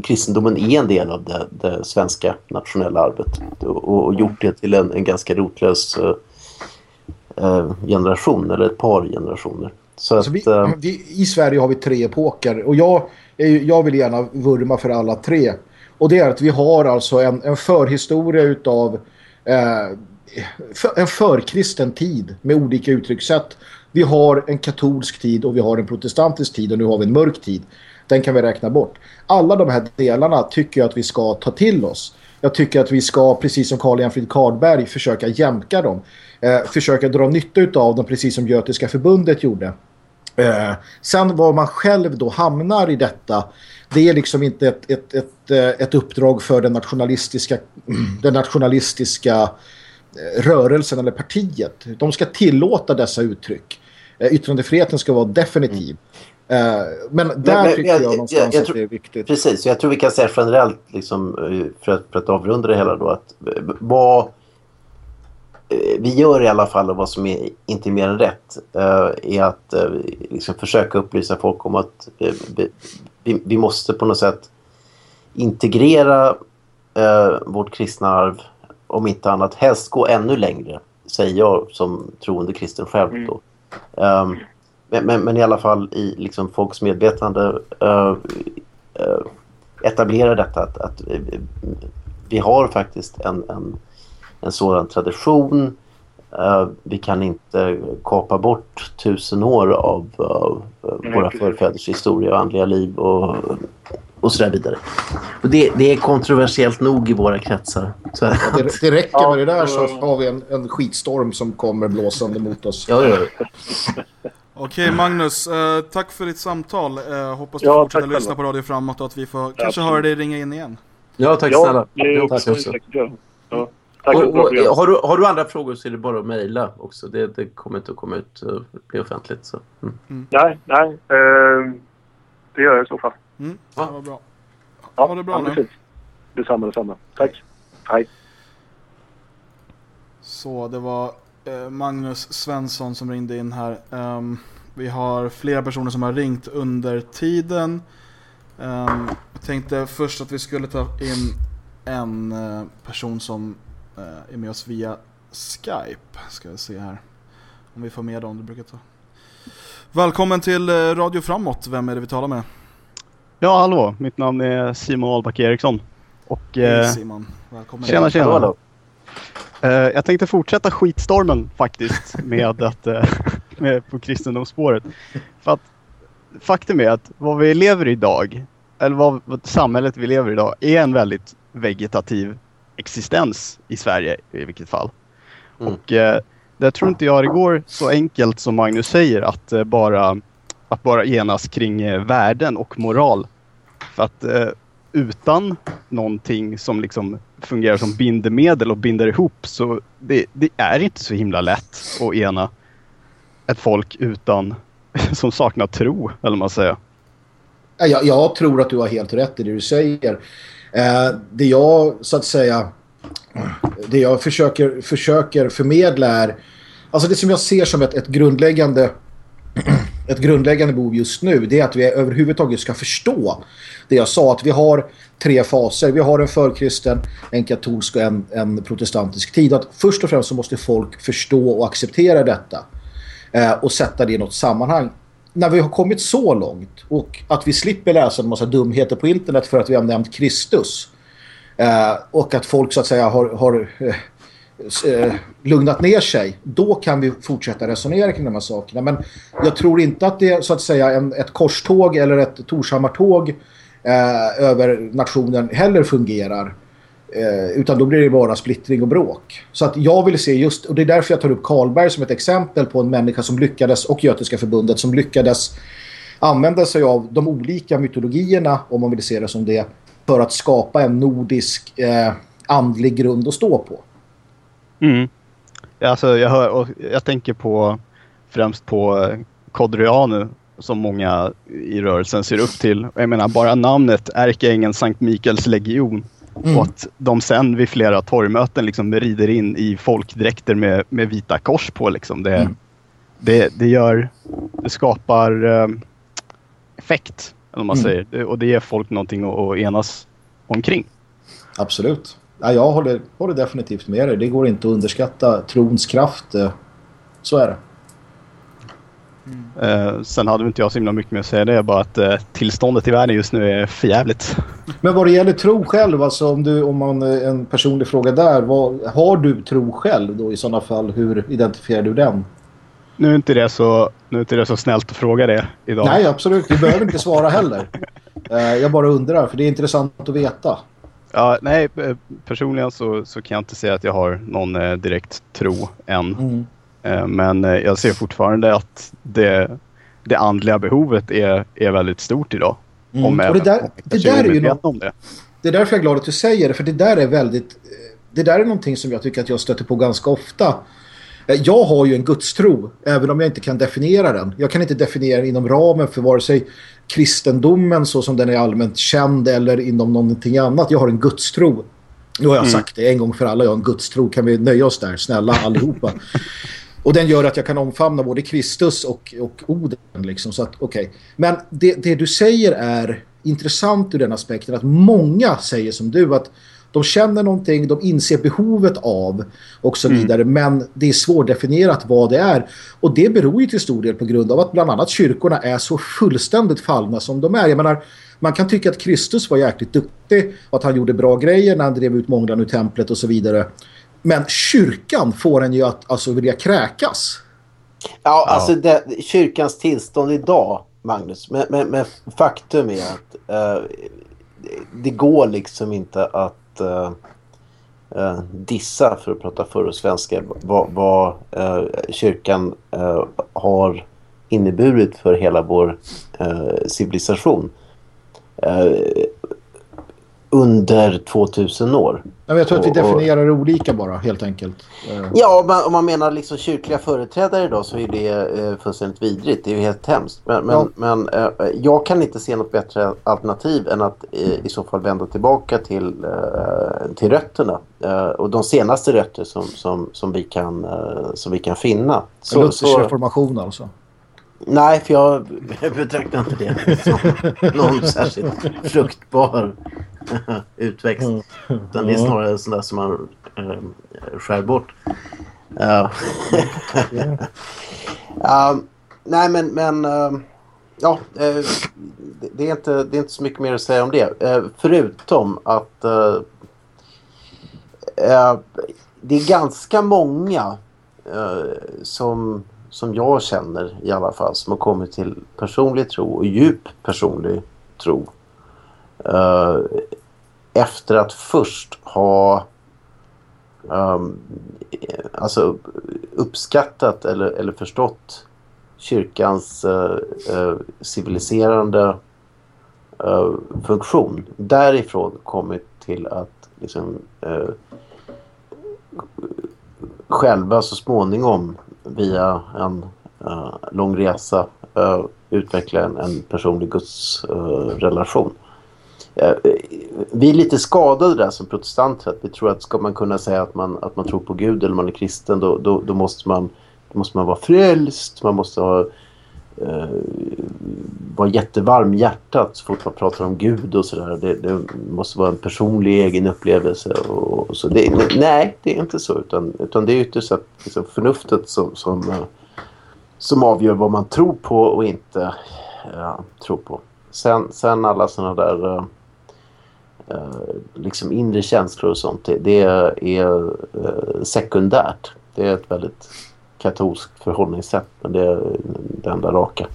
kristendomen är en del av det, det svenska nationella arvet och, och, gjort det till en, en ganska rotlös uh, generation eller ett par generationer. Så alltså att, vi, vi, I Sverige har vi tre epoker och jag, jag vill gärna vurma för alla tre. Och det är att vi har alltså en, en förhistoria utav en förkristen tid med olika uttryckssätt. Vi har en katolsk tid och vi har en protestantisk tid och nu har vi en mörk tid. Den kan vi räkna bort. Alla de här delarna tycker jag att vi ska ta till oss. Jag tycker att vi ska, precis som Karl Enfrid Karlberg, försöka jämka dem. Eh, försöka dra nytta av dem, precis som Götiska förbundet gjorde. Eh, sen var man själv då hamnar i detta, det är liksom inte ett, ett, ett, eh, ett uppdrag för den nationalistiska, den nationalistiska Eh, rörelsen eller partiet. De ska tillåta dessa uttryck. Eh, yttrandefriheten ska vara definitiv. Mm. Men där men, men, tycker jag, jag någonstans jag, jag, att det är viktigt. Precis, jag tror vi kan säga generellt liksom, för, att, för att avrunda det hela då att vad vi gör i alla fall och vad som är inte mer än rätt är att liksom försöka upplysa folk om att vi, vi måste på något sätt integrera vårt kristna arv om inte annat helst gå ännu längre, säger jag som troende kristen själv då. Mm. Um, men, men, men, i alla fall i liksom folks medvetande uh, uh, etablera detta att, att uh, vi har faktiskt en, en, en sådan tradition. vi kan inte kapa bort tusen år av våra förfäders historia och andliga liv och och så där vidare. Och det, det är kontroversiellt nog i våra kretsar. Det, det, räcker med det där så har vi en, en skitstorm som kommer blåsande mot oss. Ja, ja. Okej Magnus, eh, tack för ditt samtal. Eh, hoppas du ja, fortsätter lyssna på Radio Framåt och att vi får ja, kanske höra dig ringa in igen. Ja, tack ja, snälla. Det, tack också. Ja. Tack och, och, har, du, har du andra frågor så är det bara att mejla också. Det, det kommer inte att komma ut och bli offentligt. Så. Mm. Mm. Nej, nej. Eh, det gör jag i så fall. Mm. Ja, vad bra. Ja, ha det bra ja, nu. Detsamma, detsamma. Tack. Hej. Så det var eh, Magnus Svensson som ringde in här. Um, vi har flera personer som har ringt under tiden. Um, jag tänkte först att vi skulle ta in en uh, person som uh, är med oss via Skype. Ska vi se här. Om vi får med dem, det brukar ta. Välkommen till Radio Framåt. Vem är det vi talar med? Ja, hallå. Mitt namn är Simon Ahlback Eriksson. Och, eh, Simon. Välkommen. Tjena, tjena. Hallå. Uh, jag tänkte fortsätta skitstormen faktiskt med att, uh, med på kristendomsspåret. För att faktum är att vad vi lever i idag, eller vad, vad samhället vi lever i idag, är en väldigt vegetativ existens i Sverige i vilket fall. Mm. Och uh, det tror inte jag det går så enkelt som Magnus säger att bara att bara enas kring eh, värden och moral. För att eh, utan någonting som liksom fungerar som bindemedel och binder ihop så det, det, är inte så himla lätt att ena ett folk utan som saknar tro, eller man säger. Jag, jag tror att du har helt rätt i det du säger. Eh, det jag så att säga det jag försöker, försöker förmedla är alltså det som jag ser som ett, ett grundläggande ett grundläggande behov just nu det är att vi överhuvudtaget ska förstå det jag sa att vi har tre faser. Vi har en förkristen, en katolsk och en, en protestantisk tid. Att först och främst så måste folk förstå och acceptera detta eh, och sätta det i något sammanhang. När vi har kommit så långt och att vi slipper läsa en massa dumheter på internet för att vi har nämnt Kristus eh, och att folk så att säga har, har eh, eh, lugnat ner sig, då kan vi fortsätta resonera kring de här sakerna. Men jag tror inte att det är så att säga en, ett korståg eller ett Torshammartåg eh, över nationen heller fungerar. Eh, utan då blir det bara splittring och bråk. Så att jag vill se just, och det är därför jag tar upp Karlberg som ett exempel på en människa som lyckades, och Götiska förbundet som lyckades använda sig av de olika mytologierna, om man vill se det som det, för att skapa en nordisk eh, andlig grund att stå på. Mm. Alltså jag, hör, och jag tänker på främst på eh, Kodrianu som många i rörelsen ser upp till. Jag menar bara namnet ärkeängeln Sankt Mikaels legion mm. och att de sen vid flera torgmöten liksom rider in i folkdräkter med, med vita kors på. Liksom. Det, mm. det, det, gör, det skapar eh, effekt, om man mm. säger. Och det ger folk någonting att, att enas omkring. Absolut. Ja, jag håller, håller definitivt med dig. Det går inte att underskatta trons kraft. Eh, så är det. Uh, sen hade inte jag så himla mycket med att säga det. Bara att uh, tillståndet i världen just nu är förjävligt. Men vad det gäller tro själv, alltså om, du, om man eh, en personlig fråga där. Vad, har du tro själv då i sådana fall? Hur identifierar du den? Nu är inte det så, nu är inte det så snällt att fråga det idag. Nej, absolut. Du behöver inte svara heller. Uh, jag bara undrar, för det är intressant att veta. Ja, nej, personligen så, så kan jag inte säga att jag har någon direkt tro än. Mm. Eh, men eh, jag ser fortfarande att det, det andliga behovet är, är väldigt stort idag. Mm. Om och det där, det där är ju något, om det. det är därför jag är glad att du säger det, för det där är väldigt det där är någonting som jag tycker att jag stöter på ganska ofta. Eh, jag har ju en gudstro, även om jag inte kan definiera den. Jag kan inte definiera den inom ramen för vare sig kristendomen så som den är allmänt känd eller inom någonting annat. Jag har en gudstro. Nu har jag mm. sagt det en gång för alla, jag har en gudstro. Kan vi nöja oss där, snälla allihopa. Och den gör att jag kan omfamna både Kristus och, och Oden. Liksom. Så att, okay. Men det, det du säger är intressant ur den aspekten att många säger som du att de känner någonting, de inser behovet av och så mm. vidare. Men det är svårdefinierat vad det är. Och det beror ju till stor del på grund av att bland annat kyrkorna är så fullständigt fallna som de är. Jag menar, man kan tycka att Kristus var jäkligt duktig och att han gjorde bra grejer när han drev ut mångdan ur templet och så vidare. Men kyrkan får en ju att alltså, vilja kräkas. Ja, alltså det, kyrkans tillstånd idag, Magnus. Men, men, men faktum är att uh, det går liksom inte att uh, uh, dissa, för att prata för svenska, vad, vad eh, kyrkan har inneburit för hela vår civilisation under 2000 år. Jag tror att vi definierar det olika bara, helt enkelt. Ja, om man, om man menar liksom kyrkliga företrädare idag så är det eh, fullständigt vidrigt. Det är ju helt hemskt. Men, men, ja. men eh, jag kan inte se något bättre alternativ än att eh, i så fall vända tillbaka till, eh, till rötterna. Eh, och de senaste rötter som, som, som, vi, kan, eh, som vi kan finna. Så, Luthers reformation alltså? Nej, för jag betraktar inte det som någon särskilt fruktbar utväxt. Mm. Utan det är snarare sånt där som man äh, skär bort. Uh, uh, nej, men... men uh, ja, eh, det, är inte, det är inte så mycket mer att säga om det. Eh, förutom att eh, eh det är ganska många eh, som, som jag känner i alla fall som har kommit till personlig tro och djup personlig tro. Efter att först ha um, alltså uppskattat eller, eller förstått kyrkans uh, uh, civiliserande uh, funktion. Därifrån kommit till att liksom, själva så småningom via en lång resa utveckla en, en personlig gudsrelation. Eh, vi är lite skadade där som protestanter. Att vi tror att ska man kunna säga att man, att man tror på Gud eller man är kristen då, då, då måste, man, då måste man vara frälst. Man måste ha, eh, vara jättevarm i hjärtat så fort man pratar om Gud och sådär. Det, det, måste vara en personlig egen upplevelse. Och, och så. Det, nej, det är inte så. Utan, utan det är ytterst att, liksom, förnuftet som, som, eh, som avgör vad man tror på och inte ja, tror på. Sen, sen alla sådana där... Uh, Eh, liksom inre känslor och sånt, det, det är eh, sekundärt. Det är ett väldigt katolskt förhållningssätt, men det är det enda raka.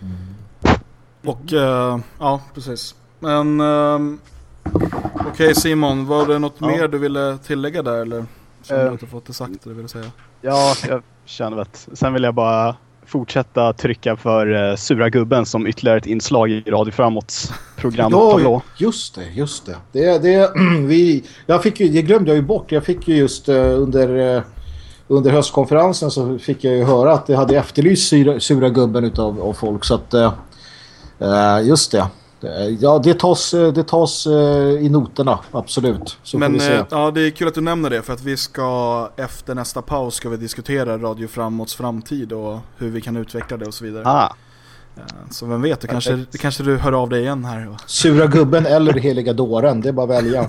Mm. Och uh, ja, precis. Men uh, okej okay, Simon, var det något ja. mer du ville tillägga där eller? Du att du fått det sagt det vill säga? Ja, jag känner att sen vill jag bara fortsätta trycka för uh, Sura Gubben som ytterligare ett inslag i Radio Framåts program. Ja, just det, just det. det, det vi, jag fick ju, det glömde jag ju bort. Jag fick ju just uh, under, uh, under höstkonferensen så fick jag ju höra att det hade efterlyst Sura, Sura Gubben utav, av folk. Så att, just det. Ja, det tas, det tas i noterna, absolut. Så Men ja, det är kul att du nämner det för att vi ska efter nästa paus ska vi diskutera Radio Framåts framtid och hur vi kan utveckla det och så vidare. Ah. Så vem vet, det kanske, det kanske du hör av dig igen här. Sura gubben eller heliga dåren, det är bara att välja.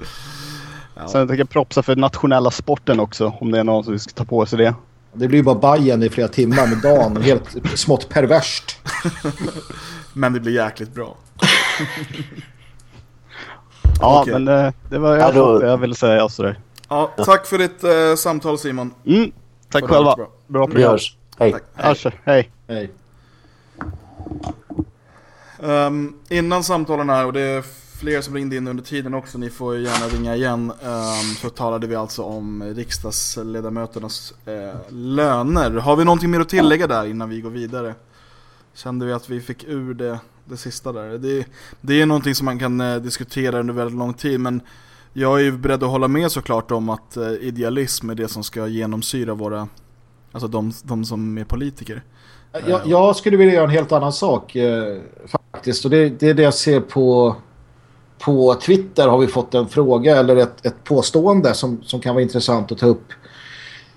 ja. Sen tänker jag propsa för nationella sporten också, om det är någon som ska ta på sig det. Det blir bara Bajen i flera timmar med dagen, helt smått perverst. Men det blir jäkligt bra. ja, okay. men eh, det var jag, då... jag ville säga. Sådär. Ja, tack för ditt uh, samtal Simon. Mm, tack själva. Bra, bra program. Vi hörs. Hej. Tack. Hej. Hej. Um, innan samtalen här, och det är fler som ringde in under tiden också, ni får gärna ringa igen. Um, så talade vi alltså om riksdagsledamöternas uh, löner. Har vi någonting mer att tillägga där innan vi går vidare? Kände vi att vi fick ur det, det sista där. Det, det är någonting som man kan eh, diskutera under väldigt lång tid, men jag är ju beredd att hålla med såklart om att eh, idealism är det som ska genomsyra våra, alltså de, de som är politiker. Jag, jag, skulle vilja göra en helt annan sak eh, faktiskt. Och det, det, är det jag ser på, på Twitter har vi fått en fråga eller ett, ett påstående som, som kan vara intressant att ta upp.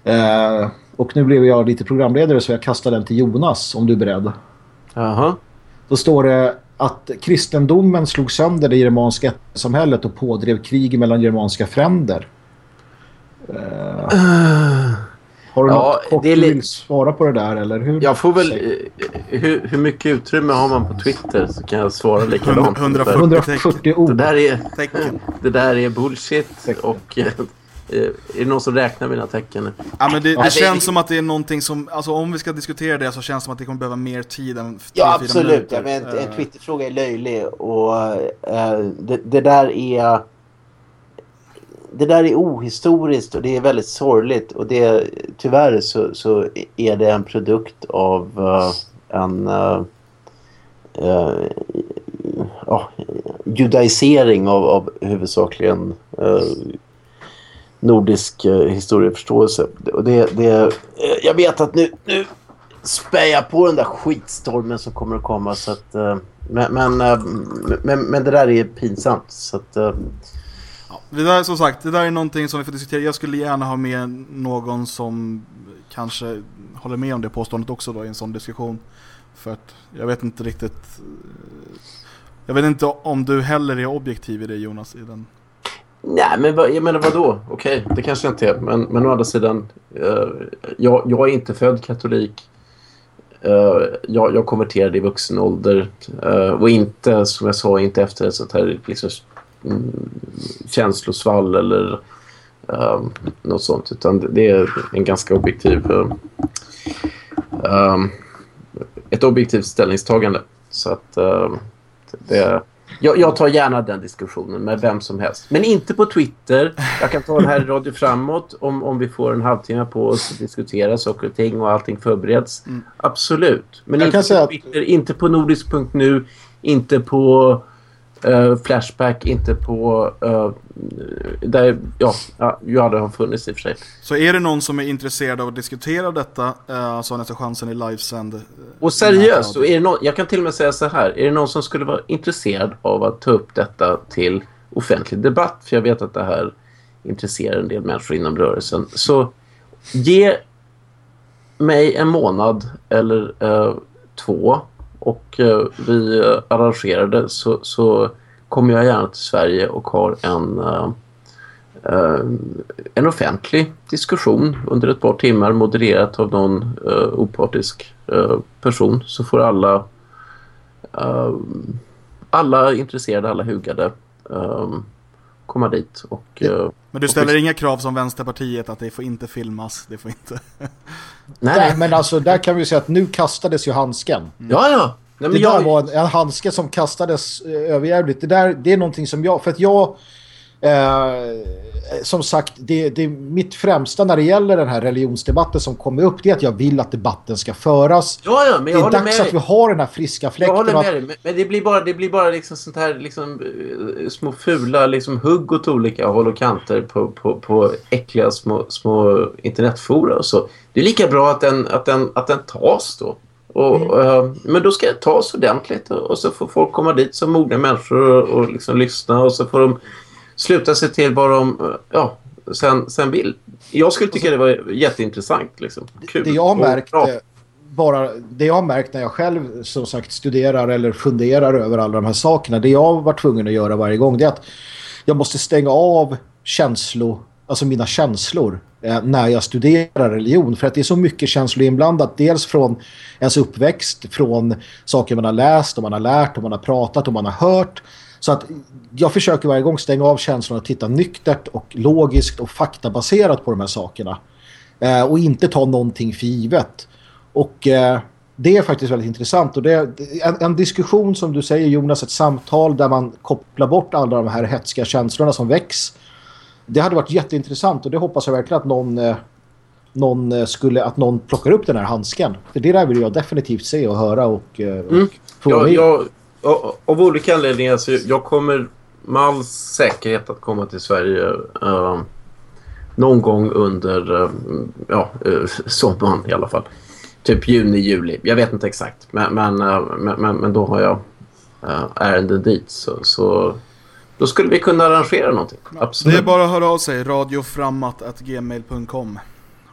Eh, och nu blev jag lite programledare så jag kastar den till Jonas om du är beredd. Jaha. Då står det att kristendomen slog sönder det germanska samhället och pådrev krig mellan germanska fränder. Uh. Har du ja, något kort du vill svara på det där? Eller hur? Jag får väl... Eh, hur, hur mycket utrymme har man på Twitter så kan jag svara likadant. 140, 140 ord. Det där är, det där är bullshit och... Eh, är det någon som räknar mina tecken? Ja, men det, det känns som att det är någonting som, alltså om vi ska diskutera det så känns det som att det kommer behöva mer tid än Ja, absolut. Ja, men en, en Twitterfråga är löjlig och uh, det, det, där är det där är ohistoriskt och det är väldigt sorgligt och det, tyvärr så, så är det en produkt av uh, en uh, uh, judaisering av, av huvudsakligen nordisk eh, historieförståelse. Och det, det, eh, jag vet att nu, nu spär jag på den där skitstormen som kommer att komma så att, eh, men, men, men, men det där är pinsamt så att Ja, det där, som sagt, det där är någonting som vi får diskutera. Jag skulle gärna ha med någon som kanske håller med om det påståendet också då i en sån diskussion. För att jag vet inte riktigt... Jag vet inte om du heller är objektiv i det Jonas. I den. Nej, men vad, jag menar vadå? Okej, okay, det kanske jag inte är. Men, men å andra sidan, eh, jag, jag är inte född katolik. Uh, jag, jag konverterade i vuxen ålder uh, och inte, som jag sa, inte efter ett sånt här liksom, mm, känslosvall eller uh, något sånt. Utan det är en ganska objektiv... Uh, um, ett objektivt ställningstagande. Så att det... Jag, jag, tar gärna den diskussionen med vem som helst. Men inte på Twitter. Jag kan ta den här i Radio Framåt om, om vi får en halvtimme på oss att diskutera saker och ting och allting förbereds. Mm. Absolut. Men jag inte på Twitter, att... inte på nordisk.nu, inte på uh, Flashback, inte på... Uh, där, ja, ja, ju aldrig har funnits i och för sig. Så är det någon som är intresserad av att diskutera detta uh, så har nästa chansen i livesänd. Och seriöst, och är det någon, jag kan till och med säga så här. Är det någon som skulle vara intresserad av att ta upp detta till offentlig debatt? För jag vet att det här intresserar en del människor inom rörelsen. Så ge mig en månad eller två och eh, vi eh, arrangerar det så, så kommer jag gärna till Sverige och har en, eh, eh, en offentlig diskussion under ett par timmar modererat av någon eh, opartisk eh, person. Så får alla alla intresserade, alla hugade komma dit. Och, ja. Men du ställer och... inga krav som Vänsterpartiet att det får inte filmas, det får inte... Nej, Nej, men alltså där kan vi säga att nu kastades ju handsken. Mm. Ja, ja. Nej, det jag... där var en, en handske som kastades eh, överjävligt. Det, där, det är någonting som jag... För att jag... Eh, som sagt, det, det är mitt främsta när det gäller den här religionsdebatten som kommer upp, det är att jag vill att debatten ska föras. Ja, ja, men jag det är dags att vi har den här friska fläkten. Jag håller med dig, men, men det blir bara, det blir bara liksom sånt här liksom, uh, små fula liksom, hugg åt olika håll och kanter på, på, på äckliga små, små internetfora och så. Det är lika bra att den, att den, att den tas då. Och, mm. uh, men då ska det tas ordentligt och, och, så får folk komma dit som mogna människor och, och liksom lyssna och så får de sluta sig till vad de uh, ja, sen, sen vill. Jag skulle tycka det var jätteintressant. Liksom. Kul. Det jag har märkt... Och, bara det jag har märkt när jag själv som sagt studerar eller funderar över alla de här sakerna, det jag varit tvungen att göra varje gång det är att jag måste stänga av känslor alltså mina känslor eh, när jag studerar religion. För att det är så mycket känslor inblandat. Dels från ens uppväxt, från saker man har läst, och man har lärt, och man har pratat, och man har hört. Så att jag försöker varje gång stänga av känslorna och titta nyktert och logiskt och faktabaserat på de här sakerna. Eh, och inte ta någonting för givet. Och eh, det är faktiskt väldigt intressant. Och det är en, en, diskussion som du säger Jonas, ett samtal där man kopplar bort alla de här hetska känslorna som väcks det hade varit jätteintressant och det hoppas jag verkligen att någon, eh, någon eh, skulle att någon plockar upp den här handsken. För det där vill jag definitivt se och höra och, eh, och mm. jag, jag, Av olika anledningar så jag kommer med all säkerhet att komma till Sverige uh, någon gång under uh, ja, uh, sommaren i alla fall. Typ juni, juli. Jag vet inte exakt. Men, men, uh, men, men, då har jag uh, ärenden dit. Så, så då skulle vi kunna arrangera någonting. Absolut. Det är bara att höra av sig. radioframmat.gmail.com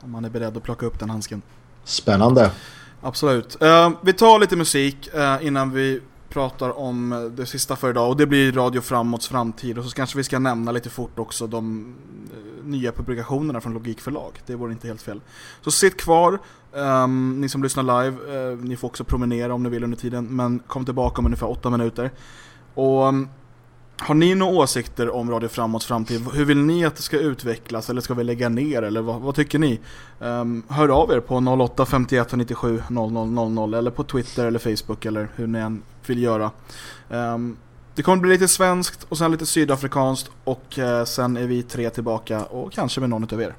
Om man är beredd att plocka upp den handsken. Spännande. Absolut. Uh, vi tar lite musik uh, innan vi pratar om det sista för idag. Och det blir Radio Framåts framtid. Och så kanske vi ska nämna lite fort också de eh, nya publikationerna från Logikförlag. Det vore inte helt fel. Så sitt kvar. Um, ni som lyssnar live, eh, ni får också promenera om ni vill under tiden. Men kom tillbaka om ungefär åtta minuter. Och um, har ni några åsikter om Radio Framåts framtid? Hur vill ni att det ska utvecklas? Eller ska vi lägga ner? Eller vad, vad tycker ni? Um, hör av er på 08 51 97 00 00 eller på Twitter eller Facebook eller hur ni än vill göra. Um, det kommer bli lite svenskt och sen lite sydafrikanskt och uh, sen är vi tre tillbaka och kanske med någon av er.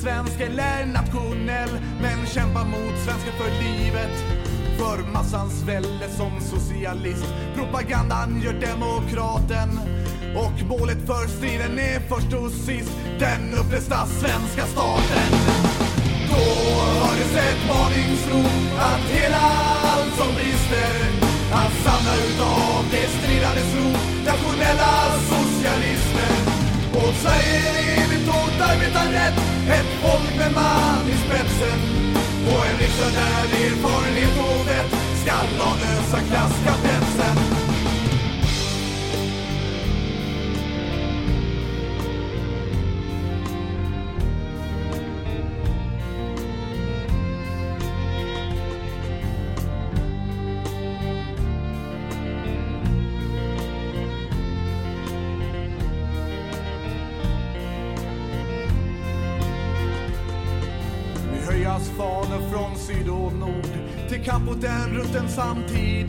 Svensk eller nationell men kämpar mot svenska för livet. För massans välde som socialist. Propagandan gör demokraten. Och målet för striden är först och sist den upplösta svenska staten. Då hördes ett varningsrop att hela allt som brister att samla utav det stridandes rop nationella socialister. Och Sverige åt arbetarrätt Folk med man i spetsen. På en riksdag där erfarenhet och vett skall avlösa klasskamp. Samtid.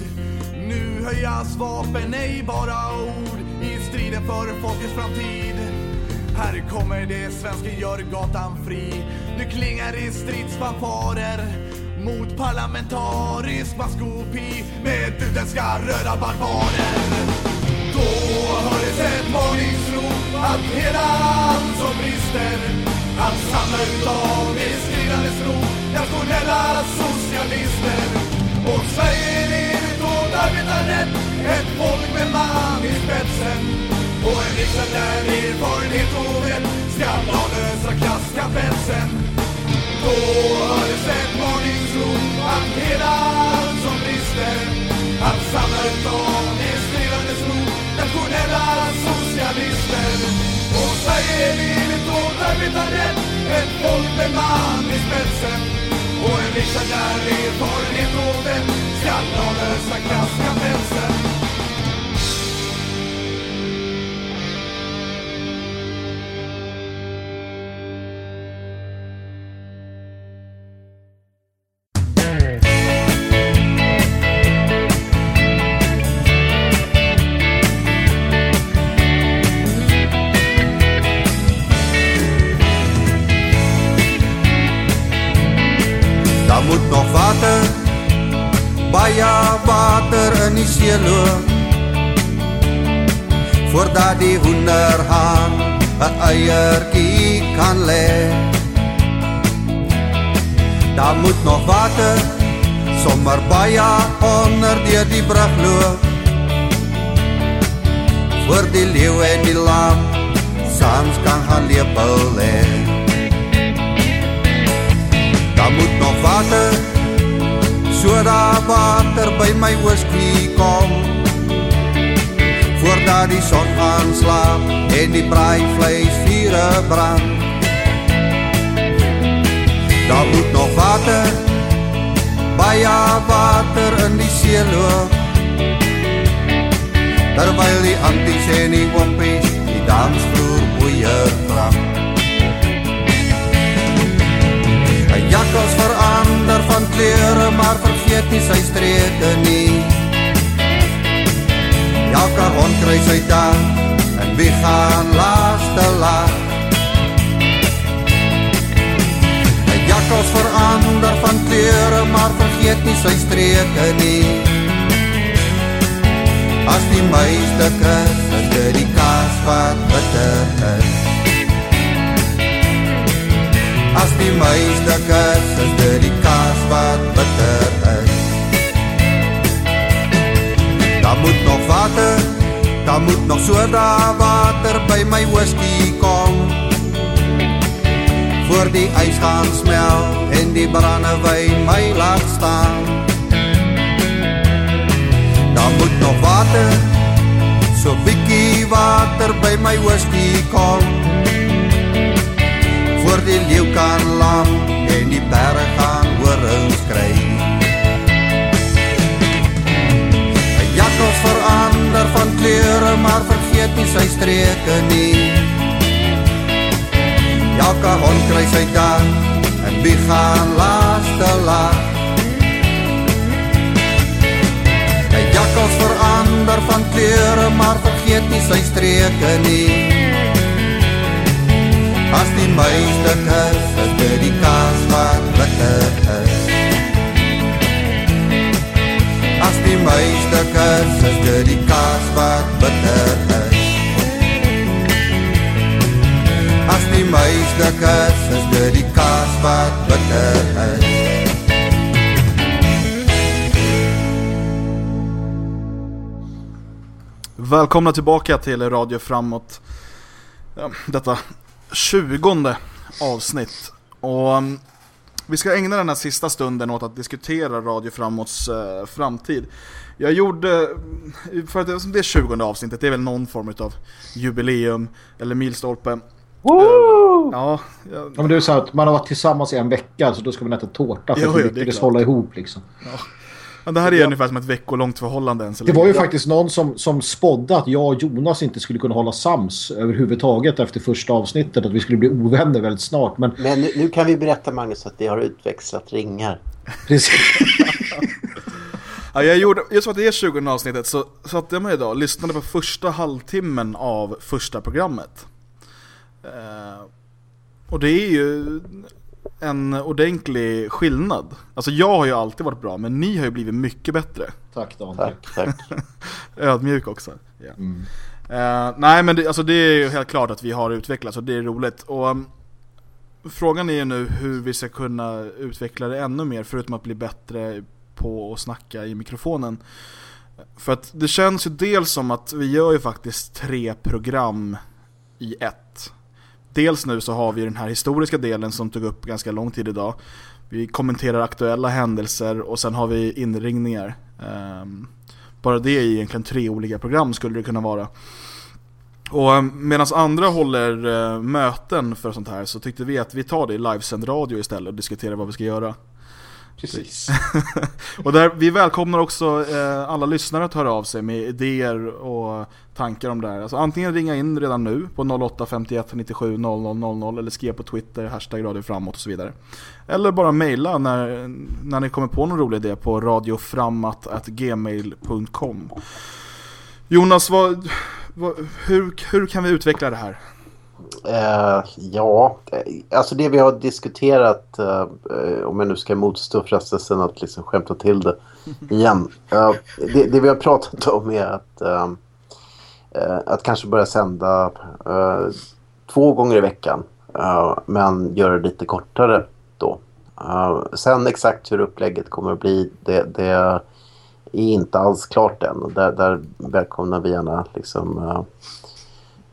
Nu höjas vapen, ej bara ord, i striden för folkets framtid. Här kommer det svenska gör gatan fri. Nu klingar det stridsfanfarer mot parlamentarisk maskopi med utländska röda barbarer. Då hördes ett varningsrop att hela allt som brister att samla utav det skridandes rop nationella socialister och Sverige är ledigt åt arbetarrätt Ett folk med man i spetsen. Och en riksdag där erfarenhet och vett Ska avlösa klasskapetsen Då hördes ett varningsrop att hela allt som brister Att samla utav det stridandes rop Nationella socialister. Och Sverige är ledigt åt arbetarrätt Ett folk med man i spetsen och en riksdag där erfarenhet och vett skall avlösa klasskapelsen see loop Voordat die hoenderhaan een eierkie kan le Daar moet nog water Sommer baie onder dier die brug loop. Voor die leeuw en die lam Saans kan gaan lepel le Daar moet nog water soda water by my oosknie kom. Voordat die son gaan slaap en die braai vlees vire brand. Daar moet nog water, baie water in die see loop. Terwyl die anties en die oopies die dansvloer boeier trap Een jakkels verander kleren, maar vergeet nie sy streke nie. Elke hond kry sy dag, en wie gaan laaste laag? Een jakkels verander van kleren, vergeet nie sy streke nie As die meisdeke is dit die kaas wat bitter is As die meisdeke is dit die kaas wat bitter is. Daar moet nog water, daar moet nog soda water by my whisky kom. Voor die ijs gaan smel en die brandewijn my laat staan. Daar moet nog water, so bykie water by my whisky kom Voor die leeuw kan lam en die berg gaan oorings kry. Een jakkels verander van kleure, maar vergeet nie sy streke nie. Elke hond kry sy dag en wie gaan laaste laag Die jakkels verander van kleure, maar vergeet nie sy streke nie. As die meeste vir is die kaas wat lekker is. As die meeste vir is die kaas wat bitter is. As die meeste vir is die kaas wat bitter is. Välkomna tillbaka till Radio Framåt. Detta tjugonde avsnitt. Och um, vi ska ägna den här sista stunden åt att diskutera Radio Framåts uh, framtid. Jag gjorde, för att det är tjugonde avsnittet, det är väl någon form av jubileum eller milstolpe. Woo! Ja, ja. ja men är så att man har varit tillsammans i en vecka så då ska man äta tårta för jo, att vi lyckades hålla ihop liksom. Ja. Ja, det här är ja. ungefär som ett veckolångt förhållande än så Det var ju faktiskt någon som, som spådde att jag och Jonas inte skulle kunna hålla sams överhuvudtaget efter första avsnittet. Att vi skulle bli ovänner väldigt snart. Men, men nu, nu kan vi berätta Magnus att vi har utväxlat ringar. Precis. ja, jag gjorde, just för att det är 20 avsnittet så satte jag mig idag och lyssnade på första halvtimmen av första programmet. Uh, och det är ju en ordentlig skillnad. Alltså jag har ju alltid varit bra, men ni har ju blivit mycket bättre. Tack Dan. Tack, tack. Ödmjuk också. Yeah. Mm. Uh, nej men det, alltså det är ju helt klart att vi har utvecklats och det är roligt. Och um, Frågan är ju nu hur vi ska kunna utveckla det ännu mer, förutom att bli bättre på att snacka i mikrofonen. För att det känns ju dels som att vi gör ju faktiskt tre program i ett. Dels nu så har vi den här historiska delen som tog upp ganska lång tid idag. Vi kommenterar aktuella händelser och sen har vi inringningar. Ehm, bara det är egentligen tre olika program skulle det kunna vara. Och ehm, medan andra håller eh, möten för sånt här så tyckte vi att vi tar det i livesänd radio istället och diskuterar vad vi ska göra. Precis. och där, vi välkomnar också eh, alla lyssnare att höra av sig med idéer och tankar om det här. Alltså antingen ringa in redan nu på 08 51 97 00 00 eller skriva på Twitter, hashtag radio framåt och så vidare. Eller bara mejla när, när ni kommer på någon rolig idé på radioframat.gmail.com Jonas, vad, vad, hur, hur kan vi utveckla det här? Uh, ja, alltså det vi har diskuterat, uh, om jag nu ska motstå frestelsen att liksom skämta till det igen. Uh, det, det, vi har pratat om är att, att kanske börja sända två gånger i veckan. men göra det lite kortare då. sen exakt hur upplägget kommer att bli, det, det är inte alls klart än. Där, där välkomnar vi gärna liksom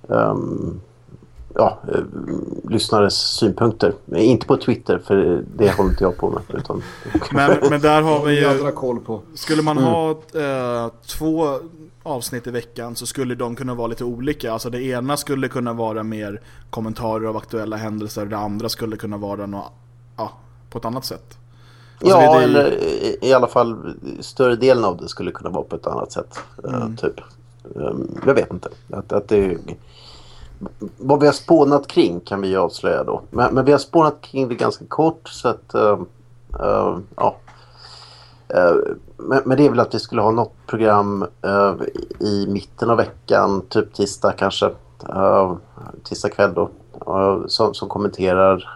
um, ja, eh, lyssnares synpunkter. Inte på Twitter, för det håller inte jag på med. Utan... men, men där har vi ju... koll på. Skulle man mm. ha eh, två avsnitt i veckan så skulle de kunna vara lite olika. Alltså det ena skulle kunna vara mer kommentarer av aktuella händelser. Det andra skulle kunna vara något, ja, på ett annat sätt. Alltså ja, det... eller i, alla fall större delen av det skulle kunna vara på ett annat sätt. Eh, mm. Typ. Um, jag vet inte. Att, att det vad vi har spånat kring kan vi ju avslöja då. Men, men vi har spånat kring det ganska kort så att uh, uh, ja. Uh, men, men, det är väl att vi skulle ha något program i mitten av veckan, typ tisdag kanske. tisdag kväll då. som, som kommenterar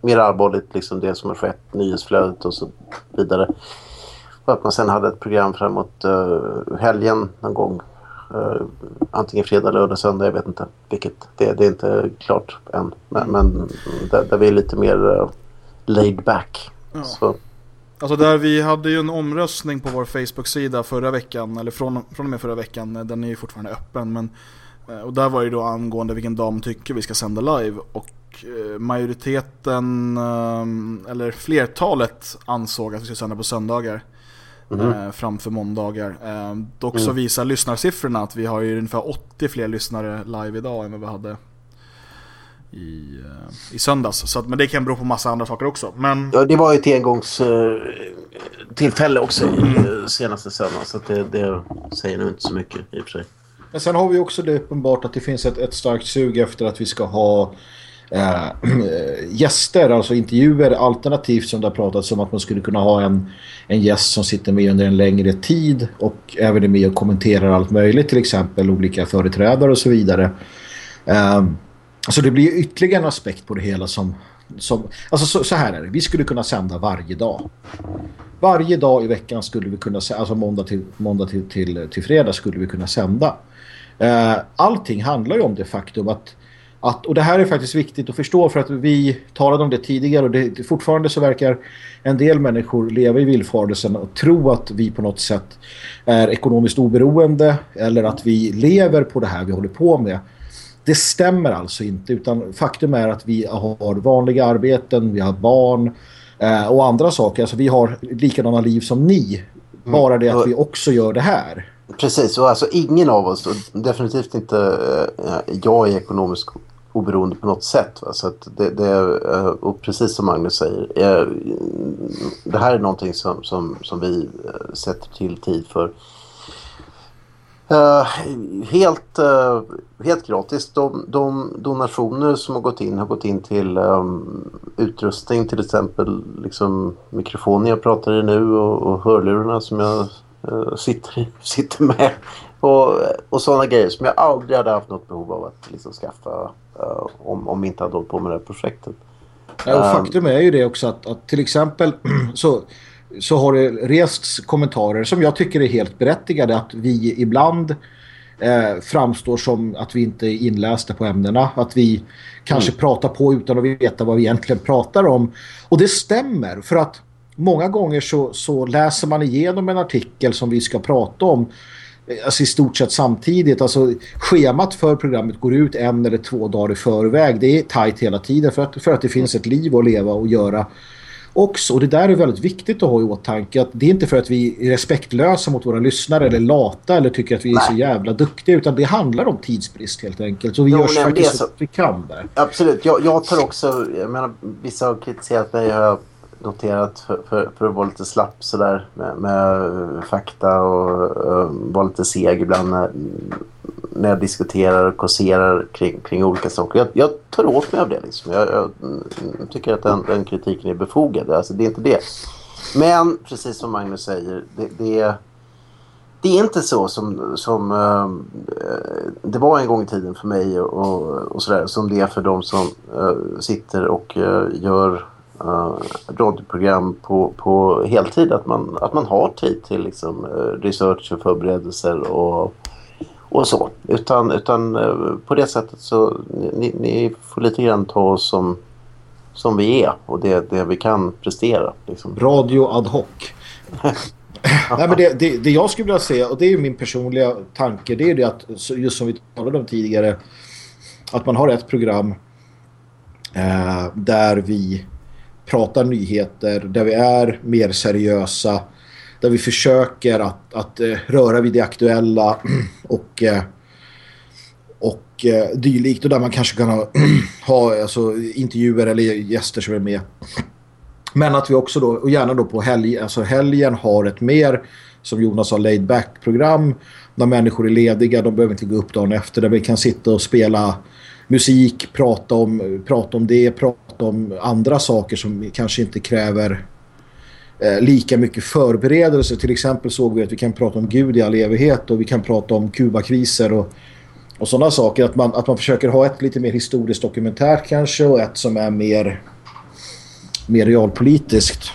mer allvarligt liksom det som har skett, nyhetsflödet och så vidare. Och att man sen hade ett program framåt uh, helgen någon gång. Uh, antingen fredag, lördag, söndag, jag vet inte vilket. Det, det är inte klart än. Men, men där, där, vi är lite mer uh, laid back. Ja. Så. Alltså där vi hade ju en omröstning på vår Facebook-sida förra veckan, eller från, från och med förra veckan, den är ju fortfarande öppen. Men, och där var det då angående vilken dam tycker vi ska sända live. Och majoriteten, eller flertalet ansåg att vi ska sända på söndagar mm. framför måndagar. Eh, dock så mm. visar lyssnarsiffrorna att vi har ju ungefär 80 fler lyssnare live idag än vad vi hade i, eh, i söndags. Så att, men det kan bero på massa andra saker också. Men... Ja, det var ju ett engångstillfälle också mm. senaste söndagen. Så det, det säger nog inte så mycket i och för sig. Men sen har vi också det uppenbart att det finns ett, ett starkt sug efter att vi ska ha eh, gäster, alltså intervjuer alternativt som det har pratats om att man skulle kunna ha en, en gäst som sitter med under en längre tid och även är med och kommenterar allt möjligt, till exempel olika företrädare och så vidare. Eh, så det blir ytterligare en aspekt på det hela som, som alltså så, så, här är det, vi skulle kunna sända varje dag. Varje dag i veckan skulle vi kunna alltså måndag till, måndag till, till, till fredag skulle vi kunna sända. Eh, allting handlar ju om det faktum att att, och det här är faktiskt viktigt att förstå för att vi talade om det tidigare och det, fortfarande så verkar en del människor leva i villfarelsen och tro att vi på något sätt är ekonomiskt oberoende eller att vi lever på det här vi håller på med. Det stämmer alltså inte utan faktum är att vi har vanliga arbeten, vi har barn eh, och andra saker. Alltså vi har likadana liv som ni. Bara det att vi också gör det här. Precis, och alltså ingen av oss, definitivt inte äh, jag är ekonomiskt oberoende på något sätt. Va? Så att det, det, eh, och precis som Magnus säger, eh, det här är någonting som, som, som vi eh, sätter till tid för. Uh, helt, uh, helt gratis. De, de, donationer som har gått in har gått in till um, utrustning, till exempel liksom mikrofonen jag pratar i nu och, och hörlurarna som jag uh, sitter, sitter med. Och, och sådana grejer som jag aldrig hade haft något behov av att liksom skaffa om, om vi inte hade hållit på med det här projektet. Ja, och faktum är ju det också att, att till exempel så, så har det rests kommentarer som jag tycker är helt berättigade att vi ibland eh, framstår som att vi inte är inlästa på ämnena. Att vi kanske mm. pratar på utan att veta vad vi egentligen pratar om. Och det stämmer för att många gånger så, så läser man igenom en artikel som vi ska prata om alltså i stort sett samtidigt. Alltså schemat för programmet går ut en eller två dagar i förväg. Det är tajt hela tiden för att, för att det finns ett liv att leva och göra också. Och det där är väldigt viktigt att ha i åtanke. Att det är inte för att vi är respektlösa mot våra lyssnare eller lata eller tycker att vi är Nej. så jävla duktiga utan det handlar om tidsbrist helt enkelt. Så vi jo, gör faktiskt så vi kan där. Absolut. Jag, jag tar också, jag menar, vissa har kritiserat mig har noterat för, för, för, att vara lite slapp sådär med, med fakta och uh, vara lite seg ibland när, när jag diskuterar och kåserar kring, kring olika saker. Jag, jag tar åt mig av det liksom. Jag, jag tycker att den, den, kritiken är befogad. Alltså det är inte det. Men precis som Magnus säger, det, det det är inte så som, som uh, det var en gång i tiden för mig och, och sådär som det är för de som uh, sitter och uh, gör uh, radioprogram på, på heltid. Att man, att man har tid till liksom, uh, research och förberedelser och, och så. Utan, utan uh, på det sättet så ni, ni, får lite grann ta oss som, som vi är och det, det vi kan prestera. Liksom. Radio ad hoc. Nej, men det, det, det, jag skulle vilja säga, och det är min personliga tanke, det är det att, just som vi talade om tidigare, att man har ett program eh, där vi pratar nyheter, där vi är mer seriösa, där vi försöker att, att eh, röra vid det aktuella och, eh, och eh, dylikt och där man kanske kan ha, ha alltså, intervjuer eller gäster som är med. Men att vi också då, och gärna då på helg, alltså helgen har ett mer, som Jonas sa, laid back program När människor är lediga, de behöver inte gå upp dagen efter, där vi kan sitta och spela musik, prata om, prata om det, prata om andra saker som kanske inte kräver eh, lika mycket förberedelse. Till exempel såg vi att vi kan prata om Gud i all evighet och vi kan prata om Kubakriser och, och sådana saker. Att man, att man försöker ha ett lite mer historiskt dokumentärt kanske och ett som är mer mer realpolitiskt.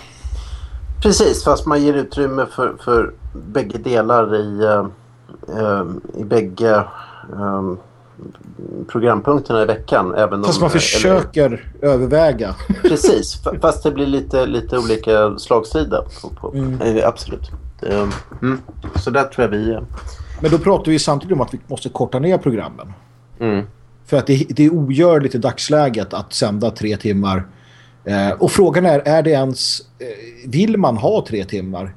Precis, fast man ger utrymme för, för bägge delar i, uh, i bägge um, programpunkterna i veckan. Även fast om, man försöker eller, överväga. Precis, fast det blir lite, lite olika slagsida. På, på, mm. Absolut. Mm. Så där tror jag vi... Men då pratar vi samtidigt om att vi måste korta ner programmen. Mm. För att det, det är ogörligt i dagsläget att sända tre timmar. Eh, och frågan är, är det ens... Eh, vill man ha tre timmar?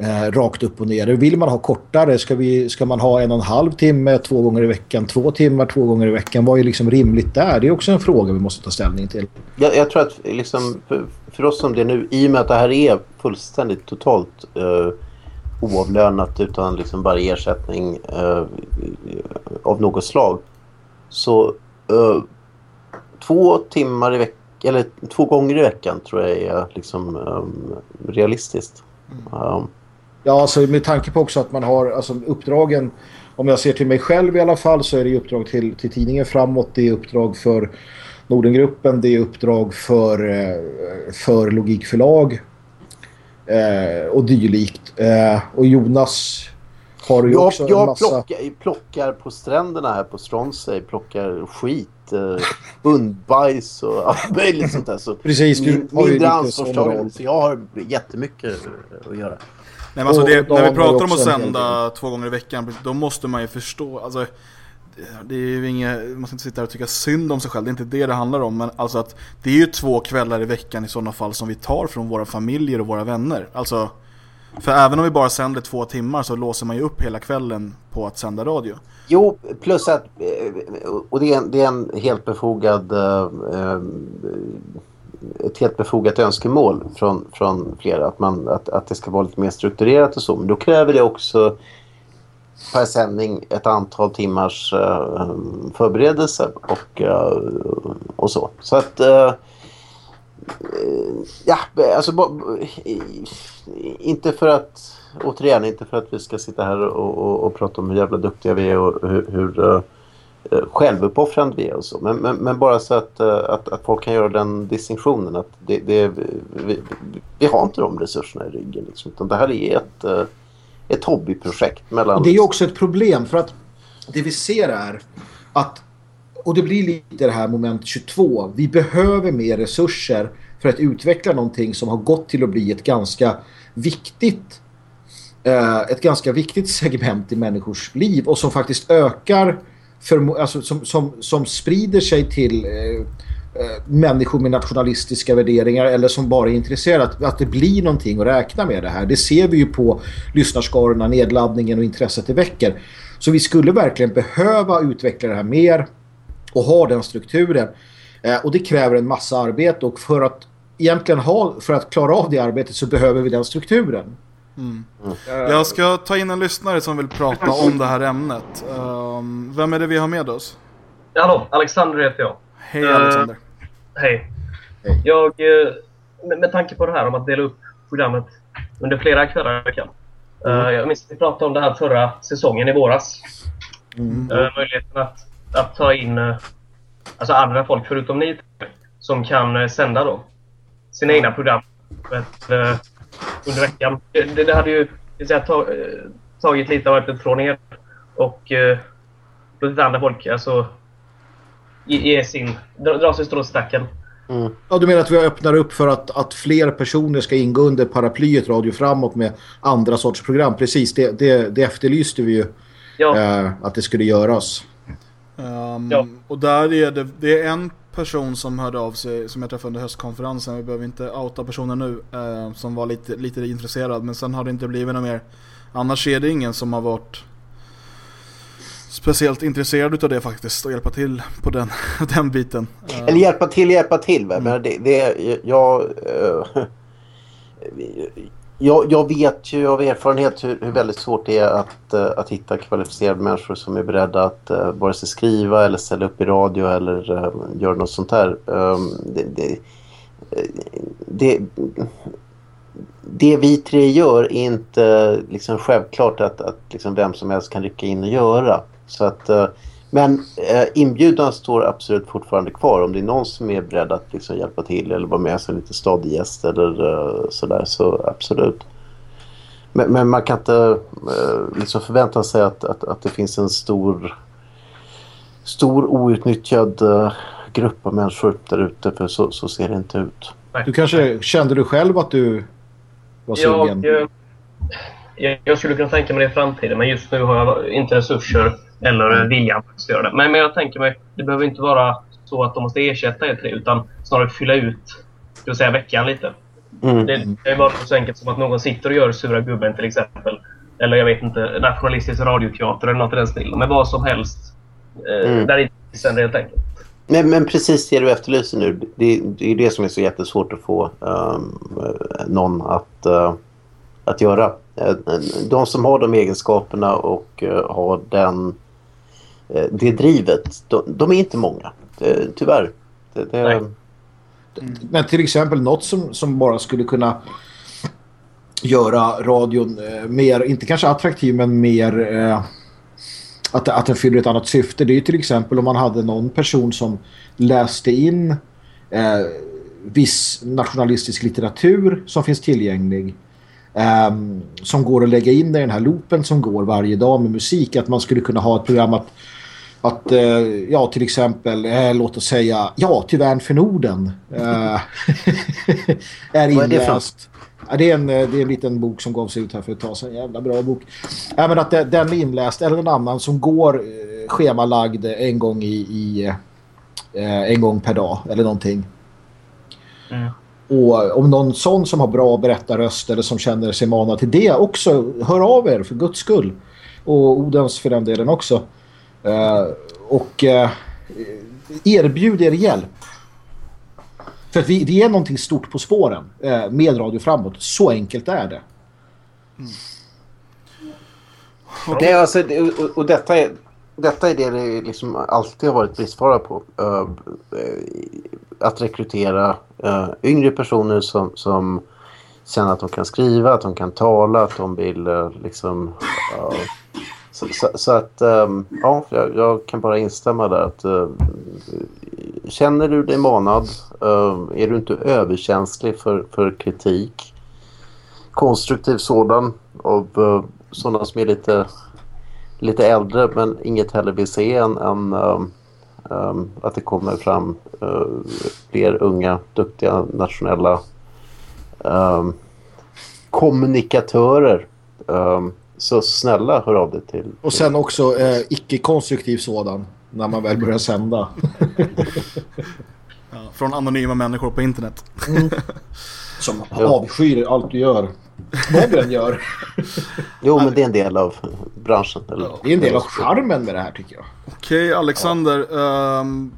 Eh, rakt upp och ner. Vill man ha kortare? Ska, vi, ska man ha en och en halv timme två gånger i veckan? Två timmar två gånger i veckan? Vad är liksom rimligt där? Det är också en fråga vi måste ta ställning till. Jag, jag tror att liksom, för, för, oss som det är nu, i och med att det här är fullständigt totalt eh, oavlönat utan liksom bara ersättning eh, av något slag så uh, två timmar i veckan eller två gånger i veckan tror jag är liksom um, realistiskt. Um. Ja, alltså med tanke på också att man har alltså, uppdragen, om jag ser till mig själv i alla fall så är det uppdrag till, till tidningen framåt, det är uppdrag för Nordengruppen, det är uppdrag för, eh, för Logikförlag eh, och dylikt. Eh, och Jonas har ju jag, också jag massa... plockar, plockar på stränderna här på Stronsey, plockar skit, eh, hundbajs och allt möjligt sånt där. Så Precis, du min, mindre ansvarstagande. Så jag har jättemycket att göra. Nej, men alltså det, när vi pratar om att sända två gånger i veckan, då måste man ju förstå, alltså det är ju inget, man ska inte sitta här och tycka synd om sig själv, det är inte det det handlar om. Men alltså att det är ju två kvällar i veckan i sådana fall som vi tar från våra familjer och våra vänner. Alltså för även om vi bara sänder två timmar så låser man ju upp hela kvällen på att sända radio. Jo, plus att, eh, och det är, det är en helt befogad, eh, ett helt befogat önskemål från, från flera att, man, att, att det ska vara lite mer strukturerat och så. Men då kräver det också per sändning ett antal timmars uh, förberedelse och, uh, och så. Så att uh, ja, alltså inte för att återigen inte för att vi ska sitta här och, och, och prata om hur jävla duktiga vi är och hur, hur uh, självuppoffrande vi är och så. Men, men, men, bara så att, uh, att, att folk kan göra den distinktionen att det, det, vi, vi har inte de resurserna i ryggen. Liksom, utan det här är ett, uh, ett hobbyprojekt. Mellan... Det är också ett problem för att det vi ser är att och det blir lite det här moment 22. Vi behöver mer resurser för att utveckla någonting som har gått till att bli ett ganska viktigt eh, ett ganska viktigt segment i människors liv och som faktiskt ökar för, alltså, som, som, som sprider sig till eh, eh, människor med nationalistiska värderingar eller som bara är intresserade att, att det blir någonting att räkna med det här. Det ser vi ju på lyssnarskarorna, nedladdningen och intresset det väcker. Så vi skulle verkligen behöva utveckla det här mer och ha den strukturen. Eh, och det kräver en massa arbete och för att egentligen ha, för att klara av det arbetet så behöver vi den strukturen. Mm. Jag ska ta in en lyssnare som vill prata om det här ämnet. Um, vem är det vi har med oss? Hallå, Alexander heter jag. Hej Alexander. Uh, hej. hej. Jag, uh, med, med tanke på det här om att dela upp programmet under flera kvällar i veckan. Mm. Uh, jag minns att vi pratade om det här förra säsongen i våras. Mm. möjligheten att, att ta in alltså andra folk förutom ni som kan sända då sina egna program eh, under veckan. Det, det hade ju säga, tag, tagit lite av äpplet från er och eh, låtit andra folk alltså, ge, sin, dra, dra sig stråstacken. Mm. Ja, du menar att vi öppnar upp för att, att fler personer ska ingå under paraplyet Radio Framåt med andra sorts program. Precis, det, det, det efterlyste vi ju ja. eh, att det skulle göras. Um, ja. Och där är det, det är en person som hörde av sig som jag träffade under höstkonferensen. Vi behöver inte outa personen nu. Eh, som var lite, lite intresserad. Men sen har det inte blivit något mer. Annars är det ingen som har varit speciellt intresserad av det faktiskt. Och hjälpa till på den, den biten. Eller hjälpa till, hjälpa till. Mm. Men det, det, jag, äh, jag, jag vet ju av erfarenhet hur, hur, väldigt svårt det är att, uh, att hitta kvalificerade människor som är beredda att uh, vare sig skriva eller ställa upp i radio eller uh, göra något sånt här. Um, det, det, det, det, vi tre gör är inte liksom självklart att, att liksom vem som helst kan rycka in och göra. Så att uh, men eh, inbjudan står absolut fortfarande kvar. Om det är någon som är beredd att liksom, hjälpa till eller vara med som lite stadgäst eller uh, sådär så absolut. Men, men, man kan inte uh, liksom förvänta sig att, att, att det finns en stor stor outnyttjad uh, grupp av människor där ute för så, så ser det inte ut. Du kanske kände du själv att du var sugen? Jag, jag, jag skulle kunna tänka mig det i framtiden men just nu har jag inte resurser eller viljan att göra det. Men, men jag tänker mig, det behöver inte vara så att de måste ersätta er tre utan snarare fylla ut ska säga, veckan lite. Mm. Det, det är bara så enkelt som att någon sitter och gör Sura gubben till exempel. Eller jag vet inte, nationalistisk radioteater eller något i den stilen. Men vad som helst. Eh, mm. Där är sen helt enkelt. Men, men precis det du efterlyser nu, det, det är det som är så jättesvårt att få um, någon att, uh, att göra. De som har de egenskaperna och uh, har den det drivet, de, de, är inte många. Det, tyvärr. Det, det... Men till exempel något som, som bara skulle kunna göra radion eh, mer, inte kanske attraktiv men mer eh, att, att den fyller ett annat syfte. Det är till exempel om man hade någon person som läste in eh, viss nationalistisk litteratur som finns tillgänglig eh, som går att lägga in i den här loopen som går varje dag med musik. Att man skulle kunna ha ett program att att, eh, ja till exempel, eh, låt oss säga, ja till Värn för Norden eh, är inläst. Ja, det, är en, det är en liten bok som gavs ut här för ett tag sedan. Jävla bra bok. Ja, men att den är inläst eller någon annan som går schemalagd en gång i, i en gång per dag eller någonting. Mm. Och om någon sån som har bra berättarröst eller som känner sig manad till det också, hör av er för guds skull. Och Odens för den delen också. Eh, och eh, erbjud er hjälp. För att vi, vi är någonting stort på spåren eh, med Radio Framåt. Så enkelt är det. Mm. Nej, alltså, och, och, detta är detta är det det liksom alltid har varit bristvara på. Att rekrytera yngre personer som, som känner att de kan skriva, att de kan tala, att de vill liksom så, så, så, att um, ja, jag, jag, kan bara instämma där att uh, känner du dig manad, uh, är du inte överkänslig för, för kritik, konstruktiv sådan av uh, sådana som är lite, lite äldre men inget heller vill se än, än um, um, att det kommer fram uh, fler unga, duktiga nationella um, kommunikatörer um, så snälla hör av dig till... Och sen också eh, icke-konstruktiv sådan när man väl börjar sända. ja, från anonyma människor på internet. Mm. Som avskyr allt du gör. Vad du än gör. jo, men det är en del av branschen. Eller? Det är en del av charmen med det här tycker jag. Okej, Alexander. Ja. Um,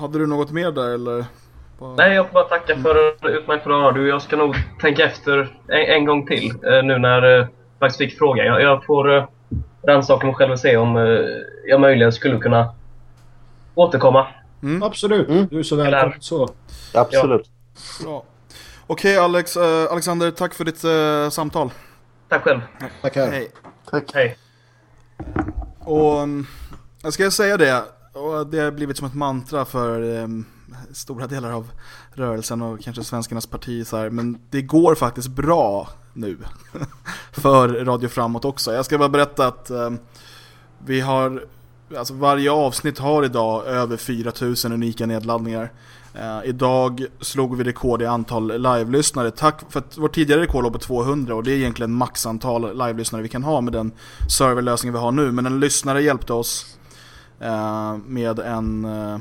hade du något mer där eller? Nej, jag får bara tacka för en utmärkt radio. Jag ska nog tänka efter en, en gång till eh, nu när eh, faktiskt fick frågan. Jag, jag får uh, rannsaka mig själv och se om uh, jag möjligen skulle kunna återkomma. Mm. Absolut, mm. du är så välkommen så. Absolut. Ja. Bra. Okej Alex, uh, Alexander, tack för ditt uh, samtal. Tack själv. Tackar. Hej. Tack. Hej. Och um, jag ska säga det, och det har blivit som ett mantra för um, stora delar av rörelsen och kanske svenskarnas parti så här, men det går faktiskt bra nu för Radio Framåt också. Jag ska bara berätta att eh, vi har, alltså varje avsnitt har idag över 4000 unika nedladdningar. Eh, idag slog vi rekord i antal live-lyssnare. Tack för att vårt tidigare rekord låg på 200 och det är egentligen maxantal live-lyssnare vi kan ha med den serverlösning vi har nu. Men en lyssnare hjälpte oss eh, med en, eh,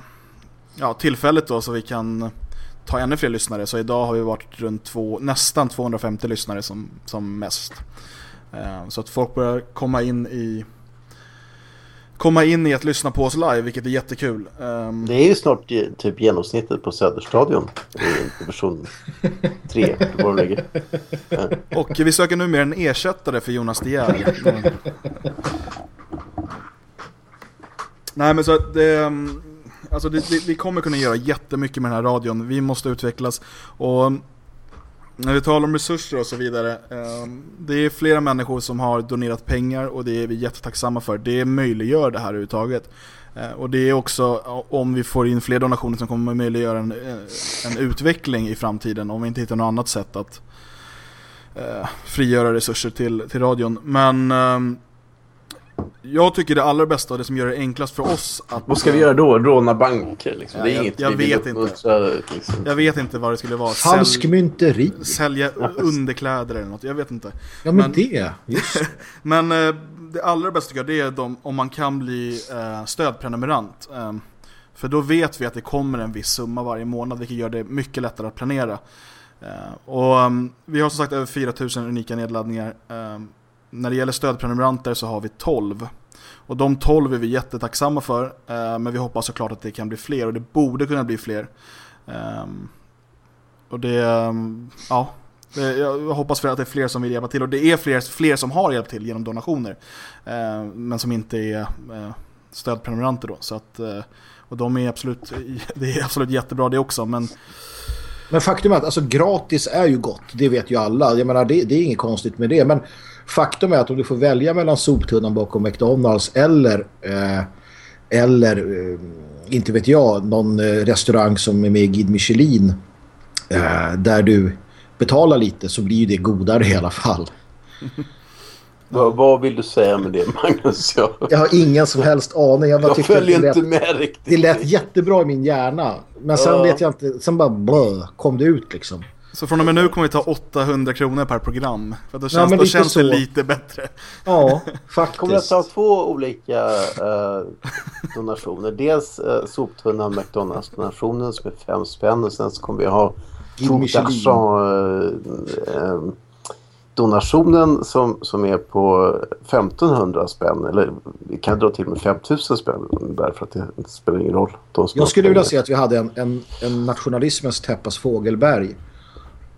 ja tillfälligt då så vi kan ta ännu fler lyssnare. Så idag har vi varit runt två, nästan 250 lyssnare som, som mest. Eh, så att folk börjar komma in i komma in i att lyssna på oss live, vilket är jättekul. Um... Det är ju snart typ genomsnittet på Söderstadion i version 3. Och vi söker nu mer en ersättare för Jonas De Geer. Nej men så att det, ehm, Alltså det, det, vi kommer kunna göra jättemycket med den här radion. Vi måste utvecklas. Och när vi talar om resurser och så vidare. Eh, det är flera människor som har donerat pengar och det är vi jättetacksamma för. Det möjliggör det här överhuvudtaget. Eh, och det är också om vi får in fler donationer som kommer möjliggöra en, eh, en utveckling i framtiden om vi inte hittar något annat sätt att eh, frigöra resurser till, till radion. Men eh, jag tycker det allra bästa och det som gör det enklast för oss att... Vad ska vi göra då? Råna banker? Liksom. Ja, det är jag, inget jag vet inte. liksom. Jag vet inte vad det skulle vara. Falsk mynteri. Sälja underkläder eller något. Jag vet inte. Ja men, men det, just Men eh, det allra bästa tycker jag det är de, om man kan bli eh, stödprenumerant. Eh, för då vet vi att det kommer en viss summa varje månad vilket gör det mycket lättare att planera. Eh, och um, vi har som sagt över 4000 unika nedladdningar. När det gäller stödprenumeranter så har vi 12. Och de 12 är vi jättetacksamma för. Eh, men vi hoppas såklart att det kan bli fler och det borde kunna bli fler. Ehm, och det, ehm, ja, jag hoppas för att det är fler som vill hjälpa till. Och det är fler, fler som har hjälpt till genom donationer. Ehm, men som inte är eh, stödprenumeranter då. Så att, eh, och de är absolut, det är absolut jättebra det också. Men men faktum är att alltså, gratis är ju gott. Det vet ju alla. Jag menar, det, det är inget konstigt med det. Men faktum är att om du får välja mellan soptunnan bakom McDonalds eller, eh, eller eh, inte vet jag, någon eh, restaurang som är med i Guide Michelin eh, där du betalar lite så blir ju det godare i alla fall. Vad, vad vill du säga med det Magnus? Jag, jag har ingen som helst aning. Jag, jag följer inte lät, med riktigt. Det lät jättebra i min hjärna. Men sen ja. vet jag inte, sen bara blö, kom det ut liksom. Så från och med nu kommer vi ta 800 kronor per program. För då känns, ja, då känns det lite bättre. Ja, faktiskt. Kommer att ta två olika uh, donationer. Dels uh, soptunnan McDonalds-donationen som är fem spänn. Och sen så kommer vi ha uh, donationen som, som är på 1500 spänn eller vi kan dra till med 5000 spänn därför att det spelar ingen roll. Jag skulle vilja se att vi hade en, en, en nationalismens Teppas Fågelberg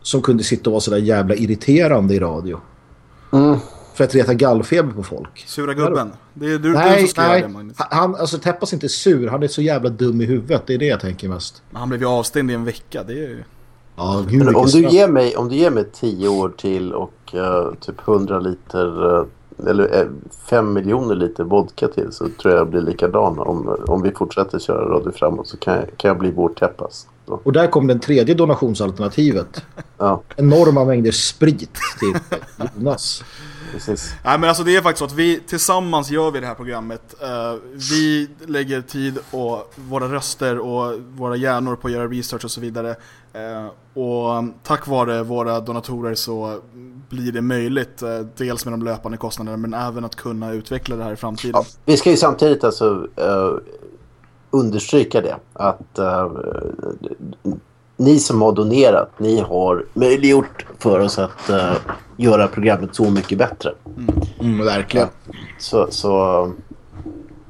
som kunde sitta och vara sådär jävla irriterande i radio. Mm. För att reta gallfeber på folk. Sura gubben. Det är du, nej, du som ska nej. göra det, Magnus. Han, alltså Teppas inte sur. Han är så jävla dum i huvudet. Det är det jag tänker mest. Men han blev ju avstängd i en vecka. Det är ju... Ja, Men om, du ger mig, om du ger mig tio år till och uh, typ 100 liter uh, eller 5 uh, miljoner liter vodka till så tror jag jag blir likadan. Om, om vi fortsätter köra radio framåt så kan jag, kan jag bli vår täppas. Och där kom den tredje donationsalternativet. ja. Enorma mängder sprit till Jonas. Precis. Nej men alltså det är faktiskt så att vi tillsammans gör vi det här programmet. Uh, vi lägger tid och våra röster och våra hjärnor på att göra research och så vidare. Uh, och tack vare våra donatorer så blir det möjligt. Uh, dels med de löpande kostnaderna men även att kunna utveckla det här i framtiden. Ja, vi ska ju samtidigt alltså understryka det. Att ni som har donerat, ni har möjliggjort för oss att uh, göra programmet så mycket bättre. Mm. Mm, verkligen. Ja. Så, så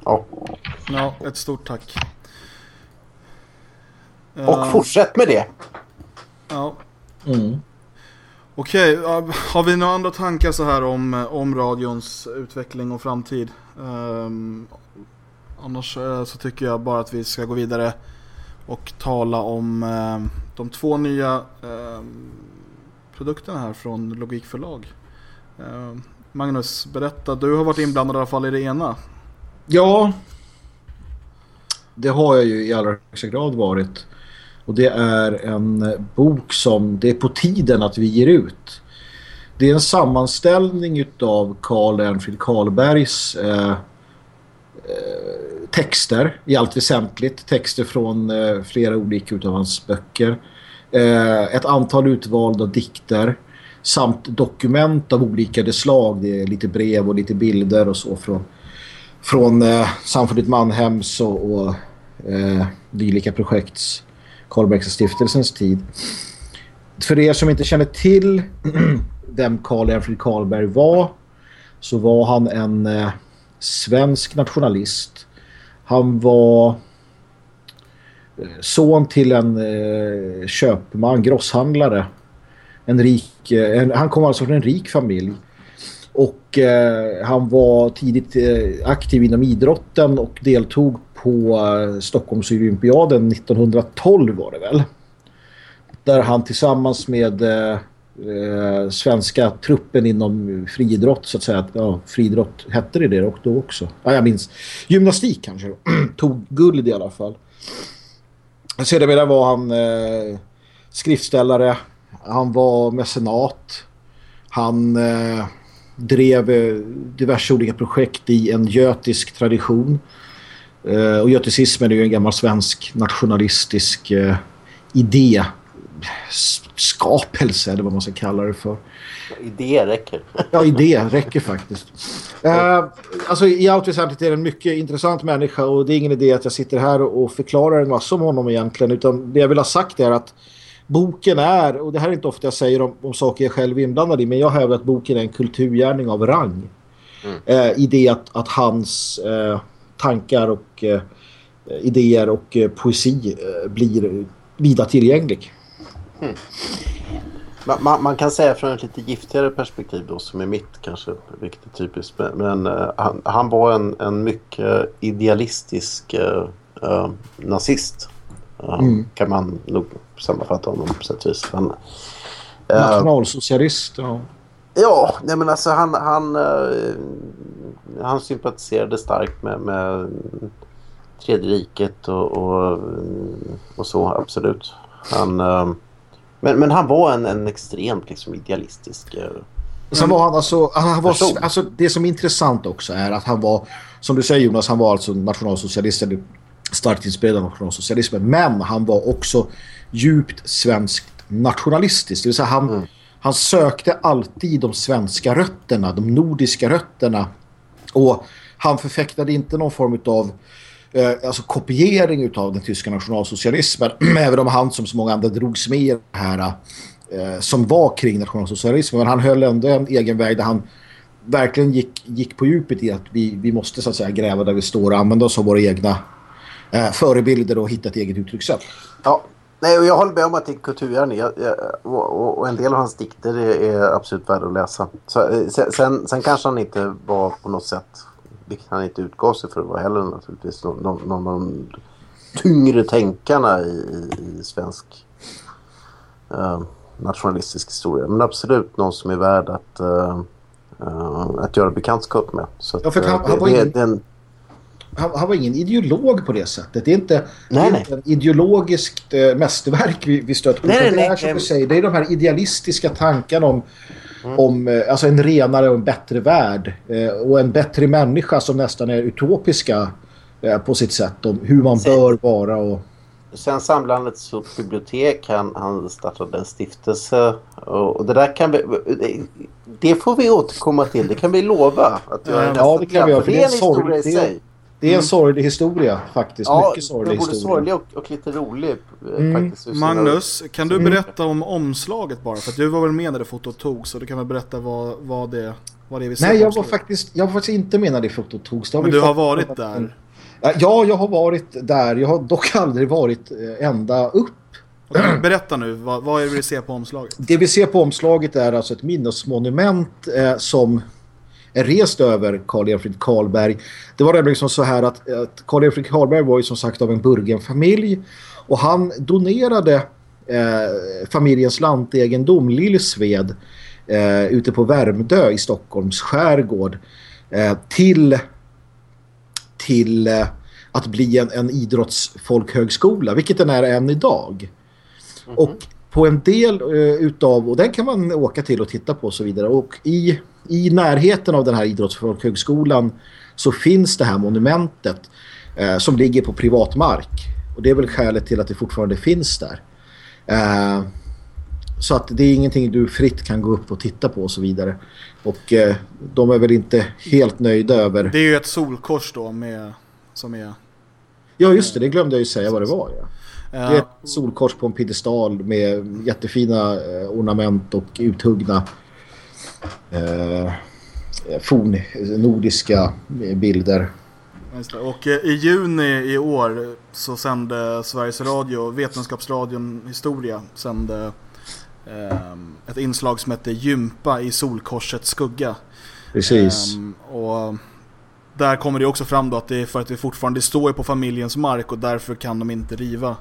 ja. Ja, ett stort tack. Och uh, fortsätt med det. Ja. Mm. Okej, har vi några andra tankar så här om, om radions utveckling och framtid? Um, annars eh, så tycker jag bara att vi ska gå vidare och tala om eh, de två nya eh, produkterna här från Logikförlag. Magnus, berätta. Du har varit inblandad i alla fall i det ena. Ja, det har jag ju i allra högsta grad varit. Och det är en bok som det är på tiden att vi ger ut. Det är en sammanställning av Karl Ernfrid Karlbergs eh, Eh, texter i allt väsentligt. Texter från eh, flera olika utav hans böcker. Eh, ett antal utvalda dikter samt dokument av olika slag. Det är lite brev och lite bilder och så från, från eh, Samfundet Mannhems och, och eh, dylika projekts Karlbergs stiftelsens tid. För er som inte känner till vem Karl Ernfrid Karlberg var så var han en eh, svensk nationalist han var eh, son till en eh, köpman, grosshandlare. En rik, eh, en, han kom alltså från en rik familj. Och eh, han var tidigt eh, aktiv inom idrotten och deltog på eh, Stockholms olympiaden 1912 var det väl. Där han tillsammans med eh, eh, svenska truppen inom friidrott så att säga. Ja, friidrott hette det det då också. Ja, jag minns. Gymnastik kanske. Tog guld i alla fall. Sedermera var han eh, skriftställare. Han var mecenat. Han eh, drev eh, diverse olika projekt i en götisk tradition. Eh, och göticismen är ju en gammal svensk nationalistisk eh, idé skapelse eller vad man ska kalla det för. Idé räcker. ja, idé räcker faktiskt. Uh, alltså i allt väsentligt är det en mycket intressant människa och det är ingen idé att jag sitter här och förklarar en massa om honom egentligen utan det jag vill ha sagt är att boken är, och det här är inte ofta jag säger om, om saker jag själv är inblandad i men jag hävdar att boken är en kulturgärning av rang. Mm. Uh, I det att, att hans uh, tankar och idéer och poesi blir vida tillgänglig. Mm. Man, man, man, kan säga från ett lite giftigare perspektiv då som är mitt kanske, vilket är typiskt. Men uh, han, han, var en, en mycket idealistisk uh, nazist. Mm. Kan man nog sammanfatta honom på sätt och vis. Han, Nationalsocialist, ja. Ja, nej men alltså han, han, han sympatiserade starkt med, med Tredje riket och, och, och så, absolut. Han, men, men han var en, en extremt liksom, idealistisk... Eh, Sen var han alltså, han var, alltså, det som är intressant också är att han var, som du säger Jonas, han var alltså nationalsocialist eller starkt inspirerad av nationalsocialismen. Men han var också djupt svenskt nationalistisk. Det vill säga han, mm. han sökte alltid de svenska rötterna, de nordiska rötterna. Och han förfäktade inte någon form av eh, alltså kopiering av den tyska nationalsocialismen. Även om han som så många andra drogs med i det här eh, som var kring nationalsocialismen. Men han höll ändå en egen väg där han verkligen gick, gick på djupet i att vi, vi måste så att säga gräva där vi står och använda oss av våra egna eh, förebilder och hitta ett eget uttryckssätt. Ja, Nej, och jag håller med om att det är kulturgärning. Eh, och, och, en del av hans dikter är, är absolut värda att läsa. Så, eh, sen, sen kanske han inte var på något sätt vilket han inte utgav sig för att vara heller naturligtvis, någon, någon av de tyngre tänkarna i, i, i svensk uh, nationalistisk historia. Men absolut någon som är värd att, uh, uh, att göra bekantskap med. Så ja, för att, han, han, var ingen, han, han, var ingen ideolog på det sättet. Det är inte, nej, det är inte en ideologiskt uh, mästerverk vi, vi stöter på. Nej, nej, det, är, som du säger, det är de här idealistiska tankarna om Mm. Om eh, alltså en renare och en bättre värld. Eh, och en bättre människa som nästan är utopiska eh, på sitt sätt. Om hur man bör vara. Och... Sen samlade han ett bibliotek. Han, han startade en stiftelse. Och, det där kan vi... Det får vi återkomma till. Det kan vi lova. Att ja, det kan vi göra. För det är en historia i sig. Det är en mm. sorglig historia faktiskt. Ja, Mycket sorglig både historia. sorglig och, och lite rolig. Eh, mm. Faktiskt, Magnus, kan du mm. berätta om omslaget bara? För du var väl med när det fotot togs. Så du kan väl berätta vad, vad, det, vad det är vi ser Nej, jag var, faktiskt, jag var faktiskt inte med när det fotot togs. Men du har varit där? Ja, jag har varit där. Jag har dock aldrig varit eh, ända upp. Okay, berätta nu, vad, vad är det vi ser på omslaget? Det vi ser på omslaget är alltså ett minnesmonument eh, som rest över Karl Efrid Karlberg. Det var nämligen som så här att, att Karl Efrid Karlberg var ju som sagt av en burgenfamilj och han donerade eh, familjens lantegendom Lillsved eh, ute på Värmdö i Stockholms skärgård eh, till till eh, att bli en, en idrottsfolkhögskola, vilket den är än idag. Mm -hmm. Och på en del uh, utav, och den kan man åka till och titta på och så vidare. Och i, i närheten av den här idrottsfolkhögskolan så finns det här monumentet uh, som ligger på privatmark. Och det är väl skälet till att det fortfarande finns där. Uh, så att det är ingenting du fritt kan gå upp och titta på och så vidare. Och de är väl inte helt nöjda över... Det är ju ett solkors då med, som är... Ja just det, det glömde jag ju säga vad det var. Ja. Det är ett solkors på en piedestal med jättefina eh, ornament och uthuggna eh, forn nordiska bilder. Och eh, i juni i år så sände Sveriges Radio, Vetenskapsradion Historia, sände eh, ett inslag som hette Gympa i solkorsets skugga. Precis. Eh, och där kommer det också fram då att det är för att det fortfarande står på familjens mark och därför kan de inte riva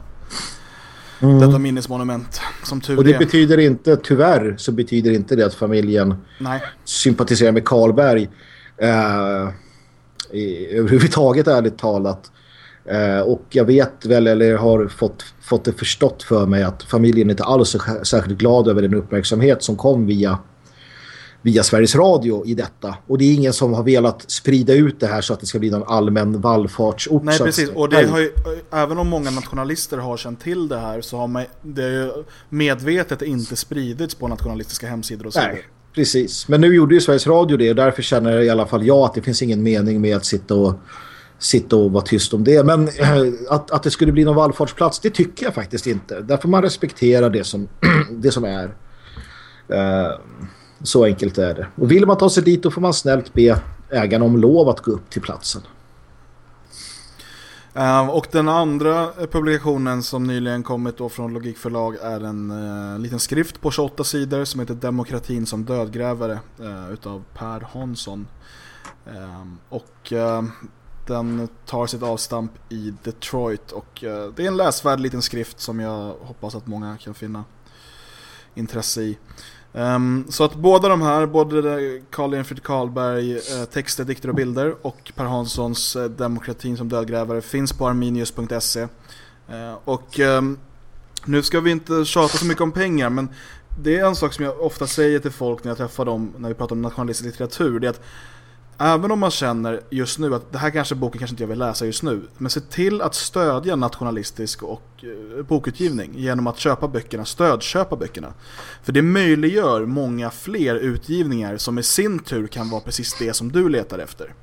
mm. detta minnesmonument. som tur Och det är. betyder inte, tyvärr så betyder inte det att familjen Nej. sympatiserar med Karlberg eh, i, överhuvudtaget ärligt talat. Eh, och jag vet väl, eller har fått, fått det förstått för mig att familjen inte alls är särskilt glad över den uppmärksamhet som kom via via Sveriges Radio i detta. Och det är ingen som har velat sprida ut det här så att det ska bli någon allmän vallfartsort. Nej, precis. Och det har ju, även om många nationalister har känt till det här så har man, det ju medvetet inte spridits på nationalistiska hemsidor och så Nej, precis. Men nu gjorde ju Sveriges Radio det och därför känner i alla fall jag att det finns ingen mening med att sitta och sitta och vara tyst om det. Men att, att det skulle bli någon vallfartsplats, det tycker jag faktiskt inte. Därför man respekterar det som, det som är. Uh, så enkelt är det. Och vill man ta sig dit då får man snällt be ägarna om lov att gå upp till platsen. Uh, och den andra publikationen som nyligen kommit då från Logikförlag är en uh, liten skrift på 28 sidor som heter Demokratin som dödgrävare uh, utav Per Hansson. Ehm, och eh, den tar sitt avstamp i Detroit och det är en läsvärd liten skrift som jag hoppas att många kan finna intresse i. Um, så att båda de här, både Karl Enfrid Karlberg, eh, texter, dikter och bilder och Per Hanssons eh, Demokratin som dödgrävare finns på arminius.se. Uh, eh, och um, nu ska vi inte tjata så mycket om pengar men det är en sak som jag ofta säger till folk när jag träffar dem när vi pratar om nationalistisk litteratur. Det är att Även om man känner just nu att det här kanske boken kanske inte jag vill läsa just nu. Men se till att stödja nationalistisk och eh, bokutgivning genom att köpa böckerna, stödköpa böckerna. För det möjliggör många fler utgivningar som i sin tur kan vara precis det som du letar efter.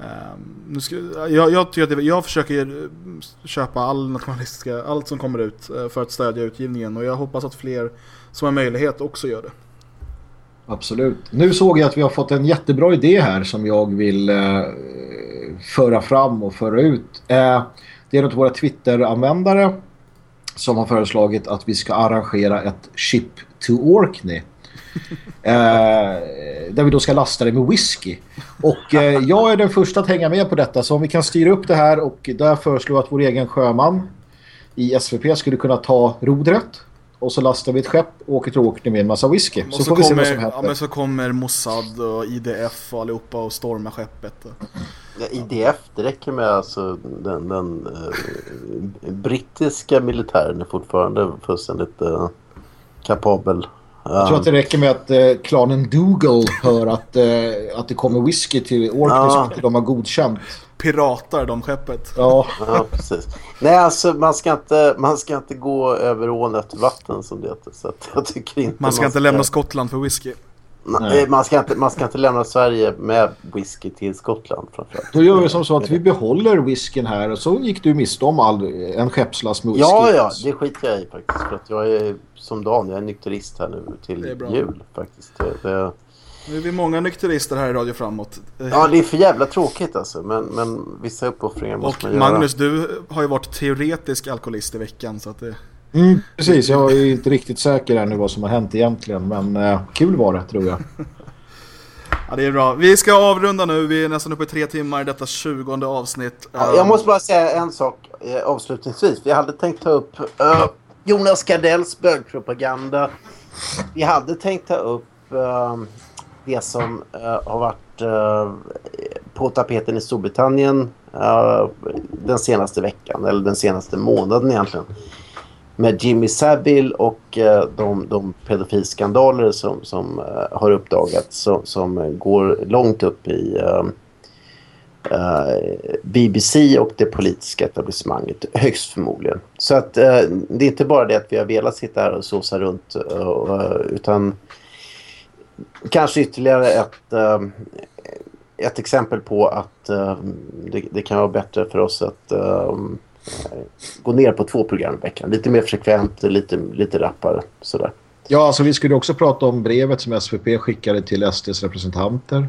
Ehm, nu ska, jag, jag, tycker att jag försöker eh, köpa all nationalistiska, allt som kommer ut eh, för att stödja utgivningen och jag hoppas att fler som har möjlighet också gör det. Absolut. Nu såg jag att vi har fått en jättebra idé här som jag vill eh, föra fram och föra ut. Eh, det är något våra Twitter-användare som har föreslagit att vi ska arrangera ett ship to Orkney. eh, där vi då ska lasta det med whisky. Och eh, jag är den första att hänga med på detta så om vi kan styra upp det här och där föreslår att vår egen sjöman i SVP skulle kunna ta rodret och så lastar vi ett skepp och åker till Orkney med en massa whisky. Så, så, får kommer, vi se vad som händer. Ja, men så kommer Mossad och IDF och allihopa och stormar skeppet. Ja, IDF, det räcker med alltså den, den eh, brittiska militären är fortfarande fullständigt eh, kapabel. Jag tror att det räcker med att eh, klanen Dougal hör att, eh, att det kommer whisky till Orkney ja. som de har godkänt piratar de skeppet. Ja. ja, precis. Nej, alltså man ska inte, man ska inte gå över ån efter vatten som det heter. Så jag tycker inte man ska man inte lämna Skottland för whisky. Nej. Man, ska inte, man ska inte lämna Sverige med whisky till Skottland framförallt. Då gör vi som så att vi behåller whiskyn här och så gick du miste om all, en skeppslast med whisky. Ja, ja, det skiter jag i faktiskt. För att jag är som Dan, jag är nykterist här nu till jul faktiskt. Det, det, nu är vi många nykterister här i Radio Framåt. Ja, det är för jävla tråkigt alltså. Men, men vissa uppoffringar måste Och man Magnus, du har ju varit teoretisk alkoholist i veckan. Så att det... Mm, precis, jag är inte riktigt säker ännu vad som har hänt egentligen. Men uh, kul var det, tror jag. ja, det är bra. Vi ska avrunda nu. Vi är nästan uppe i tre timmar i detta tjugonde avsnitt. Ja, jag måste bara säga en sak eh, avslutningsvis. Vi hade tänkt ta upp uh, Jonas Gardells bögpropaganda. Vi hade tänkt ta upp... Det som uh, har varit uh, på tapeten i Storbritannien uh, den senaste veckan, eller den senaste månaden egentligen. Med Jimmy Savile och de, de pedofilskandaler som, som har uppdagats som, som går långt upp i BBC och det politiska etablissemanget, högst förmodligen. Så att det är inte bara det att vi har velat sitta här och såsa runt utan kanske ytterligare ett, ehm, ett exempel på att ehm, det, det, kan vara bättre för oss att ehm, gå ner på två program i veckan. Lite mer frekvent, lite, lite rappare. Sådär. Ja, alltså vi skulle också prata om brevet som SVP skickade till SDs representanter.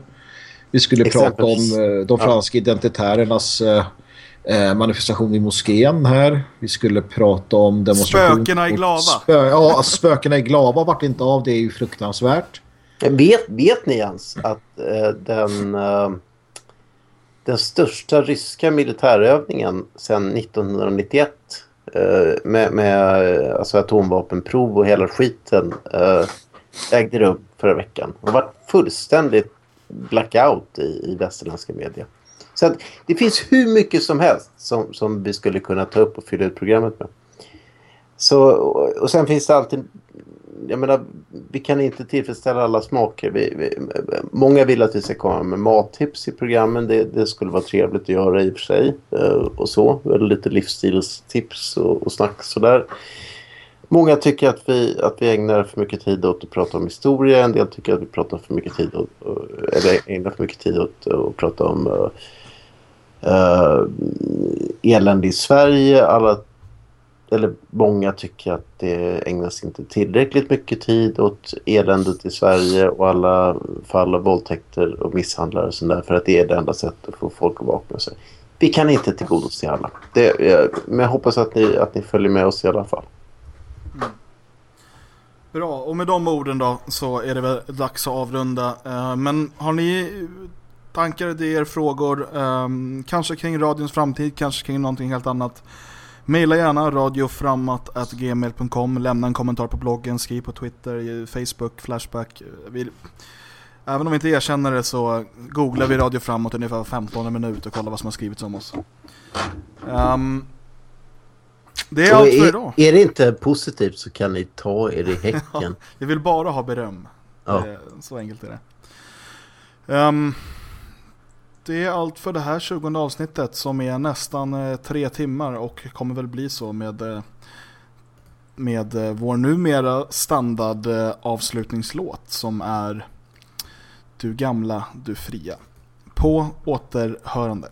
Vi skulle prata om eh, de franska ja. identitärernas eh, eh, manifestation i moskén här. Vi skulle prata om demonstration. Spökena i Glava. Spö ja, spökena i Glava vart inte av. Det är ju fruktansvärt. Vet, vet ni ens att eh, den, eh, den största ryska militärövningen sedan 1991 eh, med, med alltså atomvapenprov och hela skiten eh, ägde rum förra veckan. Det var fullständigt blackout i, i västerländska media. Så att det finns hur mycket som helst som, som vi skulle kunna ta upp och fylla ut programmet med. Så, och sen finns det alltid jag menar, vi kan inte tillfredsställa alla smaker. Vi, vi, många vill att vi ska komma med mattips i programmen. Det, det skulle vara trevligt att göra i och för sig. Uh, och så. Eller lite livsstilstips och, och snack sådär. Många tycker att vi, att vi ägnar för mycket tid åt att prata om historia. En del tycker att vi pratar för mycket tid åt, eh, eller ägnar för mycket tid åt att prata om uh, uh, elände i Sverige. Alla eller många tycker att det ägnas inte tillräckligt mycket tid åt eländet i Sverige och alla fall av våldtäkter och misshandlare och sådär för att det är det enda sättet att få folk att vakna sig. Vi kan inte tillgodose alla. Det, men jag hoppas att ni, att ni följer med oss i alla fall. Mm. Bra, och med de orden då så är det väl dags att avrunda. Eh, men har ni tankar, idéer, frågor, ehm, kanske kring radions framtid, kanske kring någonting helt annat Maila gärna radioframåt.gmail.com Lämna en kommentar på bloggen, skriv på Twitter, Facebook, Flashback. Vi, även om vi inte erkänner det så googlar vi Radio Framåt ungefär 15 minuter och kollar vad som har skrivits om oss. Um, det är allt för idag. Är det inte positivt så kan ni ta er i häcken. vi vill bara ha beröm. Ja. Så enkelt är det. Um, det är allt för det här 20 avsnittet som är nästan eh, tre timmar och kommer väl bli så med, eh, med eh, vår numera standard avslutningslåt som är Du gamla, du fria. På återhörande.